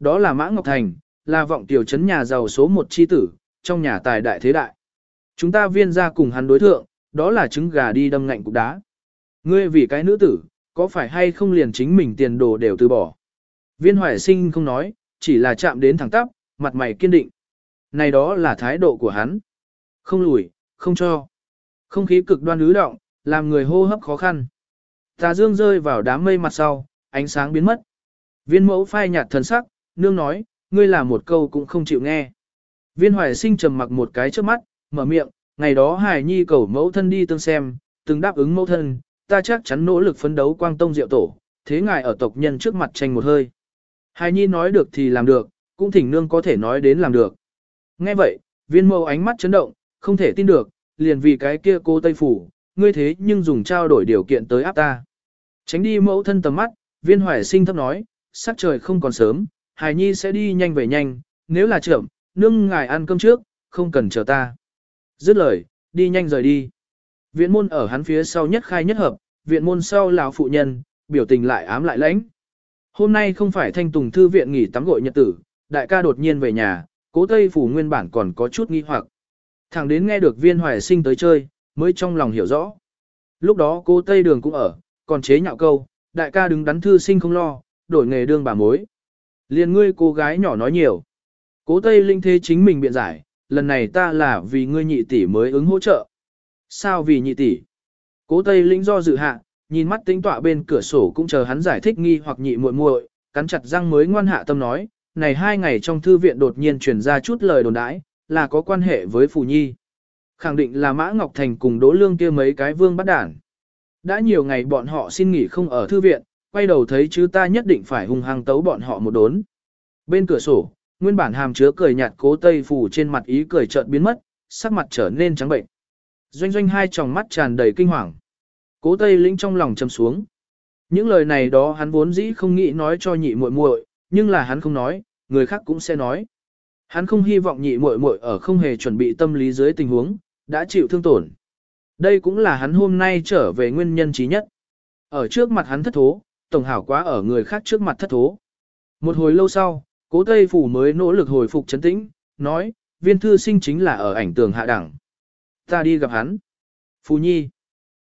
đó là Mã Ngọc Thành, là vọng tiểu trấn nhà giàu số một chi tử, trong nhà tài đại thế đại. Chúng ta viên ra cùng hắn đối thượng, đó là trứng gà đi đâm ngạnh cục đá. Ngươi vì cái nữ tử, có phải hay không liền chính mình tiền đồ đều từ bỏ. Viên hoài sinh không nói, chỉ là chạm đến thẳng tắp, mặt mày kiên định. Này đó là thái độ của hắn. Không lùi, không cho. Không khí cực đoan ứ động, làm người hô hấp khó khăn. Tà dương rơi vào đám mây mặt sau, ánh sáng biến mất. Viên mẫu phai nhạt thần sắc, nương nói, ngươi là một câu cũng không chịu nghe. Viên hoài sinh trầm mặc một cái trước mắt, mở miệng, ngày đó hài nhi cầu mẫu thân đi tương xem, từng đáp ứng mẫu thân, ta chắc chắn nỗ lực phấn đấu quang tông diệu tổ, thế ngài ở tộc nhân trước mặt tranh một hơi. Hài nhi nói được thì làm được, cũng thỉnh nương có thể nói đến làm được. Nghe vậy, viên mẫu ánh mắt chấn động, không thể tin được, liền vì cái kia cô Tây Phủ, ngươi thế nhưng dùng trao đổi điều kiện tới áp ta. Tránh đi mẫu thân tầm mắt, viên hoài sinh thấp nói, sắc trời không còn sớm, hài nhi sẽ đi nhanh về nhanh, nếu là trưởng, nương ngài ăn cơm trước, không cần chờ ta. Dứt lời, đi nhanh rời đi. Viện môn ở hắn phía sau nhất khai nhất hợp, viện môn sau lão phụ nhân, biểu tình lại ám lại lãnh. Hôm nay không phải thanh tùng thư viện nghỉ tắm gội nhật tử, đại ca đột nhiên về nhà, cố tây phủ nguyên bản còn có chút nghi hoặc. thằng đến nghe được viên hoài sinh tới chơi, mới trong lòng hiểu rõ. Lúc đó cô tây đường cũng ở, còn chế nhạo câu, đại ca đứng đắn thư sinh không lo, đổi nghề đương bà mối. Liền ngươi cô gái nhỏ nói nhiều. Cố tây linh thế chính mình biện giải, lần này ta là vì ngươi nhị tỷ mới ứng hỗ trợ. Sao vì nhị tỷ? Cố tây linh do dự hạ, nhìn mắt tính tọa bên cửa sổ cũng chờ hắn giải thích nghi hoặc nhị muội muội, cắn chặt răng mới ngoan hạ tâm nói, này hai ngày trong thư viện đột nhiên truyền ra chút lời đồn đãi, là có quan hệ với Phù Nhi. Khẳng định là Mã Ngọc Thành cùng Đỗ Lương kia mấy cái vương bắt đản. Đã nhiều ngày bọn họ xin nghỉ không ở thư viện, quay đầu thấy chứ ta nhất định phải hung hăng tấu bọn họ một đốn. Bên cửa sổ, nguyên bản hàm chứa cười nhạt cố tây phủ trên mặt ý cười chợt biến mất, sắc mặt trở nên trắng bệnh. Doanh doanh hai tròng mắt tràn đầy kinh hoàng. Cố tây lĩnh trong lòng châm xuống. Những lời này đó hắn vốn dĩ không nghĩ nói cho nhị muội muội, nhưng là hắn không nói, người khác cũng sẽ nói. Hắn không hy vọng nhị muội muội ở không hề chuẩn bị tâm lý dưới tình huống, đã chịu thương tổn. Đây cũng là hắn hôm nay trở về nguyên nhân trí nhất. Ở trước mặt hắn thất thố, tổng hảo quá ở người khác trước mặt thất thố. Một hồi lâu sau, cố Tây Phủ mới nỗ lực hồi phục chấn tĩnh, nói, viên thư sinh chính là ở ảnh tường hạ đẳng. Ta đi gặp hắn. Phù Nhi.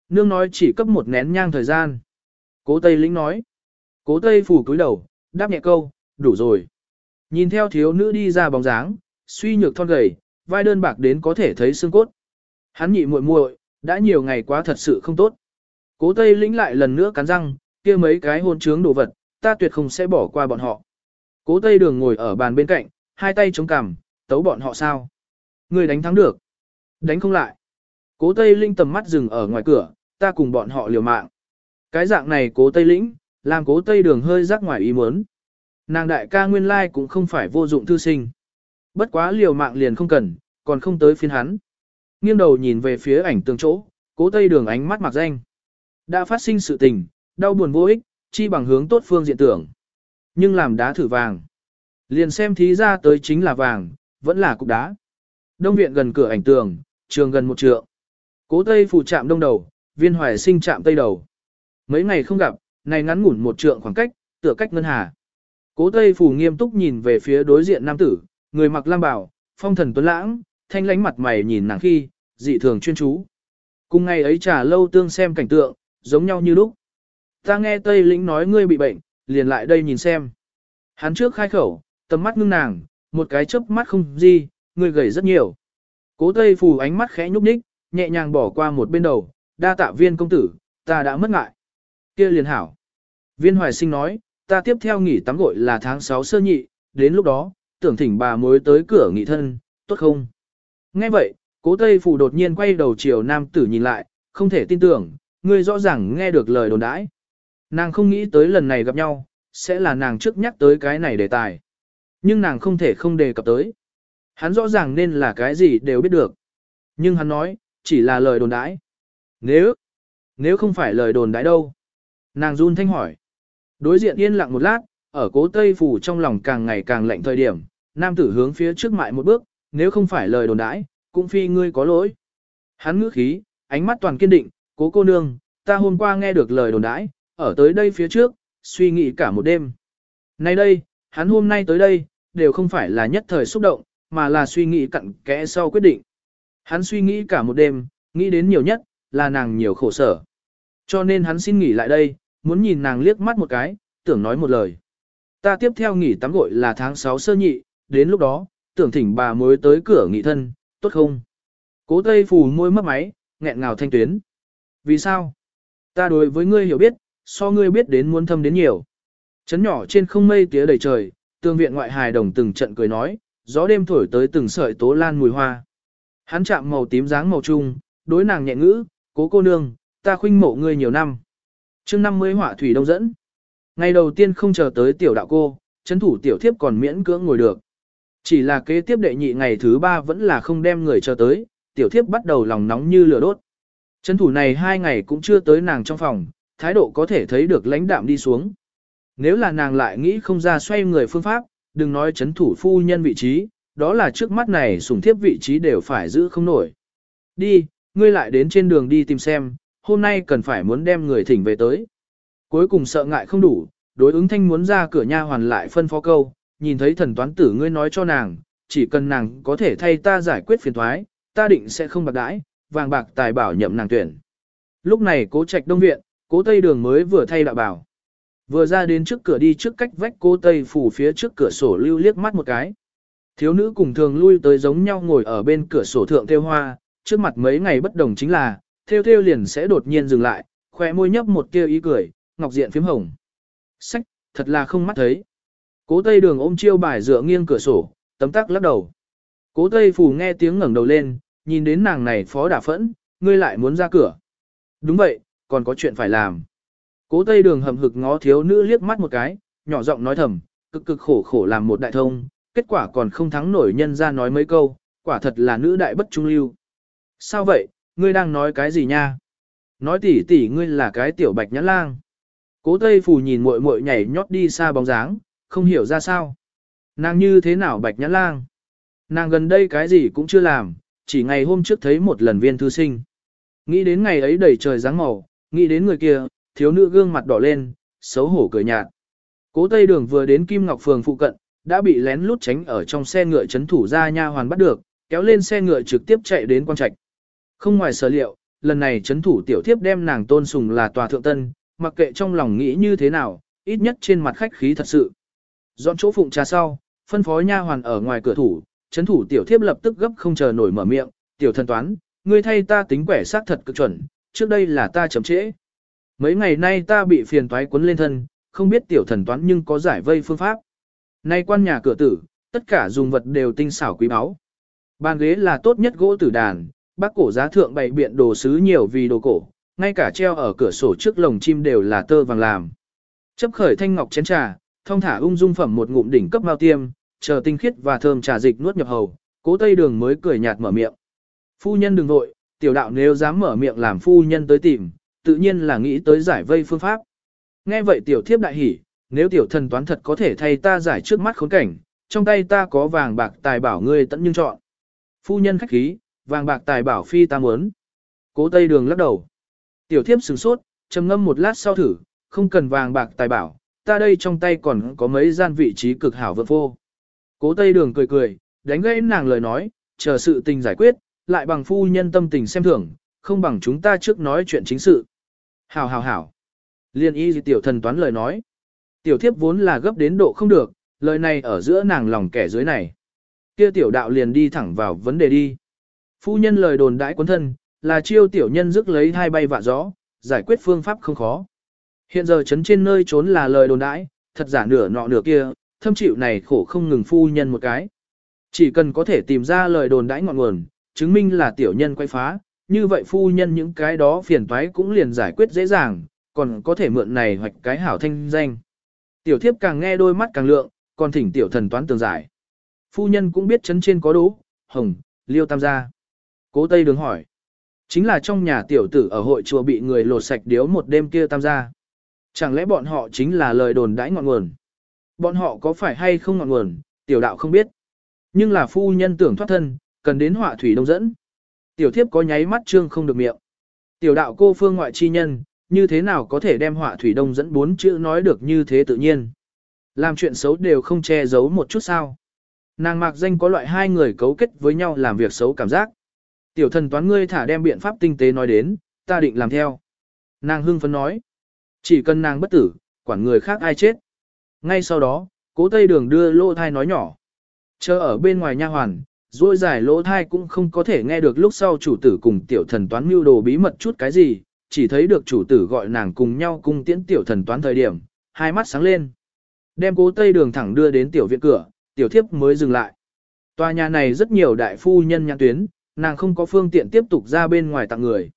Nương nói chỉ cấp một nén nhang thời gian. Cố Tây Lĩnh nói. Cố Tây Phủ cúi đầu, đáp nhẹ câu, đủ rồi. Nhìn theo thiếu nữ đi ra bóng dáng, suy nhược thon gầy, vai đơn bạc đến có thể thấy xương cốt. Hắn nhị muội muội, đã nhiều ngày quá thật sự không tốt. Cố Tây Lĩnh lại lần nữa cắn răng, kia mấy cái hôn trướng đồ vật, ta tuyệt không sẽ bỏ qua bọn họ. Cố Tây Đường ngồi ở bàn bên cạnh, hai tay chống cằm, tấu bọn họ sao? Người đánh thắng được. Đánh không lại. Cố Tây Linh tầm mắt dừng ở ngoài cửa, ta cùng bọn họ liều mạng. Cái dạng này cố Tây Lĩnh, làm cố Tây Đường hơi rắc ngoài ý muốn. Nàng đại ca nguyên lai cũng không phải vô dụng thư sinh. Bất quá liều mạng liền không cần, còn không tới phiên hắn. Nghiêng đầu nhìn về phía ảnh tường chỗ, cố Tây Đường ánh mắt mặc danh. Đã phát sinh sự tình, đau buồn vô ích, chi bằng hướng tốt phương diện tưởng. Nhưng làm đá thử vàng. Liền xem thí ra tới chính là vàng, vẫn là cục đá. Đông viện gần cửa ảnh tường, trường gần một trượng. Cố Tây phủ chạm đông đầu, viên hoài sinh chạm tây đầu. Mấy ngày không gặp, này ngắn ngủn một trượng khoảng cách, tựa cách ngân hà. Cố Tây phủ nghiêm túc nhìn về phía đối diện nam tử, người mặc lam bảo, phong thần tuấn lãng, thanh lánh mặt mày nhìn nàng khi, dị thường chuyên chú. Cùng ngày ấy trà lâu tương xem cảnh tượng, giống nhau như lúc. Ta nghe Tây Lĩnh nói ngươi bị bệnh, liền lại đây nhìn xem. Hắn trước khai khẩu, tầm mắt ngưng nàng, một cái chớp mắt không gì, ngươi gầy rất nhiều. Cố Tây Phù ánh mắt khẽ nhúc nhích, nhẹ nhàng bỏ qua một bên đầu, đa tạ viên công tử, ta đã mất ngại. kia liền hảo. Viên hoài sinh nói, ta tiếp theo nghỉ tắm gội là tháng 6 sơ nhị, đến lúc đó, tưởng thỉnh bà mới tới cửa nghỉ thân, tốt không? Nghe vậy, cố Tây Phù đột nhiên quay đầu chiều nam tử nhìn lại, không thể tin tưởng, ngươi rõ ràng nghe được lời đồn đãi. Nàng không nghĩ tới lần này gặp nhau, sẽ là nàng trước nhắc tới cái này đề tài. Nhưng nàng không thể không đề cập tới. Hắn rõ ràng nên là cái gì đều biết được. Nhưng hắn nói, chỉ là lời đồn đãi. Nếu, nếu không phải lời đồn đãi đâu. Nàng run thanh hỏi. Đối diện yên lặng một lát, ở cố Tây Phủ trong lòng càng ngày càng lạnh thời điểm, nam tử hướng phía trước mại một bước, nếu không phải lời đồn đãi, cũng phi ngươi có lỗi. Hắn ngữ khí, ánh mắt toàn kiên định, cố cô nương, ta hôm qua nghe được lời đồn đãi, ở tới đây phía trước, suy nghĩ cả một đêm. Nay đây, hắn hôm nay tới đây, đều không phải là nhất thời xúc động, mà là suy nghĩ cặn kẽ sau quyết định. Hắn suy nghĩ cả một đêm, nghĩ đến nhiều nhất, là nàng nhiều khổ sở. Cho nên hắn xin nghỉ lại đây, muốn nhìn nàng liếc mắt một cái, tưởng nói một lời. Ta tiếp theo nghỉ tắm gội là tháng 6 sơ nhị, đến lúc đó, tưởng thỉnh bà mới tới cửa nghỉ thân, tốt không? Cố Tây Phù môi mất máy, nghẹn ngào thanh tuyến. Vì sao? Ta đối với ngươi hiểu biết, so ngươi biết đến muốn thâm đến nhiều. Chấn nhỏ trên không mây tía đầy trời, tương viện ngoại hài đồng từng trận cười nói, gió đêm thổi tới từng sợi tố lan mùi hoa. Hắn chạm màu tím dáng màu trung, đối nàng nhẹ ngữ, cố cô nương, ta khuynh mộ ngươi nhiều năm. chương 50 họa thủy đông dẫn. Ngày đầu tiên không chờ tới tiểu đạo cô, chấn thủ tiểu thiếp còn miễn cưỡng ngồi được. Chỉ là kế tiếp đệ nhị ngày thứ ba vẫn là không đem người chờ tới, tiểu thiếp bắt đầu lòng nóng như lửa đốt. Chấn thủ này hai ngày cũng chưa tới nàng trong phòng, thái độ có thể thấy được lãnh đạm đi xuống. Nếu là nàng lại nghĩ không ra xoay người phương pháp, đừng nói chấn thủ phu nhân vị trí, đó là trước mắt này sủng thiếp vị trí đều phải giữ không nổi. Đi, ngươi lại đến trên đường đi tìm xem, hôm nay cần phải muốn đem người thỉnh về tới. Cuối cùng sợ ngại không đủ, đối ứng thanh muốn ra cửa nha hoàn lại phân phó câu, nhìn thấy thần toán tử ngươi nói cho nàng, chỉ cần nàng có thể thay ta giải quyết phiền thoái, ta định sẽ không bạc đãi, vàng bạc tài bảo nhậm nàng tuyển. Lúc này cố trạch đông viện, cố tây đường mới vừa thay đạo bảo. Vừa ra đến trước cửa đi trước cách vách cố tây phủ phía trước cửa sổ lưu liếc mắt một cái. Thiếu nữ cùng thường lui tới giống nhau ngồi ở bên cửa sổ thượng theo hoa, trước mặt mấy ngày bất đồng chính là, theo theo liền sẽ đột nhiên dừng lại, khóe môi nhấp một tia ý cười, ngọc diện phím hồng. Sách, thật là không mắt thấy. Cố Tây Đường ôm chiêu bài dựa nghiêng cửa sổ, tấm tắc lắc đầu. Cố Tây Phủ nghe tiếng ngẩng đầu lên, nhìn đến nàng này phó đả phẫn, ngươi lại muốn ra cửa. Đúng vậy, còn có chuyện phải làm. Cố Tây Đường hầm hực ngó thiếu nữ liếc mắt một cái, nhỏ giọng nói thầm, cực cực khổ khổ làm một đại thông, kết quả còn không thắng nổi nhân ra nói mấy câu, quả thật là nữ đại bất trung lưu. Sao vậy, ngươi đang nói cái gì nha? Nói tỉ tỉ ngươi là cái tiểu bạch nhãn lang. Cố Tây Phủ nhìn muội muội nhảy nhót đi xa bóng dáng, không hiểu ra sao. Nàng như thế nào bạch nhãn lang? Nàng gần đây cái gì cũng chưa làm, chỉ ngày hôm trước thấy một lần viên thư sinh. Nghĩ đến ngày ấy đầy trời dáng màu, nghĩ đến người kia, thiếu nữ gương mặt đỏ lên, xấu hổ cười nhạt. Cố Tây Đường vừa đến Kim Ngọc Phường phụ cận, đã bị lén lút tránh ở trong xe ngựa chấn thủ ra nha hoàn bắt được, kéo lên xe ngựa trực tiếp chạy đến quan trạch. Không ngoài sở liệu, lần này chấn thủ tiểu thiếp đem nàng tôn sùng là tòa thượng tân, mặc kệ trong lòng nghĩ như thế nào, ít nhất trên mặt khách khí thật sự. Dọn chỗ phụng trà sau, phân phó nha hoàn ở ngoài cửa thủ, chấn thủ tiểu thiếp lập tức gấp không chờ nổi mở miệng, tiểu thần toán, ngươi thay ta tính quẻ xác thật cực chuẩn, trước đây là ta chậm trễ. Mấy ngày nay ta bị phiền toái quấn lên thân, không biết tiểu thần toán nhưng có giải vây phương pháp. Nay quan nhà cửa tử, tất cả dùng vật đều tinh xảo quý báu. Bàn ghế là tốt nhất gỗ tử đàn, bác cổ giá thượng bày biện đồ sứ nhiều vì đồ cổ, ngay cả treo ở cửa sổ trước lồng chim đều là tơ vàng làm. Chấp khởi thanh ngọc chén trà, thông thả ung dung phẩm một ngụm đỉnh cấp mao tiêm, chờ tinh khiết và thơm trà dịch nuốt nhập hầu, cố tây đường mới cười nhạt mở miệng. Phu nhân đừng vội, tiểu đạo nếu dám mở miệng làm phu nhân tới tìm, tự nhiên là nghĩ tới giải vây phương pháp. Nghe vậy tiểu thiếp đại hỉ, nếu tiểu thần toán thật có thể thay ta giải trước mắt khốn cảnh, trong tay ta có vàng bạc tài bảo ngươi tận nhưng chọn. Phu nhân khách khí, vàng bạc tài bảo phi ta muốn. Cố tây đường lắc đầu. Tiểu thiếp sửng sốt, trầm ngâm một lát sau thử, không cần vàng bạc tài bảo, ta đây trong tay còn có mấy gian vị trí cực hảo vượt phô. Cố Tây Đường cười cười, đánh gãy nàng lời nói, chờ sự tình giải quyết, lại bằng phu nhân tâm tình xem thưởng, không bằng chúng ta trước nói chuyện chính sự. Hảo hảo hảo. Liên y tiểu thần toán lời nói. Tiểu thiếp vốn là gấp đến độ không được, lời này ở giữa nàng lòng kẻ dưới này. Kia tiểu đạo liền đi thẳng vào vấn đề đi. Phu nhân lời đồn đãi quân thân, là chiêu tiểu nhân dứt lấy hai bay vạ gió, giải quyết phương pháp không khó. Hiện giờ chấn trên nơi trốn là lời đồn đãi, thật giả nửa nọ nửa kia, thâm chịu này khổ không ngừng phu nhân một cái. Chỉ cần có thể tìm ra lời đồn đãi ngọn nguồn, chứng minh là tiểu nhân quay phá, như vậy phu nhân những cái đó phiền toái cũng liền giải quyết dễ dàng, còn có thể mượn này hoạch cái hảo thanh danh. Tiểu thiếp càng nghe đôi mắt càng lượng, còn thỉnh tiểu thần toán tường giải. Phu nhân cũng biết chấn trên có đố, hồng, liêu tam gia. Cố Tây đứng hỏi. Chính là trong nhà tiểu tử ở hội chùa bị người lột sạch điếu một đêm kia tam gia. Chẳng lẽ bọn họ chính là lời đồn đãi ngọn nguồn? Bọn họ có phải hay không ngọn nguồn, tiểu đạo không biết. Nhưng là phu nhân tưởng thoát thân, cần đến họa thủy đông dẫn. Tiểu thiếp có nháy mắt trương không được miệng. Tiểu đạo cô phương ngoại chi nhân, như thế nào có thể đem họa thủy đông dẫn bốn chữ nói được như thế tự nhiên. Làm chuyện xấu đều không che giấu một chút sao. Nàng mạc danh có loại hai người cấu kết với nhau làm việc xấu cảm giác. Tiểu thần toán ngươi thả đem biện pháp tinh tế nói đến, ta định làm theo. Nàng hưng phấn nói. Chỉ cần nàng bất tử, quản người khác ai chết. Ngay sau đó, cố tây đường đưa lô thai nói nhỏ. Chờ ở bên ngoài nha hoàn, rồi giải lỗ thai cũng không có thể nghe được lúc sau chủ tử cùng tiểu thần toán mưu đồ bí mật chút cái gì, chỉ thấy được chủ tử gọi nàng cùng nhau cung tiễn tiểu thần toán thời điểm, hai mắt sáng lên. Đem cố tây đường thẳng đưa đến tiểu viện cửa, tiểu thiếp mới dừng lại. Tòa nhà này rất nhiều đại phu nhân nhãn tuyến, nàng không có phương tiện tiếp tục ra bên ngoài tặng người.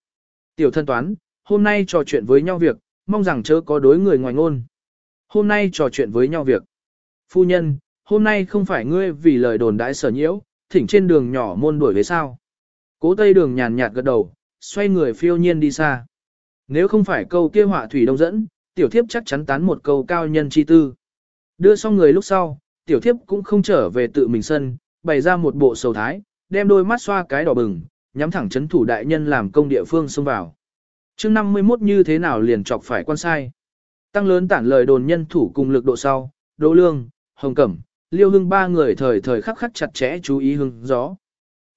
Tiểu thân toán, hôm nay trò chuyện với nhau việc, mong rằng chớ có đối người ngoài ngôn. Hôm nay trò chuyện với nhau việc. Phu nhân, hôm nay không phải ngươi vì lời đồn đãi sở nhiễu, thỉnh trên đường nhỏ môn đuổi về sao. Cố tây đường nhàn nhạt gật đầu, xoay người phiêu nhiên đi xa. Nếu không phải câu kia họa thủy đông dẫn, tiểu thiếp chắc chắn tán một câu cao nhân chi tư. Đưa xong người lúc sau, tiểu thiếp cũng không trở về tự mình sân, bày ra một bộ sầu thái, đem đôi mắt xoa cái đỏ bừng, nhắm thẳng chấn thủ đại nhân làm công địa phương xông vào. chương 51 như thế nào liền chọc phải quan sai. Tăng lớn tản lời đồn nhân thủ cùng lực độ sau, Đỗ Lương, Hồng Cẩm, Liêu Hưng ba người thời thời khắc khắc chặt chẽ chú ý hưng gió.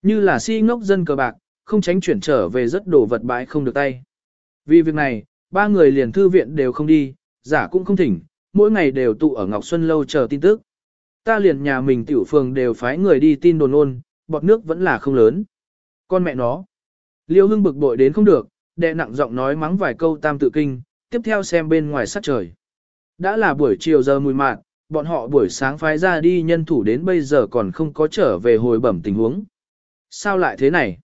Như là si ngốc dân cờ bạc, không tránh chuyển trở về rất đồ vật bãi không được tay. Vì việc này, ba người liền thư viện đều không đi, giả cũng không thỉnh, mỗi ngày đều tụ ở Ngọc Xuân Lâu chờ tin tức. Ta liền nhà mình tiểu phường đều phái người đi tin đồn ôn, bọt nước vẫn là không lớn. Con mẹ nó. Liêu hưng bực bội đến không được, đệ nặng giọng nói mắng vài câu tam tự kinh, tiếp theo xem bên ngoài sát trời. Đã là buổi chiều giờ mùi mạn, bọn họ buổi sáng phái ra đi nhân thủ đến bây giờ còn không có trở về hồi bẩm tình huống. Sao lại thế này?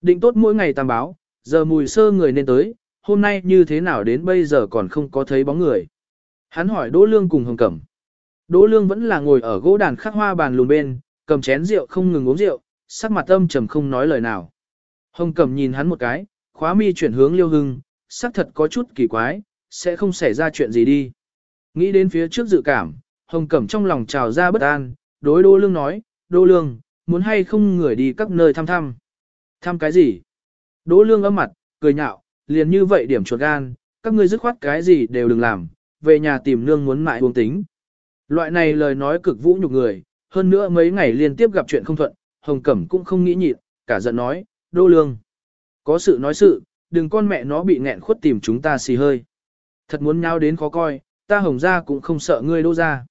Định tốt mỗi ngày tam báo, giờ mùi sơ người nên tới, hôm nay như thế nào đến bây giờ còn không có thấy bóng người. Hắn hỏi Đỗ Lương cùng Hồng Cẩm. Đỗ Lương vẫn là ngồi ở gỗ đàn khắc hoa bàn lùn bên, cầm chén rượu không ngừng uống rượu, sắc mặt âm trầm không nói lời nào. Hồng Cẩm nhìn hắn một cái, khóa mi chuyển hướng Liêu Hưng, sắc thật có chút kỳ quái, sẽ không xảy ra chuyện gì đi. Nghĩ đến phía trước dự cảm, Hồng Cẩm trong lòng trào ra bất an, đối Đô Lương nói, Đô Lương, muốn hay không người đi các nơi thăm thăm. Thăm cái gì? Đỗ Lương âm mặt, cười nhạo, liền như vậy điểm chuột gan, các ngươi dứt khoát cái gì đều đừng làm, về nhà tìm nương muốn mại uống tính. Loại này lời nói cực vũ nhục người, hơn nữa mấy ngày liên tiếp gặp chuyện không thuận, Hồng Cẩm cũng không nghĩ nhịn, cả giận nói, Đỗ Lương. Có sự nói sự, đừng con mẹ nó bị nghẹn khuất tìm chúng ta xì hơi. Thật muốn nhau đến khó coi, ta hồng ra cũng không sợ ngươi đô ra.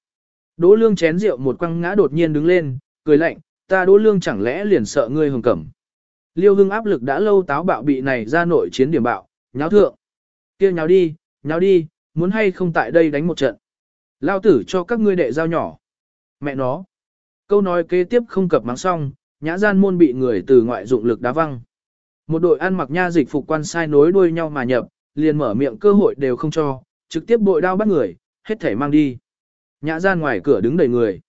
Đỗ lương chén rượu một quăng ngã đột nhiên đứng lên, cười lạnh, ta đỗ lương chẳng lẽ liền sợ ngươi hồng cẩm. Liêu hưng áp lực đã lâu táo bạo bị này ra nội chiến điểm bạo, nháo thượng. kia nháo đi, nháo đi, muốn hay không tại đây đánh một trận. Lao tử cho các ngươi đệ giao nhỏ. Mẹ nó. Câu nói kế tiếp không cập mắng xong, nhã gian môn bị người từ ngoại dụng lực đá văng. Một đội ăn mặc nha dịch phục quan sai nối đuôi nhau mà nhập, liền mở miệng cơ hội đều không cho, trực tiếp bội đao bắt người, hết thể mang đi. Nhã gian ngoài cửa đứng đầy người.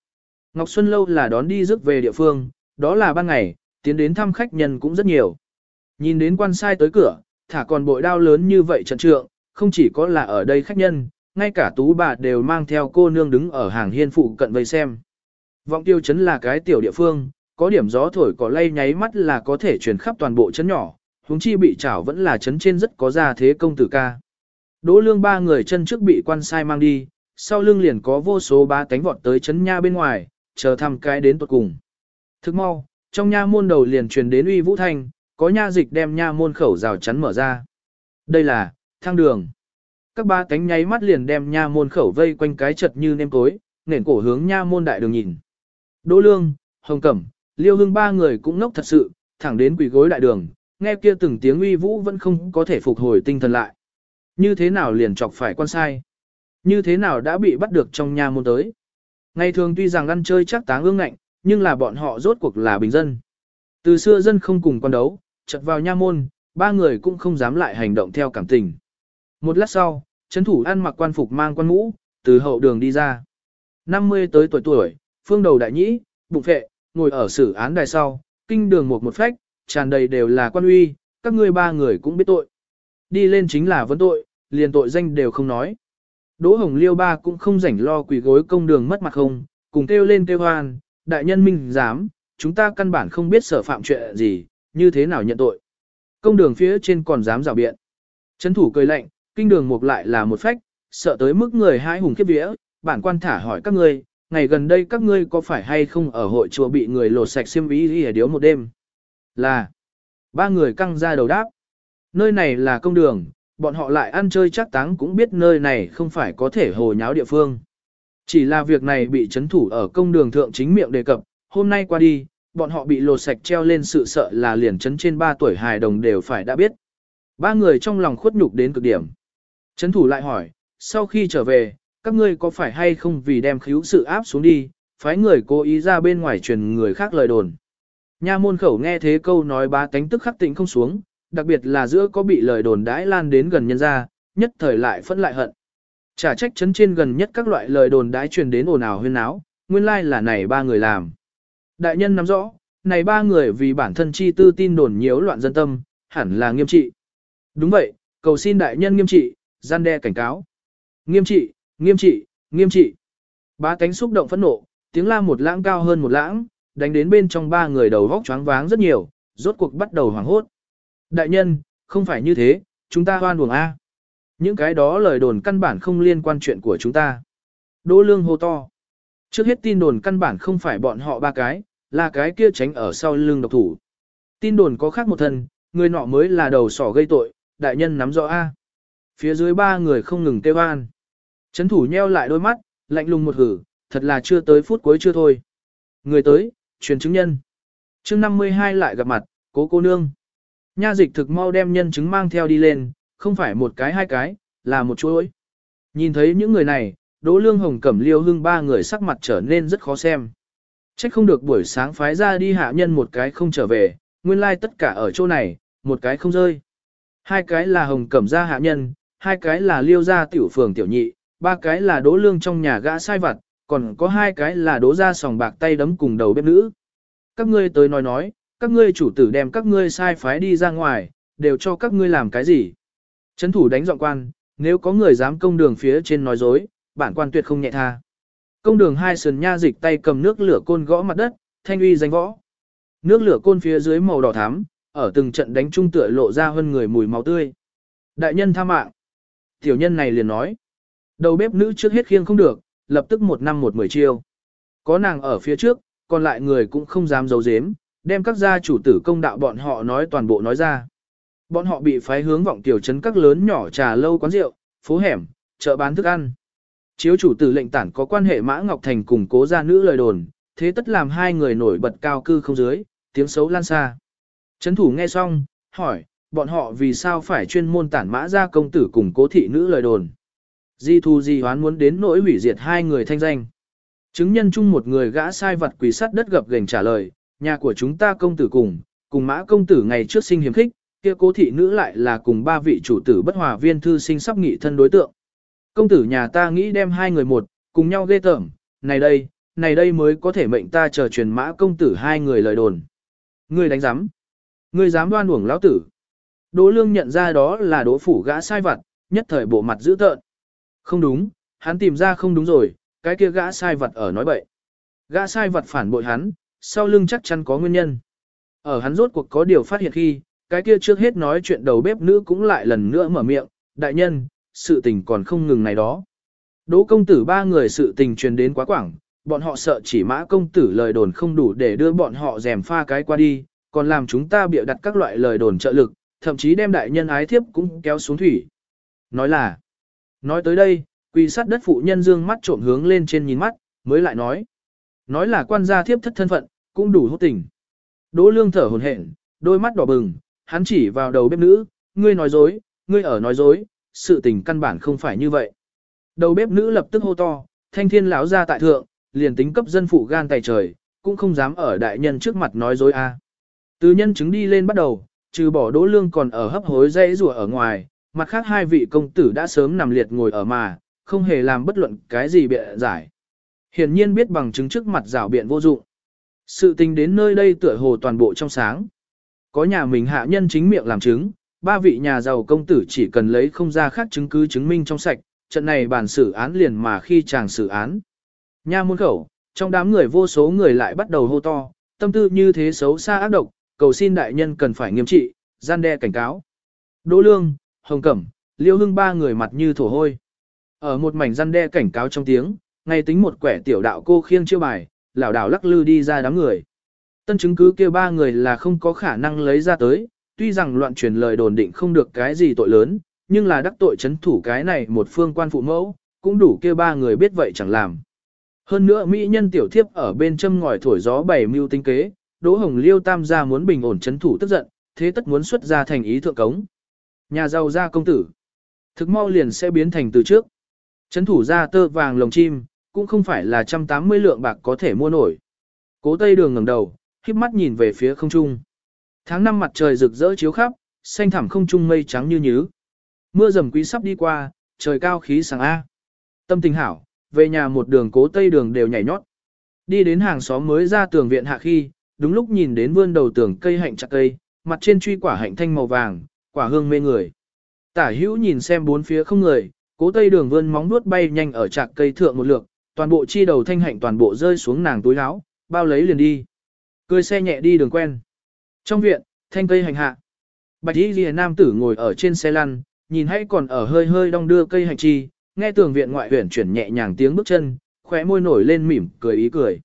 Ngọc Xuân Lâu là đón đi rước về địa phương, đó là ban ngày, tiến đến thăm khách nhân cũng rất nhiều. Nhìn đến quan sai tới cửa, thả còn bội đao lớn như vậy trận trượng, không chỉ có là ở đây khách nhân, ngay cả tú bà đều mang theo cô nương đứng ở hàng hiên phụ cận vây xem. Vọng tiêu chấn là cái tiểu địa phương, có điểm gió thổi có lay nháy mắt là có thể truyền khắp toàn bộ chấn nhỏ, huống chi bị chảo vẫn là chấn trên rất có ra thế công tử ca. Đỗ lương ba người chân trước bị quan sai mang đi, sau lưng liền có vô số ba cánh vọt tới chấn nha bên ngoài, chờ thăm cái đến tuột cùng. Thức mau, trong nha môn đầu liền truyền đến uy vũ thanh, có nha dịch đem nha môn khẩu rào chắn mở ra. Đây là, thang đường. Các ba cánh nháy mắt liền đem nha môn khẩu vây quanh cái chật như nêm tối, nền cổ hướng nha môn đại đường nhìn. Đỗ lương, hồng cẩm, liêu hưng ba người cũng ngốc thật sự, thẳng đến quỷ gối đại đường, nghe kia từng tiếng uy vũ vẫn không có thể phục hồi tinh thần lại. Như thế nào liền chọc phải quan sai? Như thế nào đã bị bắt được trong nhà môn tới? Ngày thường tuy rằng ăn chơi chắc táng ương ngạnh, nhưng là bọn họ rốt cuộc là bình dân. Từ xưa dân không cùng quan đấu, chợt vào nha môn, ba người cũng không dám lại hành động theo cảm tình. Một lát sau, chấn thủ ăn mặc quan phục mang quan mũ, từ hậu đường đi ra. 50 tới tuổi tuổi, phương đầu đại nhĩ, bụng phệ, ngồi ở xử án đài sau, kinh đường một một phách, tràn đầy đều là quan uy, các ngươi ba người cũng biết tội. Đi lên chính là vấn tội, liền tội danh đều không nói. Đỗ Hồng Liêu ba cũng không rảnh lo quỷ gối công đường mất mặt không, cùng kêu lên kêu hoan, đại nhân minh dám, chúng ta căn bản không biết sở phạm chuyện gì, như thế nào nhận tội. Công đường phía trên còn dám rào biện. Trấn thủ cười lạnh, kinh đường mục lại là một phách, sợ tới mức người hai hùng khiếp vía, bản quan thả hỏi các ngươi, ngày gần đây các ngươi có phải hay không ở hội chùa bị người lột sạch xiêm ý đi điếu một đêm? Là, ba người căng ra đầu đáp. Nơi này là công đường, bọn họ lại ăn chơi chắc táng cũng biết nơi này không phải có thể hồ nháo địa phương. Chỉ là việc này bị chấn thủ ở công đường thượng chính miệng đề cập, hôm nay qua đi, bọn họ bị lột sạch treo lên sự sợ là liền chấn trên 3 tuổi hài đồng đều phải đã biết. Ba người trong lòng khuất nhục đến cực điểm. Chấn thủ lại hỏi, sau khi trở về, các ngươi có phải hay không vì đem khíu sự áp xuống đi, phái người cố ý ra bên ngoài truyền người khác lời đồn. Nha môn khẩu nghe thế câu nói ba tánh tức khắc tịnh không xuống, đặc biệt là giữa có bị lời đồn đãi lan đến gần nhân ra, nhất thời lại phẫn lại hận. Trả trách chấn trên gần nhất các loại lời đồn đãi truyền đến ồn ào huyên náo, nguyên lai là này ba người làm. Đại nhân nắm rõ, này ba người vì bản thân chi tư tin đồn nhiễu loạn dân tâm, hẳn là nghiêm trị. Đúng vậy, cầu xin đại nhân nghiêm trị, gian đe cảnh cáo. Nghiêm trị, nghiêm trị, nghiêm trị. Ba cánh xúc động phẫn nộ, tiếng la một lãng cao hơn một lãng, đánh đến bên trong ba người đầu vóc choáng váng rất nhiều, rốt cuộc bắt đầu hoảng hốt. Đại nhân, không phải như thế, chúng ta hoan buồng A. Những cái đó lời đồn căn bản không liên quan chuyện của chúng ta. Đỗ lương hô to. Trước hết tin đồn căn bản không phải bọn họ ba cái, là cái kia tránh ở sau lưng độc thủ. Tin đồn có khác một thân, người nọ mới là đầu sỏ gây tội, đại nhân nắm rõ A. Phía dưới ba người không ngừng kêu an. Chấn thủ nheo lại đôi mắt, lạnh lùng một hử, thật là chưa tới phút cuối chưa thôi. Người tới, truyền chứng nhân. chương 52 lại gặp mặt, cố cô nương. Nha dịch thực mau đem nhân chứng mang theo đi lên, không phải một cái hai cái, là một chuỗi. Nhìn thấy những người này, Đỗ Lương Hồng Cẩm Liêu Hưng ba người sắc mặt trở nên rất khó xem. Trách không được buổi sáng phái ra đi hạ nhân một cái không trở về, nguyên lai tất cả ở chỗ này, một cái không rơi. Hai cái là Hồng Cẩm gia hạ nhân, hai cái là Liêu gia tiểu phường tiểu nhị, ba cái là Đỗ Lương trong nhà gã sai vặt, còn có hai cái là Đỗ gia sòng bạc tay đấm cùng đầu bếp nữ. Các ngươi tới nói nói, các ngươi chủ tử đem các ngươi sai phái đi ra ngoài, đều cho các ngươi làm cái gì? chấn thủ đánh giọng quan, nếu có người dám công đường phía trên nói dối, bản quan tuyệt không nhẹ tha. Công đường hai sườn nha dịch tay cầm nước lửa côn gõ mặt đất, thanh uy danh võ. Nước lửa côn phía dưới màu đỏ thắm, ở từng trận đánh trung tựa lộ ra hơn người mùi máu tươi. Đại nhân tha mạng. Tiểu nhân này liền nói. Đầu bếp nữ trước hết khiêng không được, lập tức một năm một mười chiêu. Có nàng ở phía trước, còn lại người cũng không dám giấu giếm, đem các gia chủ tử công đạo bọn họ nói toàn bộ nói ra. Bọn họ bị phái hướng vọng tiểu trấn các lớn nhỏ trà lâu quán rượu, phố hẻm, chợ bán thức ăn. Chiếu chủ tử lệnh tản có quan hệ Mã Ngọc Thành cùng cố gia nữ lời đồn, thế tất làm hai người nổi bật cao cư không dưới, tiếng xấu lan xa. Trấn thủ nghe xong, hỏi, bọn họ vì sao phải chuyên môn tản mã ra công tử cùng cố thị nữ lời đồn. Di thu di hoán muốn đến nỗi hủy diệt hai người thanh danh. Chứng nhân chung một người gã sai vật quỷ sắt đất gập gềnh trả lời, nhà của chúng ta công tử cùng, cùng mã công tử ngày trước sinh hiếm khích, kia cố thị nữ lại là cùng ba vị chủ tử bất hòa viên thư sinh sắp nghị thân đối tượng. Công tử nhà ta nghĩ đem hai người một, cùng nhau ghê tởm, này đây, này đây mới có thể mệnh ta chờ truyền mã công tử hai người lời đồn. Ngươi đánh giám. Ngươi dám đoan uổng lão tử. Đỗ lương nhận ra đó là đỗ phủ gã sai vặt, nhất thời bộ mặt dữ tợn. Không đúng, hắn tìm ra không đúng rồi, cái kia gã sai vặt ở nói bậy. Gã sai vặt phản bội hắn, sau lưng chắc chắn có nguyên nhân. Ở hắn rốt cuộc có điều phát hiện khi, cái kia trước hết nói chuyện đầu bếp nữ cũng lại lần nữa mở miệng, đại nhân, sự tình còn không ngừng này đó. Đỗ công tử ba người sự tình truyền đến quá quảng, bọn họ sợ chỉ mã công tử lời đồn không đủ để đưa bọn họ dèm pha cái qua đi, còn làm chúng ta bịa đặt các loại lời đồn trợ lực, thậm chí đem đại nhân ái thiếp cũng kéo xuống thủy. Nói là, nói tới đây, quỳ sát đất phụ nhân dương mắt trộm hướng lên trên nhìn mắt, mới lại nói. Nói là quan gia thiếp thất thân phận, cũng đủ hốt tình. Đỗ lương thở hồn hển, đôi mắt đỏ bừng, hắn chỉ vào đầu bếp nữ, ngươi nói dối, ngươi ở nói dối, sự tình căn bản không phải như vậy. Đầu bếp nữ lập tức hô to, thanh thiên lão ra tại thượng, liền tính cấp dân phụ gan tài trời, cũng không dám ở đại nhân trước mặt nói dối a. Từ nhân chứng đi lên bắt đầu, trừ bỏ đỗ lương còn ở hấp hối dây rùa ở ngoài, mặt khác hai vị công tử đã sớm nằm liệt ngồi ở mà, không hề làm bất luận cái gì bịa giải. Hiển nhiên biết bằng chứng trước mặt rảo biện vô dụng. Sự tình đến nơi đây tựa hồ toàn bộ trong sáng. Có nhà mình hạ nhân chính miệng làm chứng, ba vị nhà giàu công tử chỉ cần lấy không ra khác chứng cứ chứng minh trong sạch, trận này bàn xử án liền mà khi chàng xử án. Nha môn khẩu, trong đám người vô số người lại bắt đầu hô to, tâm tư như thế xấu xa ác độc, cầu xin đại nhân cần phải nghiêm trị, gian đe cảnh cáo. Đỗ Lương, Hồng Cẩm, Liêu Hưng ba người mặt như thổ hôi. Ở một mảnh gian đe cảnh cáo trong tiếng, ngày tính một quẻ tiểu đạo cô khiêng chiêu bài, lảo đảo lắc lư đi ra đám người. Tân chứng cứ kia ba người là không có khả năng lấy ra tới, tuy rằng loạn truyền lời đồn định không được cái gì tội lớn, nhưng là đắc tội chấn thủ cái này một phương quan phụ mẫu, cũng đủ kia ba người biết vậy chẳng làm. Hơn nữa mỹ nhân tiểu thiếp ở bên châm ngòi thổi gió bảy mưu tinh kế, Đỗ Hồng Liêu tam gia muốn bình ổn chấn thủ tức giận, thế tất muốn xuất ra thành ý thượng cống. Nhà giàu gia công tử, thực mau liền sẽ biến thành từ trước. Chấn thủ ra tơ vàng lồng chim, cũng không phải là 180 lượng bạc có thể mua nổi. Cố Tây Đường ngẩng đầu, khép mắt nhìn về phía không trung. Tháng năm mặt trời rực rỡ chiếu khắp, xanh thẳm không trung mây trắng như nhứ. Mưa rầm quý sắp đi qua, trời cao khí sáng A. Tâm tình hảo, về nhà một đường cố tây đường đều nhảy nhót. Đi đến hàng xóm mới ra tường viện hạ khi, đúng lúc nhìn đến vươn đầu tường cây hạnh chặt cây, mặt trên truy quả hạnh thanh màu vàng, quả hương mê người. Tả hữu nhìn xem bốn phía không người, cố tây đường vươn móng nuốt bay nhanh ở chạc cây thượng một lượt, toàn bộ chi đầu thanh hạnh toàn bộ rơi xuống nàng túi áo, bao lấy liền đi. Cười xe nhẹ đi đường quen. Trong viện, thanh cây hành hạ. Bạch y ghi nam tử ngồi ở trên xe lăn, nhìn hay còn ở hơi hơi đong đưa cây hành chi, nghe tường viện ngoại huyển chuyển nhẹ nhàng tiếng bước chân, khóe môi nổi lên mỉm cười ý cười.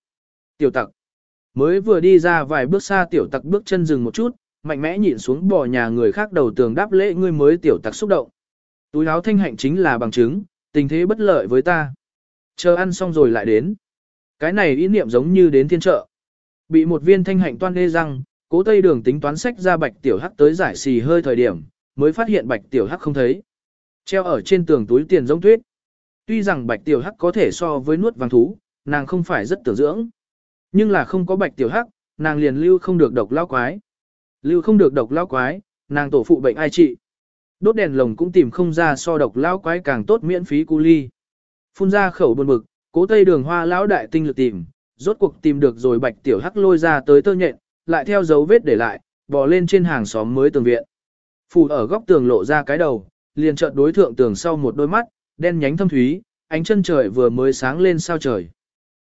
Tiểu tặc. Mới vừa đi ra vài bước xa tiểu tặc bước chân dừng một chút, mạnh mẽ nhìn xuống bò nhà người khác đầu tường đáp lễ ngươi mới tiểu tặc xúc động. Túi áo thanh hạnh chính là bằng chứng, tình thế bất lợi với ta. Chờ ăn xong rồi lại đến. Cái này ý niệm giống như đến thiên trợ. Bị một viên thanh hạnh toan lê răng, cố tây đường tính toán sách ra bạch tiểu hắc tới giải xì hơi thời điểm, mới phát hiện bạch tiểu hắc không thấy. Treo ở trên tường túi tiền giống tuyết. Tuy rằng bạch tiểu hắc có thể so với nuốt vàng thú, nàng không phải rất tưởng dưỡng. Nhưng là không có bạch tiểu hắc, nàng liền lưu không được độc lao quái. Lưu không được độc lao quái, nàng tổ phụ bệnh ai trị. Đốt đèn lồng cũng tìm không ra so độc lao quái càng tốt miễn phí cu ly. Phun ra khẩu buồn bực, cố tây đường hoa lão đại tinh lực tìm, rốt cuộc tìm được rồi bạch tiểu hắc lôi ra tới tơ nhện, lại theo dấu vết để lại, bò lên trên hàng xóm mới tường viện. Phù ở góc tường lộ ra cái đầu, liền chợt đối thượng tường sau một đôi mắt, đen nhánh thâm thúy, ánh chân trời vừa mới sáng lên sao trời.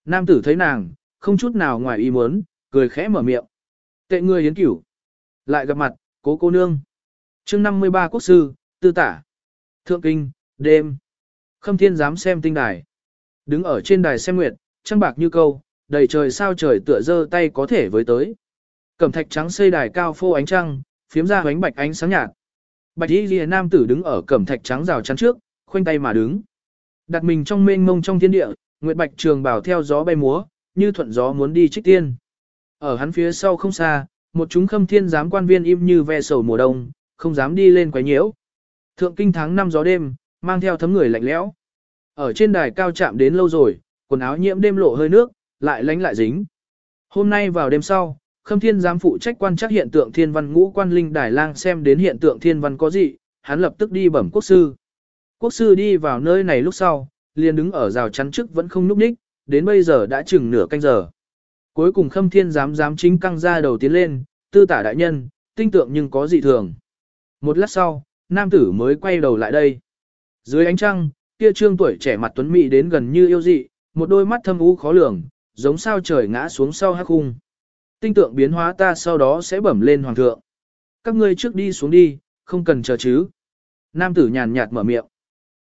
Nam tử thấy nàng, không chút nào ngoài ý muốn, cười khẽ mở miệng. Tệ người yến cửu. Lại gặp mặt, cố cô nương. chương 53 quốc sư, tư tả. Thượng kinh, đêm. Khâm thiên dám xem tinh đài. Đứng ở trên đài xem nguyệt, trăng bạc như câu, đầy trời sao trời tựa dơ tay có thể với tới. Cẩm thạch trắng xây đài cao phô ánh trăng, phiếm ra ánh bạch ánh sáng nhạt. Bạch y lìa nam tử đứng ở cẩm thạch trắng rào chắn trước, khoanh tay mà đứng. Đặt mình trong mênh mông trong thiên địa, nguyệt bạch trường bảo theo gió bay múa, như thuận gió muốn đi trích tiên. Ở hắn phía sau không xa, một chúng khâm thiên giám quan viên im như ve sầu mùa đông, không dám đi lên quấy nhiễu. Thượng kinh tháng năm gió đêm, mang theo thấm người lạnh lẽo. Ở trên đài cao chạm đến lâu rồi, quần áo nhiễm đêm lộ hơi nước, lại lánh lại dính. Hôm nay vào đêm sau, Khâm Thiên giám phụ trách quan trắc hiện tượng thiên văn ngũ quan linh đài lang xem đến hiện tượng thiên văn có gì, hắn lập tức đi bẩm quốc sư. Quốc sư đi vào nơi này lúc sau, liền đứng ở rào chắn trước vẫn không núp ních, đến bây giờ đã chừng nửa canh giờ. Cuối cùng Khâm Thiên giám giám chính căng ra đầu tiến lên, tư tả đại nhân, tinh tượng nhưng có dị thường. Một lát sau, nam tử mới quay đầu lại đây. Dưới ánh trăng, kia trương tuổi trẻ mặt tuấn mỹ đến gần như yêu dị, một đôi mắt thâm u khó lường, giống sao trời ngã xuống sau hắc khung. Tinh tượng biến hóa ta sau đó sẽ bẩm lên hoàng thượng. Các ngươi trước đi xuống đi, không cần chờ chứ. Nam tử nhàn nhạt mở miệng.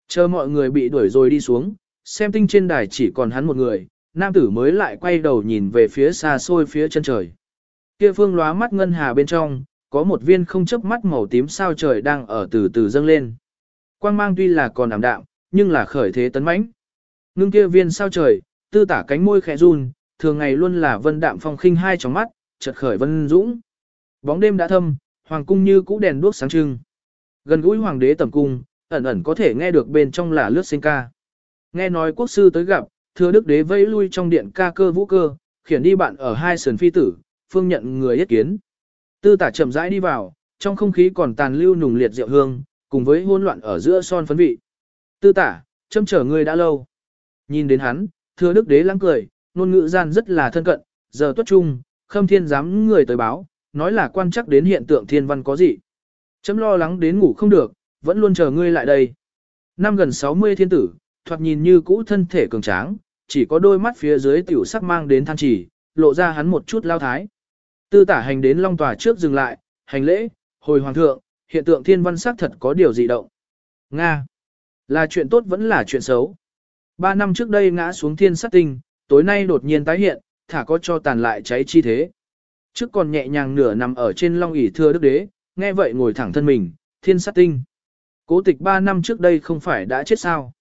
Chờ mọi người bị đuổi rồi đi xuống, xem tinh trên đài chỉ còn hắn một người, nam tử mới lại quay đầu nhìn về phía xa xôi phía chân trời. Kia phương lóa mắt ngân hà bên trong, có một viên không chớp mắt màu tím sao trời đang ở từ từ dâng lên. Quang mang tuy là còn ảm đạm, nhưng là khởi thế tấn mãnh. Ngưng kia viên sao trời, tư tả cánh môi khẽ run, thường ngày luôn là vân đạm phong khinh hai tròng mắt, chợt khởi vân dũng. Bóng đêm đã thâm, hoàng cung như cũ đèn đuốc sáng trưng. Gần gũi hoàng đế tầm cung, ẩn ẩn có thể nghe được bên trong là lướt sinh ca. Nghe nói quốc sư tới gặp, thừa đức đế vẫy lui trong điện ca cơ vũ cơ, khiển đi bạn ở hai sườn phi tử, phương nhận người yết kiến. Tư tả chậm rãi đi vào, trong không khí còn tàn lưu nùng liệt rượu hương, cùng với hỗn loạn ở giữa son phấn vị. Tư tả, châm chở ngươi đã lâu. Nhìn đến hắn, thừa đức đế lắng cười, ngôn ngữ gian rất là thân cận, giờ tuất trung, khâm thiên dám người tới báo, nói là quan chắc đến hiện tượng thiên văn có gì. Chấm lo lắng đến ngủ không được, vẫn luôn chờ ngươi lại đây. Năm gần 60 thiên tử, thoạt nhìn như cũ thân thể cường tráng, chỉ có đôi mắt phía dưới tiểu sắc mang đến than chỉ, lộ ra hắn một chút lao thái. Tư tả hành đến long tòa trước dừng lại, hành lễ, hồi hoàng thượng, hiện tượng thiên văn xác thật có điều gì động. Nga. Là chuyện tốt vẫn là chuyện xấu. Ba năm trước đây ngã xuống thiên sát tinh, tối nay đột nhiên tái hiện, thả có cho tàn lại cháy chi thế. Trước còn nhẹ nhàng nửa nằm ở trên long ỷ thưa đức đế, nghe vậy ngồi thẳng thân mình, thiên sát tinh. Cố tịch ba năm trước đây không phải đã chết sao?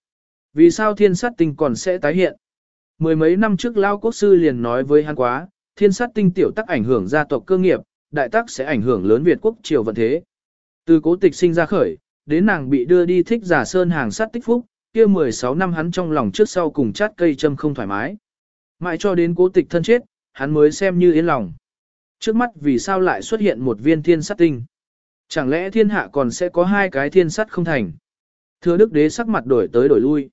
Vì sao thiên sát tinh còn sẽ tái hiện? Mười mấy năm trước Lao Quốc Sư liền nói với hắn quá, thiên sát tinh tiểu tắc ảnh hưởng gia tộc cơ nghiệp, đại tắc sẽ ảnh hưởng lớn Việt quốc triều vận thế. Từ cố tịch sinh ra khởi, đến nàng bị đưa đi thích giả sơn hàng sát tích phúc, kia 16 năm hắn trong lòng trước sau cùng chát cây châm không thoải mái. Mãi cho đến cố tịch thân chết, hắn mới xem như yên lòng. Trước mắt vì sao lại xuất hiện một viên thiên sát tinh? Chẳng lẽ thiên hạ còn sẽ có hai cái thiên sắt không thành? Thưa đức đế sắc mặt đổi tới đổi lui.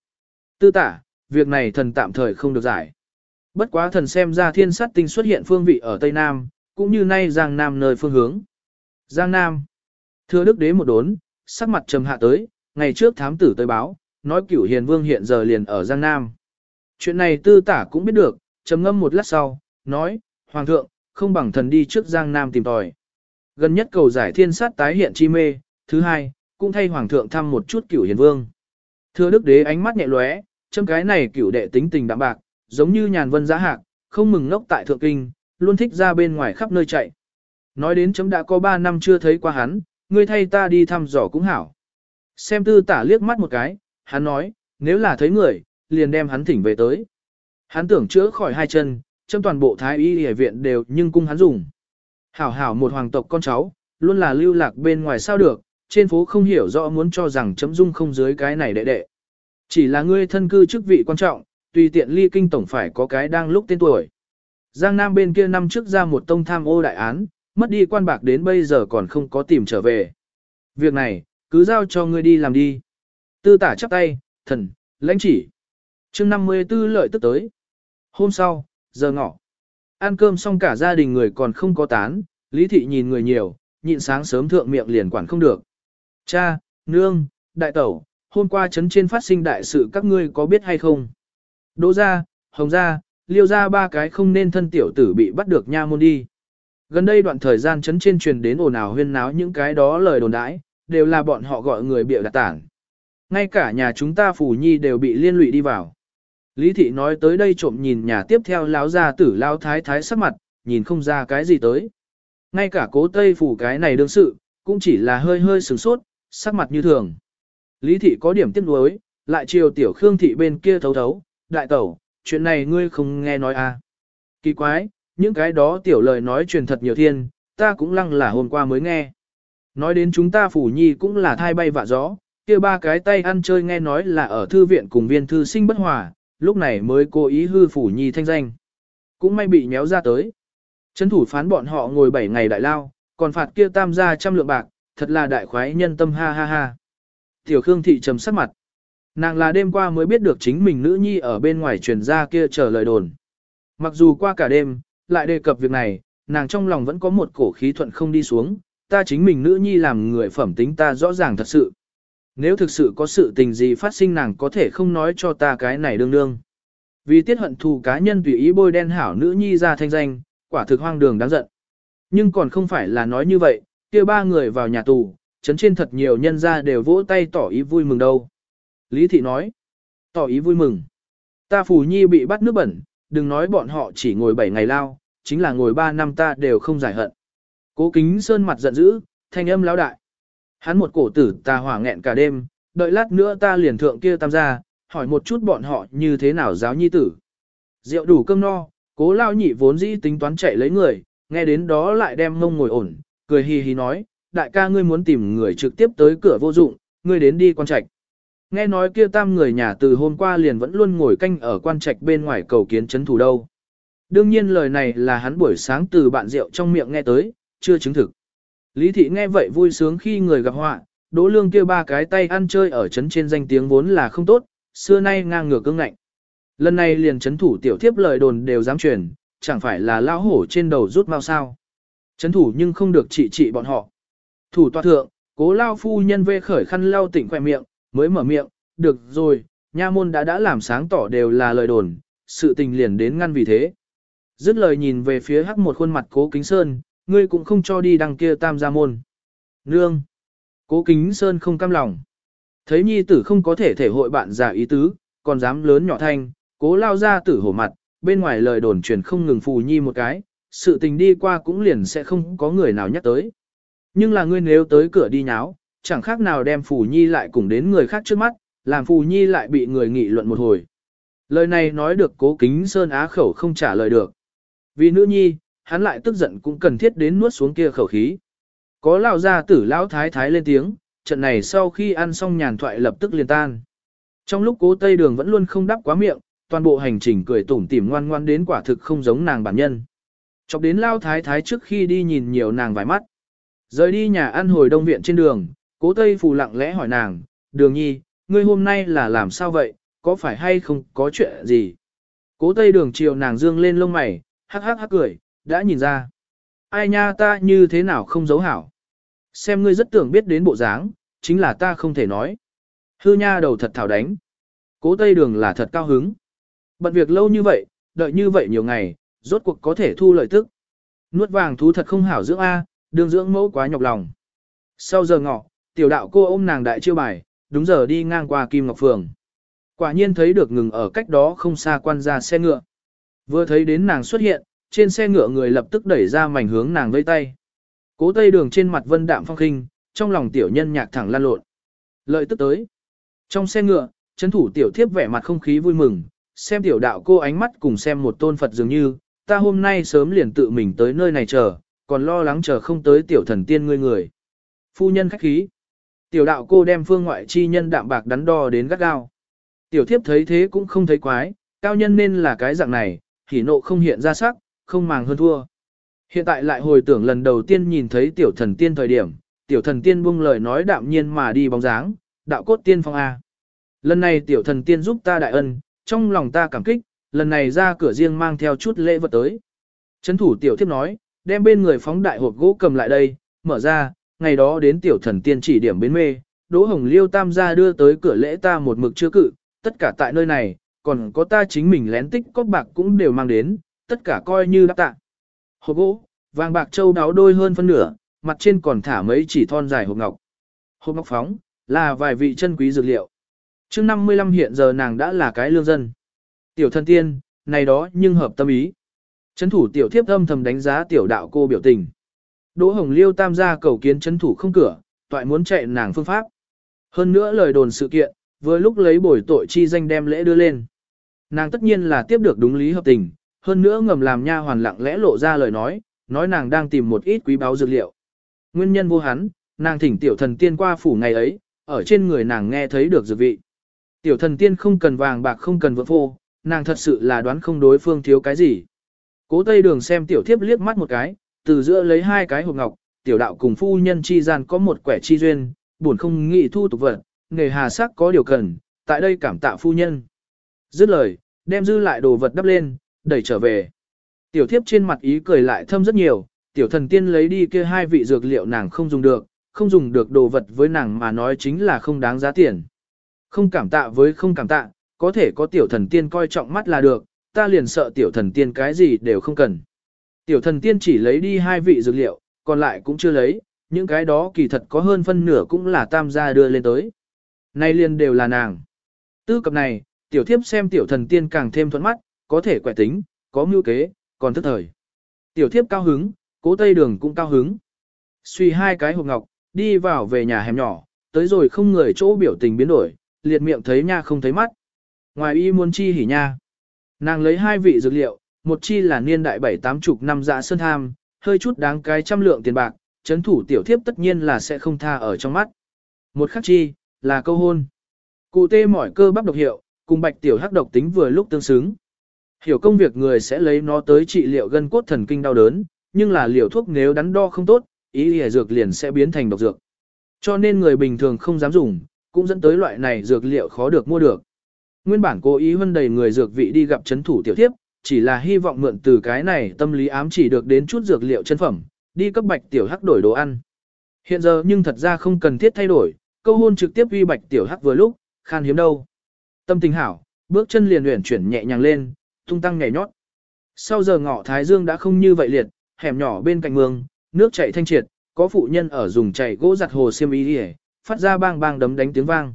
Tư tả, việc này thần tạm thời không được giải. Bất quá thần xem ra thiên sắt tinh xuất hiện phương vị ở Tây Nam, cũng như nay Giang Nam nơi phương hướng. Giang Nam. Thưa đức đế một đốn, sắc mặt trầm hạ tới, ngày trước thám tử tới báo, nói cửu hiền vương hiện giờ liền ở Giang Nam. Chuyện này tư tả cũng biết được, trầm ngâm một lát sau, nói, Hoàng thượng, không bằng thần đi trước Giang Nam tìm tòi. Gần nhất cầu giải thiên sát tái hiện chi mê, thứ hai, cũng thay Hoàng thượng thăm một chút cửu hiền vương. Thưa đức đế ánh mắt nhẹ lóe, châm cái này cửu đệ tính tình đạm bạc, giống như nhàn vân giá hạc, không mừng ngốc tại thượng kinh, luôn thích ra bên ngoài khắp nơi chạy. Nói đến chấm đã có 3 năm chưa thấy qua hắn, ngươi thay ta đi thăm dò cũng hảo. Xem tư tả liếc mắt một cái, hắn nói, nếu là thấy người, liền đem hắn thỉnh về tới. Hắn tưởng chữa khỏi hai chân, trong toàn bộ thái y y viện đều nhưng cung hắn dùng. Hảo hảo một hoàng tộc con cháu, luôn là lưu lạc bên ngoài sao được, trên phố không hiểu rõ muốn cho rằng chấm dung không dưới cái này đệ đệ. Chỉ là ngươi thân cư chức vị quan trọng, tùy tiện ly kinh tổng phải có cái đang lúc tên tuổi. Giang Nam bên kia năm trước ra một tông tham ô đại án, mất đi quan bạc đến bây giờ còn không có tìm trở về. Việc này, cứ giao cho ngươi đi làm đi. Tư tả chắp tay, thần, lãnh chỉ. chương 54 lợi tức tới. Hôm sau, giờ ngọ. Ăn cơm xong cả gia đình người còn không có tán, Lý Thị nhìn người nhiều, nhịn sáng sớm thượng miệng liền quản không được. Cha, nương, đại tẩu, hôm qua chấn trên phát sinh đại sự các ngươi có biết hay không? Đỗ gia, hồng gia, liêu gia ba cái không nên thân tiểu tử bị bắt được nha môn đi. Gần đây đoạn thời gian chấn trên truyền đến ồn ào huyên náo những cái đó lời đồn đãi, đều là bọn họ gọi người bịa đặt tảng. Ngay cả nhà chúng ta phủ nhi đều bị liên lụy đi vào. Lý thị nói tới đây trộm nhìn nhà tiếp theo lão gia tử lão thái thái sắc mặt, nhìn không ra cái gì tới. Ngay cả cố tây phủ cái này đương sự, cũng chỉ là hơi hơi sửng sốt, sắc mặt như thường. Lý thị có điểm tiếc nuối, lại chiều tiểu khương thị bên kia thấu thấu, đại tẩu, chuyện này ngươi không nghe nói à. Kỳ quái, những cái đó tiểu lời nói truyền thật nhiều thiên, ta cũng lăng là hôm qua mới nghe. Nói đến chúng ta phủ nhi cũng là thai bay vạ gió, kia ba cái tay ăn chơi nghe nói là ở thư viện cùng viên thư sinh bất hòa, lúc này mới cố ý hư phủ nhi thanh danh. Cũng may bị méo ra tới. chấn thủ phán bọn họ ngồi 7 ngày đại lao, còn phạt kia tam gia trăm lượng bạc, thật là đại khoái nhân tâm ha ha ha. Tiểu Khương Thị trầm sắc mặt. Nàng là đêm qua mới biết được chính mình nữ nhi ở bên ngoài truyền ra kia chờ lời đồn. Mặc dù qua cả đêm, lại đề cập việc này, nàng trong lòng vẫn có một cổ khí thuận không đi xuống, ta chính mình nữ nhi làm người phẩm tính ta rõ ràng thật sự. Nếu thực sự có sự tình gì phát sinh nàng có thể không nói cho ta cái này đương đương. Vì tiết hận thù cá nhân tùy ý bôi đen hảo nữ nhi ra thanh danh, quả thực hoang đường đáng giận. Nhưng còn không phải là nói như vậy, kia ba người vào nhà tù, chấn trên thật nhiều nhân ra đều vỗ tay tỏ ý vui mừng đâu. Lý thị nói, tỏ ý vui mừng. Ta phù nhi bị bắt nước bẩn, đừng nói bọn họ chỉ ngồi 7 ngày lao, chính là ngồi 3 năm ta đều không giải hận. Cố kính sơn mặt giận dữ, thanh âm lão đại. Hắn một cổ tử ta hỏa nghẹn cả đêm, đợi lát nữa ta liền thượng kia tam gia, hỏi một chút bọn họ như thế nào giáo nhi tử. Rượu đủ cơm no, cố lao nhị vốn dĩ tính toán chạy lấy người, nghe đến đó lại đem mông ngồi ổn, cười hì hì nói, đại ca ngươi muốn tìm người trực tiếp tới cửa vô dụng, ngươi đến đi quan trạch. Nghe nói kia tam người nhà từ hôm qua liền vẫn luôn ngồi canh ở quan trạch bên ngoài cầu kiến chấn thủ đâu. Đương nhiên lời này là hắn buổi sáng từ bạn rượu trong miệng nghe tới, chưa chứng thực. Lý thị nghe vậy vui sướng khi người gặp họa, đỗ lương kia ba cái tay ăn chơi ở chấn trên danh tiếng vốn là không tốt, xưa nay ngang ngược cương ngạnh. Lần này liền chấn thủ tiểu thiếp lời đồn đều dám truyền, chẳng phải là lao hổ trên đầu rút mau sao. Chấn thủ nhưng không được trị trị bọn họ. Thủ tọa thượng, cố lao phu nhân vê khởi khăn lau tỉnh khỏe miệng, mới mở miệng, được rồi, nha môn đã đã làm sáng tỏ đều là lời đồn, sự tình liền đến ngăn vì thế. Dứt lời nhìn về phía hắc một khuôn mặt cố kính sơn, ngươi cũng không cho đi đăng kia tam gia môn. Nương! Cố kính sơn không cam lòng. Thấy nhi tử không có thể thể hội bạn giả ý tứ, còn dám lớn nhỏ thanh, cố lao ra tử hổ mặt, bên ngoài lời đồn truyền không ngừng phù nhi một cái, sự tình đi qua cũng liền sẽ không có người nào nhắc tới. Nhưng là ngươi nếu tới cửa đi nháo, chẳng khác nào đem phù nhi lại cùng đến người khác trước mắt, làm phù nhi lại bị người nghị luận một hồi. Lời này nói được cố kính sơn á khẩu không trả lời được. Vì nữ nhi, hắn lại tức giận cũng cần thiết đến nuốt xuống kia khẩu khí. Có lão gia tử lão thái thái lên tiếng, trận này sau khi ăn xong nhàn thoại lập tức liền tan. Trong lúc cố tây đường vẫn luôn không đáp quá miệng, toàn bộ hành trình cười tủm tỉm ngoan ngoan đến quả thực không giống nàng bản nhân. Chọc đến lao thái thái trước khi đi nhìn nhiều nàng vài mắt. Rời đi nhà ăn hồi đông viện trên đường, cố tây phù lặng lẽ hỏi nàng, đường nhi, ngươi hôm nay là làm sao vậy, có phải hay không có chuyện gì? Cố tây đường chiều nàng dương lên lông mày, hắc hắc hắc cười, đã nhìn ra. Ai nha ta như thế nào không giấu hảo. Xem ngươi rất tưởng biết đến bộ dáng, chính là ta không thể nói. Hư nha đầu thật thảo đánh. Cố tây đường là thật cao hứng. Bận việc lâu như vậy, đợi như vậy nhiều ngày, rốt cuộc có thể thu lợi tức. Nuốt vàng thú thật không hảo dưỡng A, đường dưỡng mẫu quá nhọc lòng. Sau giờ ngọ, tiểu đạo cô ôm nàng đại chiêu bài, đúng giờ đi ngang qua Kim Ngọc Phường. Quả nhiên thấy được ngừng ở cách đó không xa quan ra xe ngựa. Vừa thấy đến nàng xuất hiện, trên xe ngựa người lập tức đẩy ra mảnh hướng nàng vây tay. Cố tây đường trên mặt vân đạm phong khinh, trong lòng tiểu nhân nhạc thẳng lan lộn. Lợi tức tới. Trong xe ngựa, chấn thủ tiểu thiếp vẻ mặt không khí vui mừng, xem tiểu đạo cô ánh mắt cùng xem một tôn Phật dường như, ta hôm nay sớm liền tự mình tới nơi này chờ, còn lo lắng chờ không tới tiểu thần tiên ngươi người. Phu nhân khách khí. Tiểu đạo cô đem phương ngoại chi nhân đạm bạc đắn đo đến gắt gao. Tiểu thiếp thấy thế cũng không thấy quái, cao nhân nên là cái dạng này, hỉ nộ không hiện ra sắc, không màng hơn thua. Hiện tại lại hồi tưởng lần đầu tiên nhìn thấy tiểu thần tiên thời điểm, tiểu thần tiên buông lời nói đạm nhiên mà đi bóng dáng, đạo cốt tiên phong A. Lần này tiểu thần tiên giúp ta đại ân, trong lòng ta cảm kích, lần này ra cửa riêng mang theo chút lễ vật tới. Chấn thủ tiểu thiếp nói, đem bên người phóng đại hộp gỗ cầm lại đây, mở ra, ngày đó đến tiểu thần tiên chỉ điểm bến mê, Đỗ Hồng Liêu tam gia đưa tới cửa lễ ta một mực chưa cự, tất cả tại nơi này, còn có ta chính mình lén tích cóc bạc cũng đều mang đến, tất cả coi như đáp tạ. Hộp gỗ, vàng bạc châu đáo đôi hơn phân nửa, mặt trên còn thả mấy chỉ thon dài hộp ngọc. Hộp ngọc phóng, là vài vị chân quý dược liệu. Trước 55 hiện giờ nàng đã là cái lương dân. Tiểu thân tiên, này đó nhưng hợp tâm ý. Chấn thủ tiểu thiếp âm thầm đánh giá tiểu đạo cô biểu tình. Đỗ Hồng Liêu tam gia cầu kiến chấn thủ không cửa, toại muốn chạy nàng phương pháp. Hơn nữa lời đồn sự kiện, vừa lúc lấy bồi tội chi danh đem lễ đưa lên. Nàng tất nhiên là tiếp được đúng lý hợp tình, hơn nữa ngầm làm nha hoàn lặng lẽ lộ ra lời nói, nói nàng đang tìm một ít quý báu dược liệu. Nguyên nhân vô hắn, nàng thỉnh tiểu thần tiên qua phủ ngày ấy, ở trên người nàng nghe thấy được dược vị. Tiểu thần tiên không cần vàng bạc không cần vượng phô, nàng thật sự là đoán không đối phương thiếu cái gì. Cố Tây Đường xem tiểu thiếp liếc mắt một cái, từ giữa lấy hai cái hộp ngọc, tiểu đạo cùng phu nhân chi gian có một quẻ chi duyên, buồn không nghĩ thu tục vật, nghề hà sắc có điều cần, tại đây cảm tạ phu nhân. Dứt lời, đem dư lại đồ vật đắp lên, đẩy trở về. Tiểu thiếp trên mặt ý cười lại thâm rất nhiều, tiểu thần tiên lấy đi kia hai vị dược liệu nàng không dùng được, không dùng được đồ vật với nàng mà nói chính là không đáng giá tiền. Không cảm tạ với không cảm tạ, có thể có tiểu thần tiên coi trọng mắt là được, ta liền sợ tiểu thần tiên cái gì đều không cần. Tiểu thần tiên chỉ lấy đi hai vị dược liệu, còn lại cũng chưa lấy, những cái đó kỳ thật có hơn phân nửa cũng là tam gia đưa lên tới. Nay liền đều là nàng. Tư cập này, tiểu thiếp xem tiểu thần tiên càng thêm thuận mắt, có thể quẻ tính, có mưu kế, còn thức thời. Tiểu thiếp cao hứng, cố tây đường cũng cao hứng. Suy hai cái hộp ngọc, đi vào về nhà hẻm nhỏ, tới rồi không người chỗ biểu tình biến đổi, liệt miệng thấy nha không thấy mắt. Ngoài y muốn chi hỉ nha. Nàng lấy hai vị dược liệu, một chi là niên đại bảy tám chục năm dạ sơn tham, hơi chút đáng cái trăm lượng tiền bạc, chấn thủ tiểu thiếp tất nhiên là sẽ không tha ở trong mắt. Một khắc chi, là câu hôn. Cụ tê mỏi cơ bắp độc hiệu, cùng bạch tiểu hắc độc tính vừa lúc tương xứng. Hiểu công việc người sẽ lấy nó tới trị liệu gân cốt thần kinh đau đớn, nhưng là liều thuốc nếu đắn đo không tốt, ý hề dược liền sẽ biến thành độc dược. Cho nên người bình thường không dám dùng, cũng dẫn tới loại này dược liệu khó được mua được. Nguyên bản cố ý vân đầy người dược vị đi gặp chấn thủ tiểu tiếp, chỉ là hy vọng mượn từ cái này tâm lý ám chỉ được đến chút dược liệu chân phẩm, đi cấp bạch tiểu hắc đổi đồ ăn. Hiện giờ nhưng thật ra không cần thiết thay đổi, câu hôn trực tiếp uy bạch tiểu hắc vừa lúc, khan hiếm đâu. Tâm tình hảo, bước chân liền uyển chuyển nhẹ nhàng lên, tung tăng nhảy nhót. Sau giờ ngọ Thái Dương đã không như vậy liệt, hẻm nhỏ bên cạnh mương, nước chảy thanh triệt, có phụ nhân ở dùng chảy gỗ giặt hồ xiêm y đi phát ra bang bang đấm đánh tiếng vang.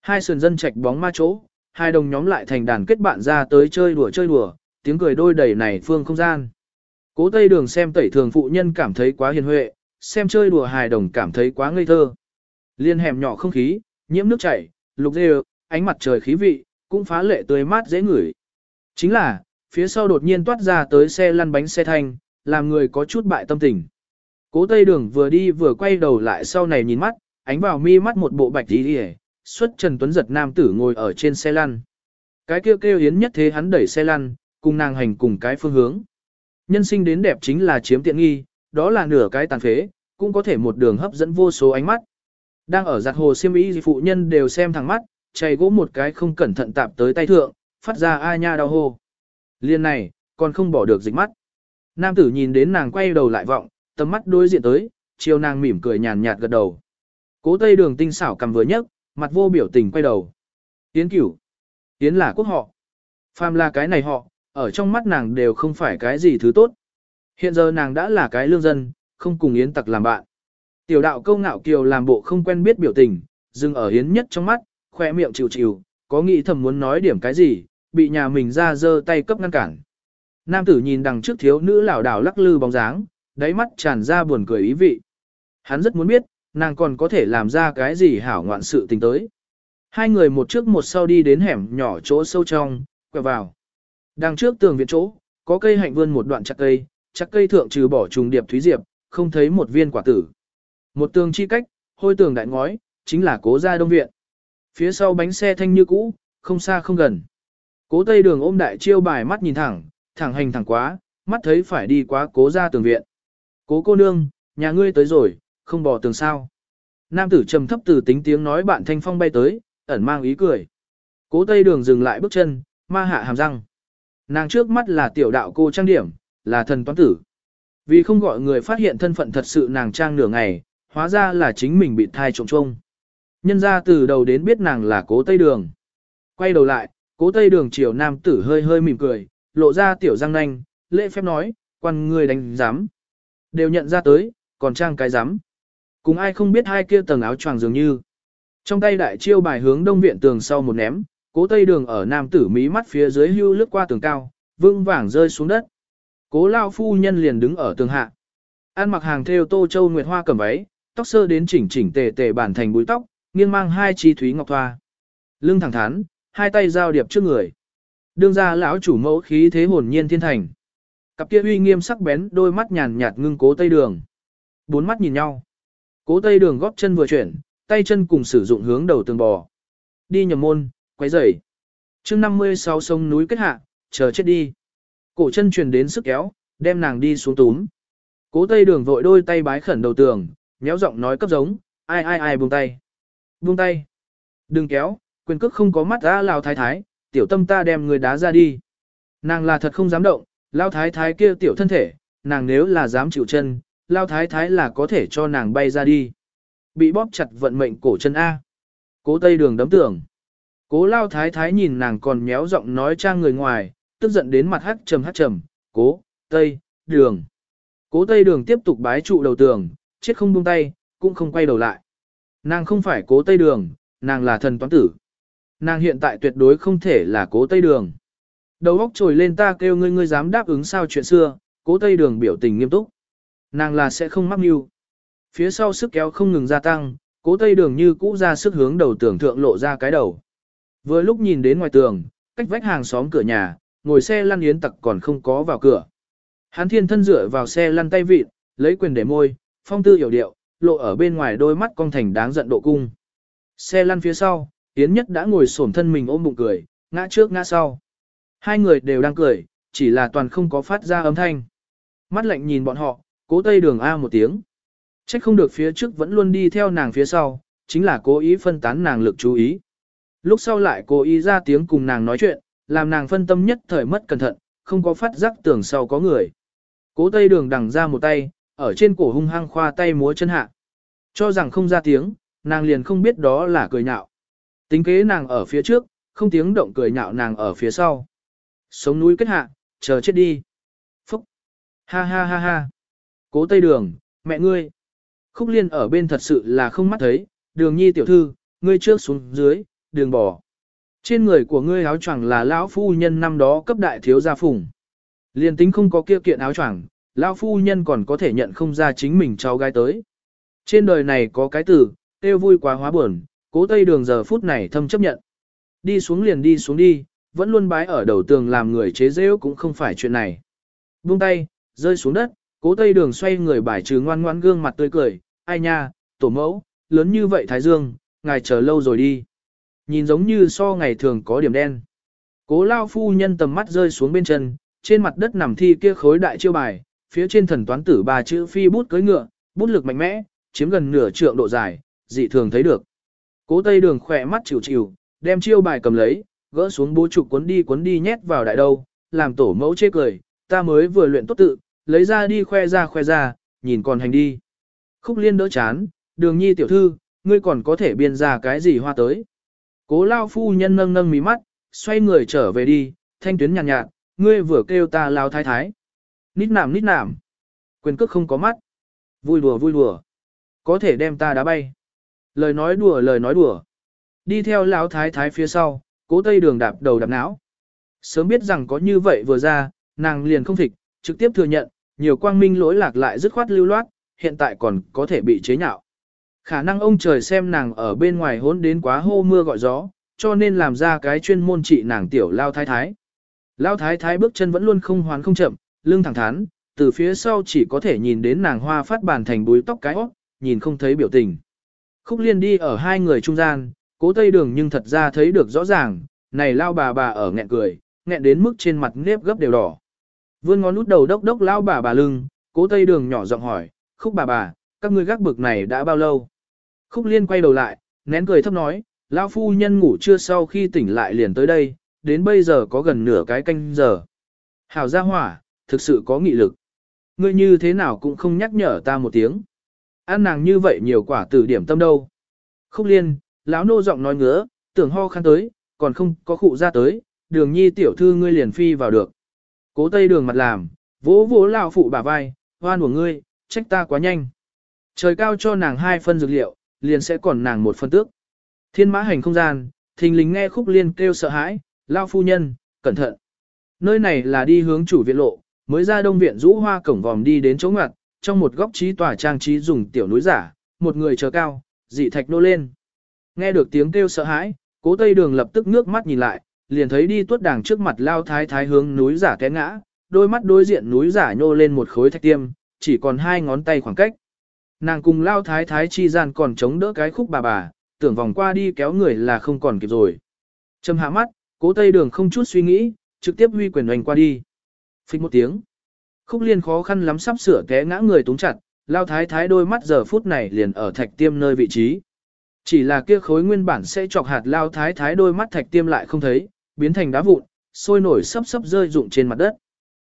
Hai sườn dân chạch bóng ma chỗ, hai đồng nhóm lại thành đàn kết bạn ra tới chơi đùa chơi đùa, tiếng cười đôi đầy này phương không gian. Cố Tây Đường xem tẩy thường phụ nhân cảm thấy quá hiền huệ, xem chơi đùa hài đồng cảm thấy quá ngây thơ. Liên hẻm nhỏ không khí, nhiễm nước chảy, lục dê ánh mặt trời khí vị, cũng phá lệ tươi mát dễ ngửi. Chính là, phía sau đột nhiên toát ra tới xe lăn bánh xe thanh, làm người có chút bại tâm tình. Cố Tây Đường vừa đi vừa quay đầu lại sau này nhìn mắt, ánh vào mi mắt một bộ bạch đi đi xuất Trần Tuấn giật nam tử ngồi ở trên xe lăn. Cái kêu kêu yến nhất thế hắn đẩy xe lăn, cùng nàng hành cùng cái phương hướng. Nhân sinh đến đẹp chính là chiếm tiện nghi, đó là nửa cái tàn phế, cũng có thể một đường hấp dẫn vô số ánh mắt. Đang ở giặt hồ siêm ý phụ nhân đều xem thẳng mắt, chày gỗ một cái không cẩn thận tạp tới tay thượng, phát ra a nha đau hô. Liên này, còn không bỏ được dịch mắt. Nam tử nhìn đến nàng quay đầu lại vọng, tầm mắt đối diện tới, chiều nàng mỉm cười nhàn nhạt gật đầu. Cố tây đường tinh xảo cầm vừa nhấc, mặt vô biểu tình quay đầu. Tiến cửu. Tiến là quốc họ. Phàm là cái này họ, ở trong mắt nàng đều không phải cái gì thứ tốt. Hiện giờ nàng đã là cái lương dân, không cùng Yến tặc làm bạn. Tiểu đạo câu ngạo kiều làm bộ không quen biết biểu tình, dừng ở Yến nhất trong mắt, khoe miệng chịu chịu, có nghĩ thầm muốn nói điểm cái gì, bị nhà mình ra giơ tay cấp ngăn cản. Nam tử nhìn đằng trước thiếu nữ lảo đảo lắc lư bóng dáng, đáy mắt tràn ra buồn cười ý vị. Hắn rất muốn biết, nàng còn có thể làm ra cái gì hảo ngoạn sự tình tới. Hai người một trước một sau đi đến hẻm nhỏ chỗ sâu trong, quẹo vào. Đằng trước tường viện chỗ, có cây hạnh vươn một đoạn chặt cây, chặt cây thượng trừ bỏ trùng điệp thúy diệp, không thấy một viên quả tử. Một tường chi cách, hôi tường đại ngói, chính là cố gia đông viện. Phía sau bánh xe thanh như cũ, không xa không gần. Cố tây đường ôm đại chiêu bài mắt nhìn thẳng, thẳng hành thẳng quá, mắt thấy phải đi quá cố gia tường viện. Cố cô nương, nhà ngươi tới rồi, không bỏ tường sao. Nam tử trầm thấp từ tính tiếng nói bạn thanh phong bay tới, ẩn mang ý cười. Cố tây đường dừng lại bước chân, ma hạ hàm răng. Nàng trước mắt là tiểu đạo cô trang điểm, là thần toán tử. Vì không gọi người phát hiện thân phận thật sự nàng trang nửa ngày, hóa ra là chính mình bị thai trộm trông. Nhân ra từ đầu đến biết nàng là cố Tây Đường. Quay đầu lại, cố Tây Đường chiều nam tử hơi hơi mỉm cười, lộ ra tiểu răng nanh, lễ phép nói, quan người đánh giám. Đều nhận ra tới, còn trang cái giám. Cùng ai không biết hai kia tầng áo choàng dường như. Trong tay đại chiêu bài hướng đông viện tường sau một ném, cố Tây Đường ở nam tử mí mắt phía dưới hưu lướt qua tường cao, vững vàng rơi xuống đất. Cố lao phu nhân liền đứng ở tường hạ. Ăn mặc hàng theo tô châu nguyệt hoa cầm váy, tóc sơ đến chỉnh chỉnh tề tề bản thành búi tóc, nghiêng mang hai chi thúy ngọc thoa. Lưng thẳng thắn, hai tay giao điệp trước người. Đương ra lão chủ mẫu khí thế hồn nhiên thiên thành. Cặp kia uy nghiêm sắc bén đôi mắt nhàn nhạt ngưng cố tây đường. Bốn mắt nhìn nhau. Cố tây đường góp chân vừa chuyển, tay chân cùng sử dụng hướng đầu tường bò. Đi nhầm môn, quấy rầy. chương 56 sông núi kết hạ, chờ chết đi. Cổ chân truyền đến sức kéo, đem nàng đi xuống túm. Cố tây đường vội đôi tay bái khẩn đầu tường, méo giọng nói cấp giống, ai ai ai buông tay. Buông tay. Đừng kéo, quyền cước không có mắt ra lao thái thái, tiểu tâm ta đem người đá ra đi. Nàng là thật không dám động, lao thái thái kia tiểu thân thể, nàng nếu là dám chịu chân, lao thái thái là có thể cho nàng bay ra đi. Bị bóp chặt vận mệnh cổ chân A. Cố tây đường đấm tưởng. Cố lao thái thái nhìn nàng còn méo giọng nói trang người ngoài, tức giận đến mặt hắc trầm hắc trầm, cố, tây, đường. Cố tây đường tiếp tục bái trụ đầu tường, chết không buông tay, cũng không quay đầu lại. Nàng không phải cố tây đường, nàng là thần toán tử. Nàng hiện tại tuyệt đối không thể là cố tây đường. Đầu óc trồi lên ta kêu ngươi ngươi dám đáp ứng sao chuyện xưa, cố tây đường biểu tình nghiêm túc. Nàng là sẽ không mắc mưu. Phía sau sức kéo không ngừng gia tăng, cố tây đường như cũ ra sức hướng đầu tường thượng lộ ra cái đầu. Vừa lúc nhìn đến ngoài tường, cách vách hàng xóm cửa nhà, ngồi xe lăn yến tặc còn không có vào cửa. Hán thiên thân dựa vào xe lăn tay vịt, lấy quyền để môi, phong tư hiểu điệu, lộ ở bên ngoài đôi mắt cong thành đáng giận độ cung. Xe lăn phía sau, Yến Nhất đã ngồi xổm thân mình ôm bụng cười, ngã trước ngã sau. Hai người đều đang cười, chỉ là toàn không có phát ra âm thanh. Mắt lạnh nhìn bọn họ, cố tây đường A một tiếng. Trách không được phía trước vẫn luôn đi theo nàng phía sau, chính là cố ý phân tán nàng lực chú ý. Lúc sau lại cố ý ra tiếng cùng nàng nói chuyện, làm nàng phân tâm nhất thời mất cẩn thận, không có phát giác tưởng sau có người. Cố tây đường đằng ra một tay, ở trên cổ hung hăng khoa tay múa chân hạ. Cho rằng không ra tiếng, nàng liền không biết đó là cười nhạo. Tính kế nàng ở phía trước, không tiếng động cười nhạo nàng ở phía sau. Sống núi kết hạ, chờ chết đi. Phúc. Ha ha ha ha. Cố tây đường, mẹ ngươi. Khúc liên ở bên thật sự là không mắt thấy, đường nhi tiểu thư, ngươi trước xuống dưới, đường bỏ. Trên người của ngươi áo choàng là lão phu nhân năm đó cấp đại thiếu gia phùng. Liên tính không có kia kiện áo choàng, lão phu nhân còn có thể nhận không ra chính mình cháu gái tới. Trên đời này có cái từ, tiêu vui quá hóa buồn, cố tây đường giờ phút này thâm chấp nhận. Đi xuống liền đi xuống đi, vẫn luôn bái ở đầu tường làm người chế rêu cũng không phải chuyện này. Buông tay, rơi xuống đất, cố tây đường xoay người bài trừ ngoan ngoan gương mặt tươi cười, ai nha, tổ mẫu, lớn như vậy Thái Dương, ngài chờ lâu rồi đi. Nhìn giống như so ngày thường có điểm đen. Cố lao phu nhân tầm mắt rơi xuống bên chân, trên mặt đất nằm thi kia khối đại chiêu bài, phía trên thần toán tử ba chữ phi bút cưới ngựa, bút lực mạnh mẽ, chiếm gần nửa trượng độ dài, dị thường thấy được. Cố tây đường khỏe mắt chịu chịu, đem chiêu bài cầm lấy, gỡ xuống bố trục cuốn đi cuốn đi nhét vào đại đâu, làm tổ mẫu chê cười, ta mới vừa luyện tốt tự, lấy ra đi khoe ra khoe ra, nhìn còn hành đi. Khúc liên đỡ chán, đường nhi tiểu thư, ngươi còn có thể biên ra cái gì hoa tới. Cố lao phu nhân nâng nâng mí mắt, xoay người trở về đi, thanh tuyến nhàn nhạt, nhạt, ngươi vừa kêu ta lao thái thái. Nít nảm nít nảm. Quyền cước không có mắt. Vui đùa vui đùa. Có thể đem ta đá bay. Lời nói đùa lời nói đùa. Đi theo lão thái thái phía sau, cố tây đường đạp đầu đạp não. Sớm biết rằng có như vậy vừa ra, nàng liền không thịch, trực tiếp thừa nhận, nhiều quang minh lỗi lạc lại dứt khoát lưu loát, hiện tại còn có thể bị chế nhạo. Khả năng ông trời xem nàng ở bên ngoài hốn đến quá hô mưa gọi gió, cho nên làm ra cái chuyên môn trị nàng tiểu lao thái thái. Lao thái thái bước chân vẫn luôn không hoán không chậm, lưng thẳng thắn, từ phía sau chỉ có thể nhìn đến nàng hoa phát bàn thành búi tóc cái óc, nhìn không thấy biểu tình. Khúc liên đi ở hai người trung gian, cố tây đường nhưng thật ra thấy được rõ ràng, này lao bà bà ở nghẹn cười, nghẹn đến mức trên mặt nếp gấp đều đỏ. Vươn ngón út đầu đốc đốc lao bà bà lưng, cố tây đường nhỏ giọng hỏi, khúc bà bà, các ngươi gác bực này đã bao lâu? Khúc liên quay đầu lại, nén cười thấp nói, lão phu nhân ngủ trưa sau khi tỉnh lại liền tới đây, đến bây giờ có gần nửa cái canh giờ. Hảo gia hỏa, thực sự có nghị lực. Ngươi như thế nào cũng không nhắc nhở ta một tiếng. Ăn nàng như vậy nhiều quả tử điểm tâm đâu. Khúc liên, lão nô giọng nói ngứa, tưởng ho khăn tới, còn không có khụ ra tới, đường nhi tiểu thư ngươi liền phi vào được. Cố tây đường mặt làm, vỗ vỗ lão phụ bả vai, hoan của ngươi, trách ta quá nhanh. Trời cao cho nàng hai phân dược liệu, liền sẽ còn nàng một phân tước. Thiên mã hành không gian, thình lình nghe khúc liên kêu sợ hãi, lao phu nhân, cẩn thận. Nơi này là đi hướng chủ viện lộ, mới ra đông viện rũ hoa cổng vòm đi đến chỗ ngoặt, trong một góc trí tòa trang trí dùng tiểu núi giả, một người chờ cao, dị thạch nô lên. Nghe được tiếng kêu sợ hãi, cố tây đường lập tức ngước mắt nhìn lại, liền thấy đi tuốt đàng trước mặt lao thái thái hướng núi giả té ngã, đôi mắt đối diện núi giả nhô lên một khối thạch tiêm, chỉ còn hai ngón tay khoảng cách. Nàng cùng lao thái thái chi gian còn chống đỡ cái khúc bà bà, tưởng vòng qua đi kéo người là không còn kịp rồi. Trầm hạ mắt, cố tây đường không chút suy nghĩ, trực tiếp huy quyền hoành qua đi. Phích một tiếng. Khúc liên khó khăn lắm sắp sửa té ngã người túng chặt, lao thái thái đôi mắt giờ phút này liền ở thạch tiêm nơi vị trí. Chỉ là kia khối nguyên bản sẽ chọc hạt lao thái thái đôi mắt thạch tiêm lại không thấy, biến thành đá vụn, sôi nổi sấp sấp rơi rụng trên mặt đất.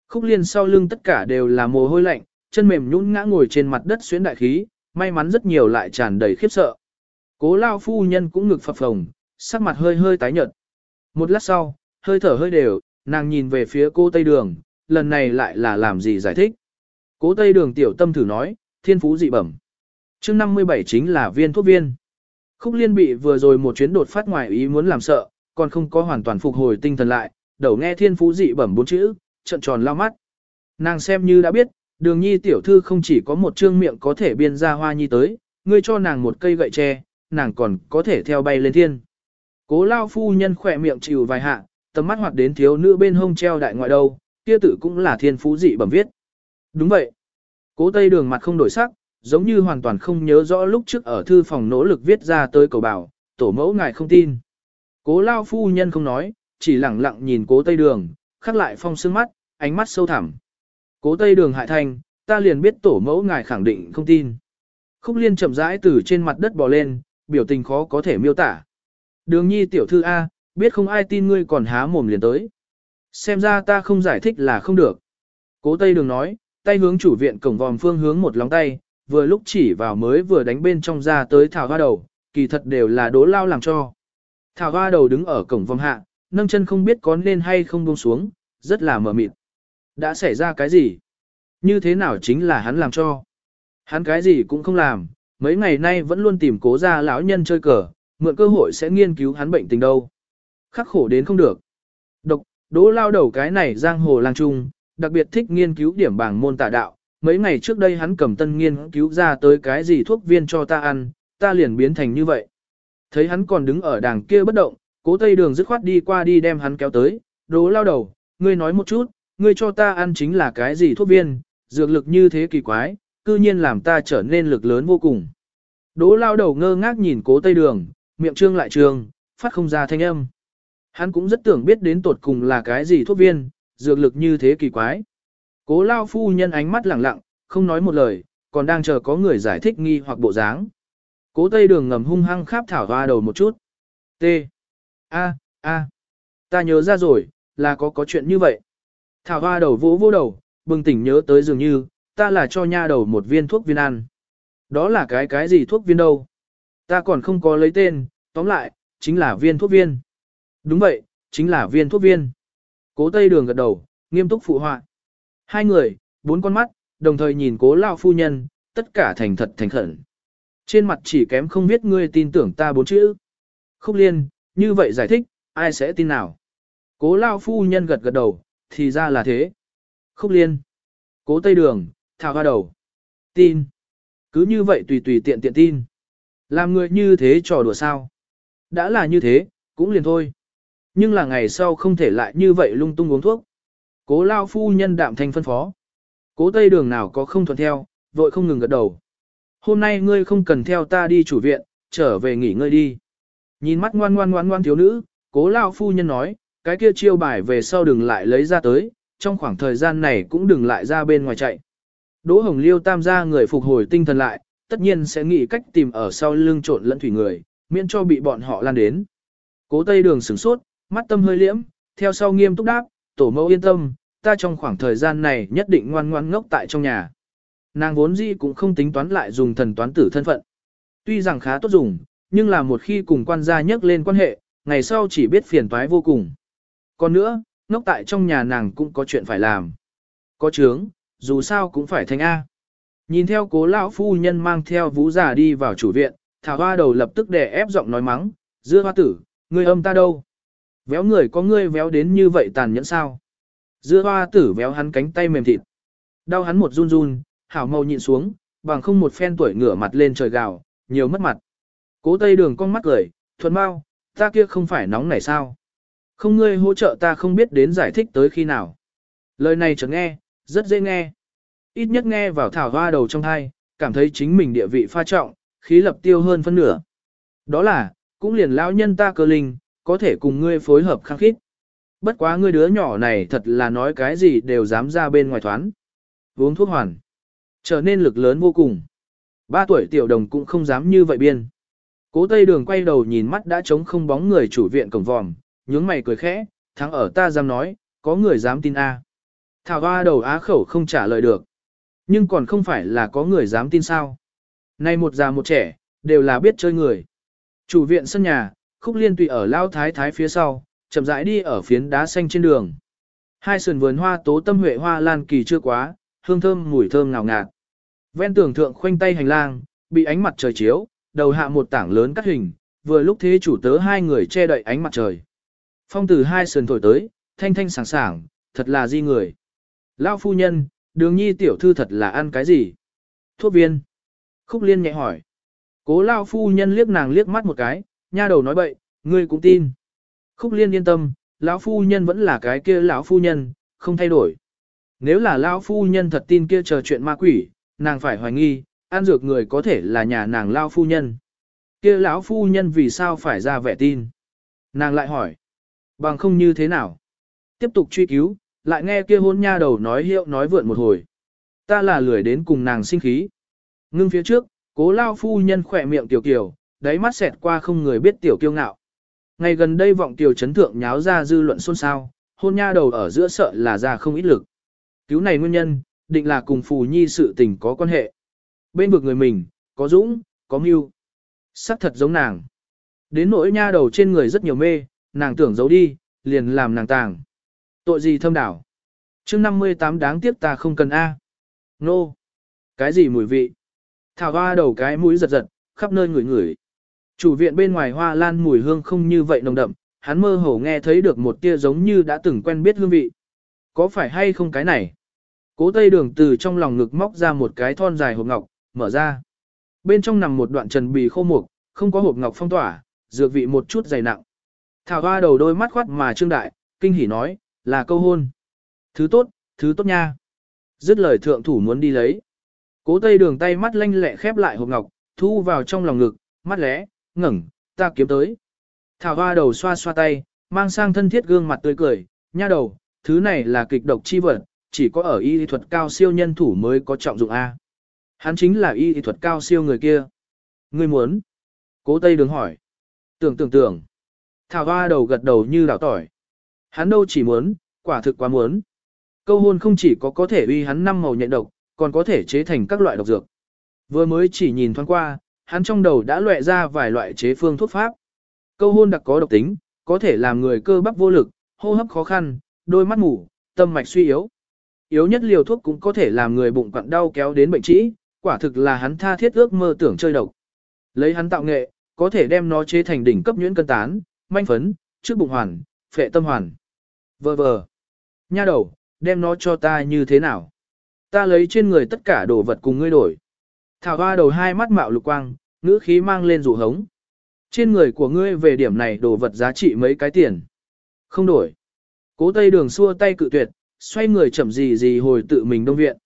Khúc liên sau lưng tất cả đều là mồ hôi lạnh, chân mềm nhũn ngã ngồi trên mặt đất xuyến đại khí, may mắn rất nhiều lại tràn đầy khiếp sợ. Cố lao phu nhân cũng ngực phập phồng, sắc mặt hơi hơi tái nhợt. Một lát sau, hơi thở hơi đều, nàng nhìn về phía cô Tây Đường, lần này lại là làm gì giải thích. Cố Tây Đường tiểu tâm thử nói, thiên phú dị bẩm. chương 57 chính là viên thuốc viên. Khúc liên bị vừa rồi một chuyến đột phát ngoài ý muốn làm sợ, còn không có hoàn toàn phục hồi tinh thần lại, đầu nghe thiên phú dị bẩm bốn chữ, trận tròn lao mắt. Nàng xem như đã biết, đường nhi tiểu thư không chỉ có một trương miệng có thể biên ra hoa nhi tới, ngươi cho nàng một cây gậy tre, nàng còn có thể theo bay lên thiên. Cố lao phu nhân khỏe miệng chịu vài hạ, tầm mắt hoạt đến thiếu nữ bên hông treo đại ngoại đâu, kia tử cũng là thiên phú dị bẩm viết. Đúng vậy. Cố tây đường mặt không đổi sắc, giống như hoàn toàn không nhớ rõ lúc trước ở thư phòng nỗ lực viết ra tới cầu bảo, tổ mẫu ngài không tin. Cố lao phu nhân không nói, chỉ lặng lặng nhìn cố tây đường, khắc lại phong sương mắt, ánh mắt sâu thẳm. Cố tây đường hại thanh, ta liền biết tổ mẫu ngài khẳng định không tin. Khúc liên chậm rãi từ trên mặt đất bò lên, biểu tình khó có thể miêu tả. Đường nhi tiểu thư A, biết không ai tin ngươi còn há mồm liền tới. Xem ra ta không giải thích là không được. Cố Tây Đường nói, tay hướng chủ viện cổng vòm phương hướng một lóng tay, vừa lúc chỉ vào mới vừa đánh bên trong ra tới thảo hoa đầu, kỳ thật đều là đố lao làm cho. Thảo hoa đầu đứng ở cổng vòm hạ, nâng chân không biết có nên hay không buông xuống, rất là mờ mịt. Đã xảy ra cái gì? Như thế nào chính là hắn làm cho? Hắn cái gì cũng không làm, mấy ngày nay vẫn luôn tìm cố ra lão nhân chơi cờ, mượn cơ hội sẽ nghiên cứu hắn bệnh tình đâu. Khắc khổ đến không được. Độc, đỗ lao đầu cái này giang hồ lang trung, đặc biệt thích nghiên cứu điểm bảng môn tả đạo. Mấy ngày trước đây hắn cầm tân nghiên cứu ra tới cái gì thuốc viên cho ta ăn, ta liền biến thành như vậy. Thấy hắn còn đứng ở đàng kia bất động, cố tây đường dứt khoát đi qua đi đem hắn kéo tới, đố lao đầu, ngươi nói một chút, ngươi cho ta ăn chính là cái gì thuốc viên, dược lực như thế kỳ quái, cư nhiên làm ta trở nên lực lớn vô cùng. Đỗ lao đầu ngơ ngác nhìn cố tây đường, miệng trương lại trương, phát không ra thanh âm. Hắn cũng rất tưởng biết đến tột cùng là cái gì thuốc viên, dược lực như thế kỳ quái. Cố lao phu nhân ánh mắt lẳng lặng, không nói một lời, còn đang chờ có người giải thích nghi hoặc bộ dáng. Cố tây đường ngầm hung hăng kháp thảo hoa đầu một chút. T. A. A. Ta nhớ ra rồi, là có có chuyện như vậy. Thảo hoa đầu vỗ vỗ đầu, bừng tỉnh nhớ tới dường như, ta là cho nha đầu một viên thuốc viên ăn. Đó là cái cái gì thuốc viên đâu? Ta còn không có lấy tên, tóm lại, chính là viên thuốc viên. Đúng vậy, chính là viên thuốc viên. Cố Tây Đường gật đầu, nghiêm túc phụ họa. Hai người, bốn con mắt, đồng thời nhìn cố lao phu nhân, tất cả thành thật thành khẩn. Trên mặt chỉ kém không biết ngươi tin tưởng ta bốn chữ. Khúc liên, như vậy giải thích, ai sẽ tin nào? Cố lao phu nhân gật gật đầu, thì ra là thế. Khúc liên. Cố Tây Đường, thảo hoa đầu. Tin. Cứ như vậy tùy tùy tiện tiện tin. Làm người như thế trò đùa sao. Đã là như thế, cũng liền thôi. Nhưng là ngày sau không thể lại như vậy lung tung uống thuốc. Cố lao phu nhân đạm thanh phân phó. Cố Tây Đường nào có không thuận theo, vội không ngừng gật đầu. Hôm nay ngươi không cần theo ta đi chủ viện, trở về nghỉ ngơi đi. Nhìn mắt ngoan ngoan ngoan ngoan thiếu nữ, cố lao phu nhân nói, cái kia chiêu bài về sau đừng lại lấy ra tới, trong khoảng thời gian này cũng đừng lại ra bên ngoài chạy. Đỗ Hồng Liêu tam gia người phục hồi tinh thần lại, tất nhiên sẽ nghĩ cách tìm ở sau lưng trộn lẫn thủy người, miễn cho bị bọn họ lan đến. Cố Tây Đường sửng sốt, mắt tâm hơi liễm, theo sau nghiêm túc đáp, tổ mẫu yên tâm, ta trong khoảng thời gian này nhất định ngoan ngoan ngốc tại trong nhà. Nàng vốn dĩ cũng không tính toán lại dùng thần toán tử thân phận. Tuy rằng khá tốt dùng, nhưng là một khi cùng quan gia nhắc lên quan hệ, ngày sau chỉ biết phiền toái vô cùng. Còn nữa, ngốc tại trong nhà nàng cũng có chuyện phải làm. Có chướng, dù sao cũng phải thành A. Nhìn theo cố lão phu nhân mang theo vũ giả đi vào chủ viện, thảo hoa đầu lập tức đè ép giọng nói mắng, dưa hoa tử, ngươi âm ta đâu? Véo người có ngươi véo đến như vậy tàn nhẫn sao? Dưa hoa tử véo hắn cánh tay mềm thịt. Đau hắn một run run, hảo màu nhịn xuống, bằng không một phen tuổi ngửa mặt lên trời gào, nhiều mất mặt. Cố tây đường con mắt cười, thuần bao, ta kia không phải nóng này sao? Không ngươi hỗ trợ ta không biết đến giải thích tới khi nào. Lời này chẳng nghe, rất dễ nghe. Ít nhất nghe vào thảo hoa đầu trong thai, cảm thấy chính mình địa vị pha trọng, khí lập tiêu hơn phân nửa. Đó là, cũng liền lão nhân ta cơ linh, có thể cùng ngươi phối hợp khăng khít. Bất quá ngươi đứa nhỏ này thật là nói cái gì đều dám ra bên ngoài thoán. Uống thuốc hoàn. Trở nên lực lớn vô cùng. Ba tuổi tiểu đồng cũng không dám như vậy biên. Cố Tây Đường quay đầu nhìn mắt đã trống không bóng người chủ viện cổng vòm, nhướng mày cười khẽ, thắng ở ta dám nói, có người dám tin A. Thảo hoa đầu á khẩu không trả lời được. Nhưng còn không phải là có người dám tin sao. Nay một già một trẻ, đều là biết chơi người. Chủ viện sân nhà, khúc liên tùy ở lao thái thái phía sau, chậm rãi đi ở phiến đá xanh trên đường. Hai sườn vườn hoa tố tâm huệ hoa lan kỳ chưa quá, hương thơm mùi thơm ngào ngạt. Ven tường thượng khoanh tay hành lang, bị ánh mặt trời chiếu, đầu hạ một tảng lớn cắt hình, vừa lúc thế chủ tớ hai người che đậy ánh mặt trời. Phong từ hai sườn thổi tới, thanh thanh sảng sảng, thật là di người. Lao phu nhân, đường nhi tiểu thư thật là ăn cái gì? Thuốc viên. Khúc liên nhẹ hỏi. Cố Lao phu nhân liếc nàng liếc mắt một cái, nha đầu nói bậy, ngươi cũng tin. Khúc liên yên tâm, lão phu nhân vẫn là cái kia lão phu nhân, không thay đổi. Nếu là lão phu nhân thật tin kia chờ chuyện ma quỷ, nàng phải hoài nghi, ăn dược người có thể là nhà nàng lão phu nhân. Kia lão phu nhân vì sao phải ra vẻ tin? Nàng lại hỏi, bằng không như thế nào? Tiếp tục truy cứu, lại nghe kia hôn nha đầu nói hiệu nói vượn một hồi. Ta là lười đến cùng nàng sinh khí. Ngưng phía trước, cố lao phu nhân khỏe miệng tiểu kiều, đáy mắt xẹt qua không người biết tiểu kiêu ngạo. Ngày gần đây vọng tiểu chấn thượng nháo ra dư luận xôn xao, hôn nha đầu ở giữa sợ là ra không ít lực. Cứu này nguyên nhân, định là cùng phù nhi sự tình có quan hệ. Bên vực người mình, có dũng, có mưu. Sắc thật giống nàng. Đến nỗi nha đầu trên người rất nhiều mê, nàng tưởng giấu đi, liền làm nàng tàng. Tội gì thâm đảo? chương 58 đáng tiếc ta không cần A. Nô. Cái gì mùi vị? Thảo hoa đầu cái mũi giật giật, khắp nơi ngửi ngửi. Chủ viện bên ngoài hoa lan mùi hương không như vậy nồng đậm, hắn mơ hồ nghe thấy được một tia giống như đã từng quen biết hương vị. Có phải hay không cái này? Cố tây đường từ trong lòng ngực móc ra một cái thon dài hộp ngọc, mở ra. Bên trong nằm một đoạn trần bì khô mục, không có hộp ngọc phong tỏa, dược vị một chút dày nặng. Thảo hoa đầu đôi mắt khoát mà trương đại, kinh hỉ nói, là câu hôn. Thứ tốt, thứ tốt nha. Dứt lời thượng thủ muốn đi lấy. Cố tây đường tay mắt lanh lẹ khép lại hộp ngọc, thu vào trong lòng ngực, mắt lẽ, ngẩng, ta kiếm tới. Thảo hoa đầu xoa xoa tay, mang sang thân thiết gương mặt tươi cười, nha đầu, thứ này là kịch độc chi vật, chỉ có ở y thuật cao siêu nhân thủ mới có trọng dụng A. Hắn chính là y thuật cao siêu người kia. Ngươi muốn? Cố Tây Đường hỏi. Tưởng tưởng tưởng. Thảo hoa đầu gật đầu như đảo tỏi. Hắn đâu chỉ muốn, quả thực quá muốn. Câu hôn không chỉ có có thể uy hắn năm màu nhện độc, còn có thể chế thành các loại độc dược. Vừa mới chỉ nhìn thoáng qua, hắn trong đầu đã loại ra vài loại chế phương thuốc pháp. Câu hôn đặc có độc tính, có thể làm người cơ bắp vô lực, hô hấp khó khăn, đôi mắt mù, tâm mạch suy yếu. Yếu nhất liều thuốc cũng có thể làm người bụng quặn đau kéo đến bệnh trĩ, quả thực là hắn tha thiết ước mơ tưởng chơi độc. Lấy hắn tạo nghệ, có thể đem nó chế thành đỉnh cấp nhuyễn cân tán, manh phấn, trước bụng hoàn, phệ tâm hoàn. Vờ vờ. Nha đầu, đem nó cho ta như thế nào? Ta lấy trên người tất cả đồ vật cùng ngươi đổi. Thảo hoa đầu hai mắt mạo lục quang, ngữ khí mang lên rủ hống. Trên người của ngươi về điểm này đồ vật giá trị mấy cái tiền. Không đổi. Cố tây đường xua tay cự tuyệt, xoay người chậm gì gì hồi tự mình đông viện.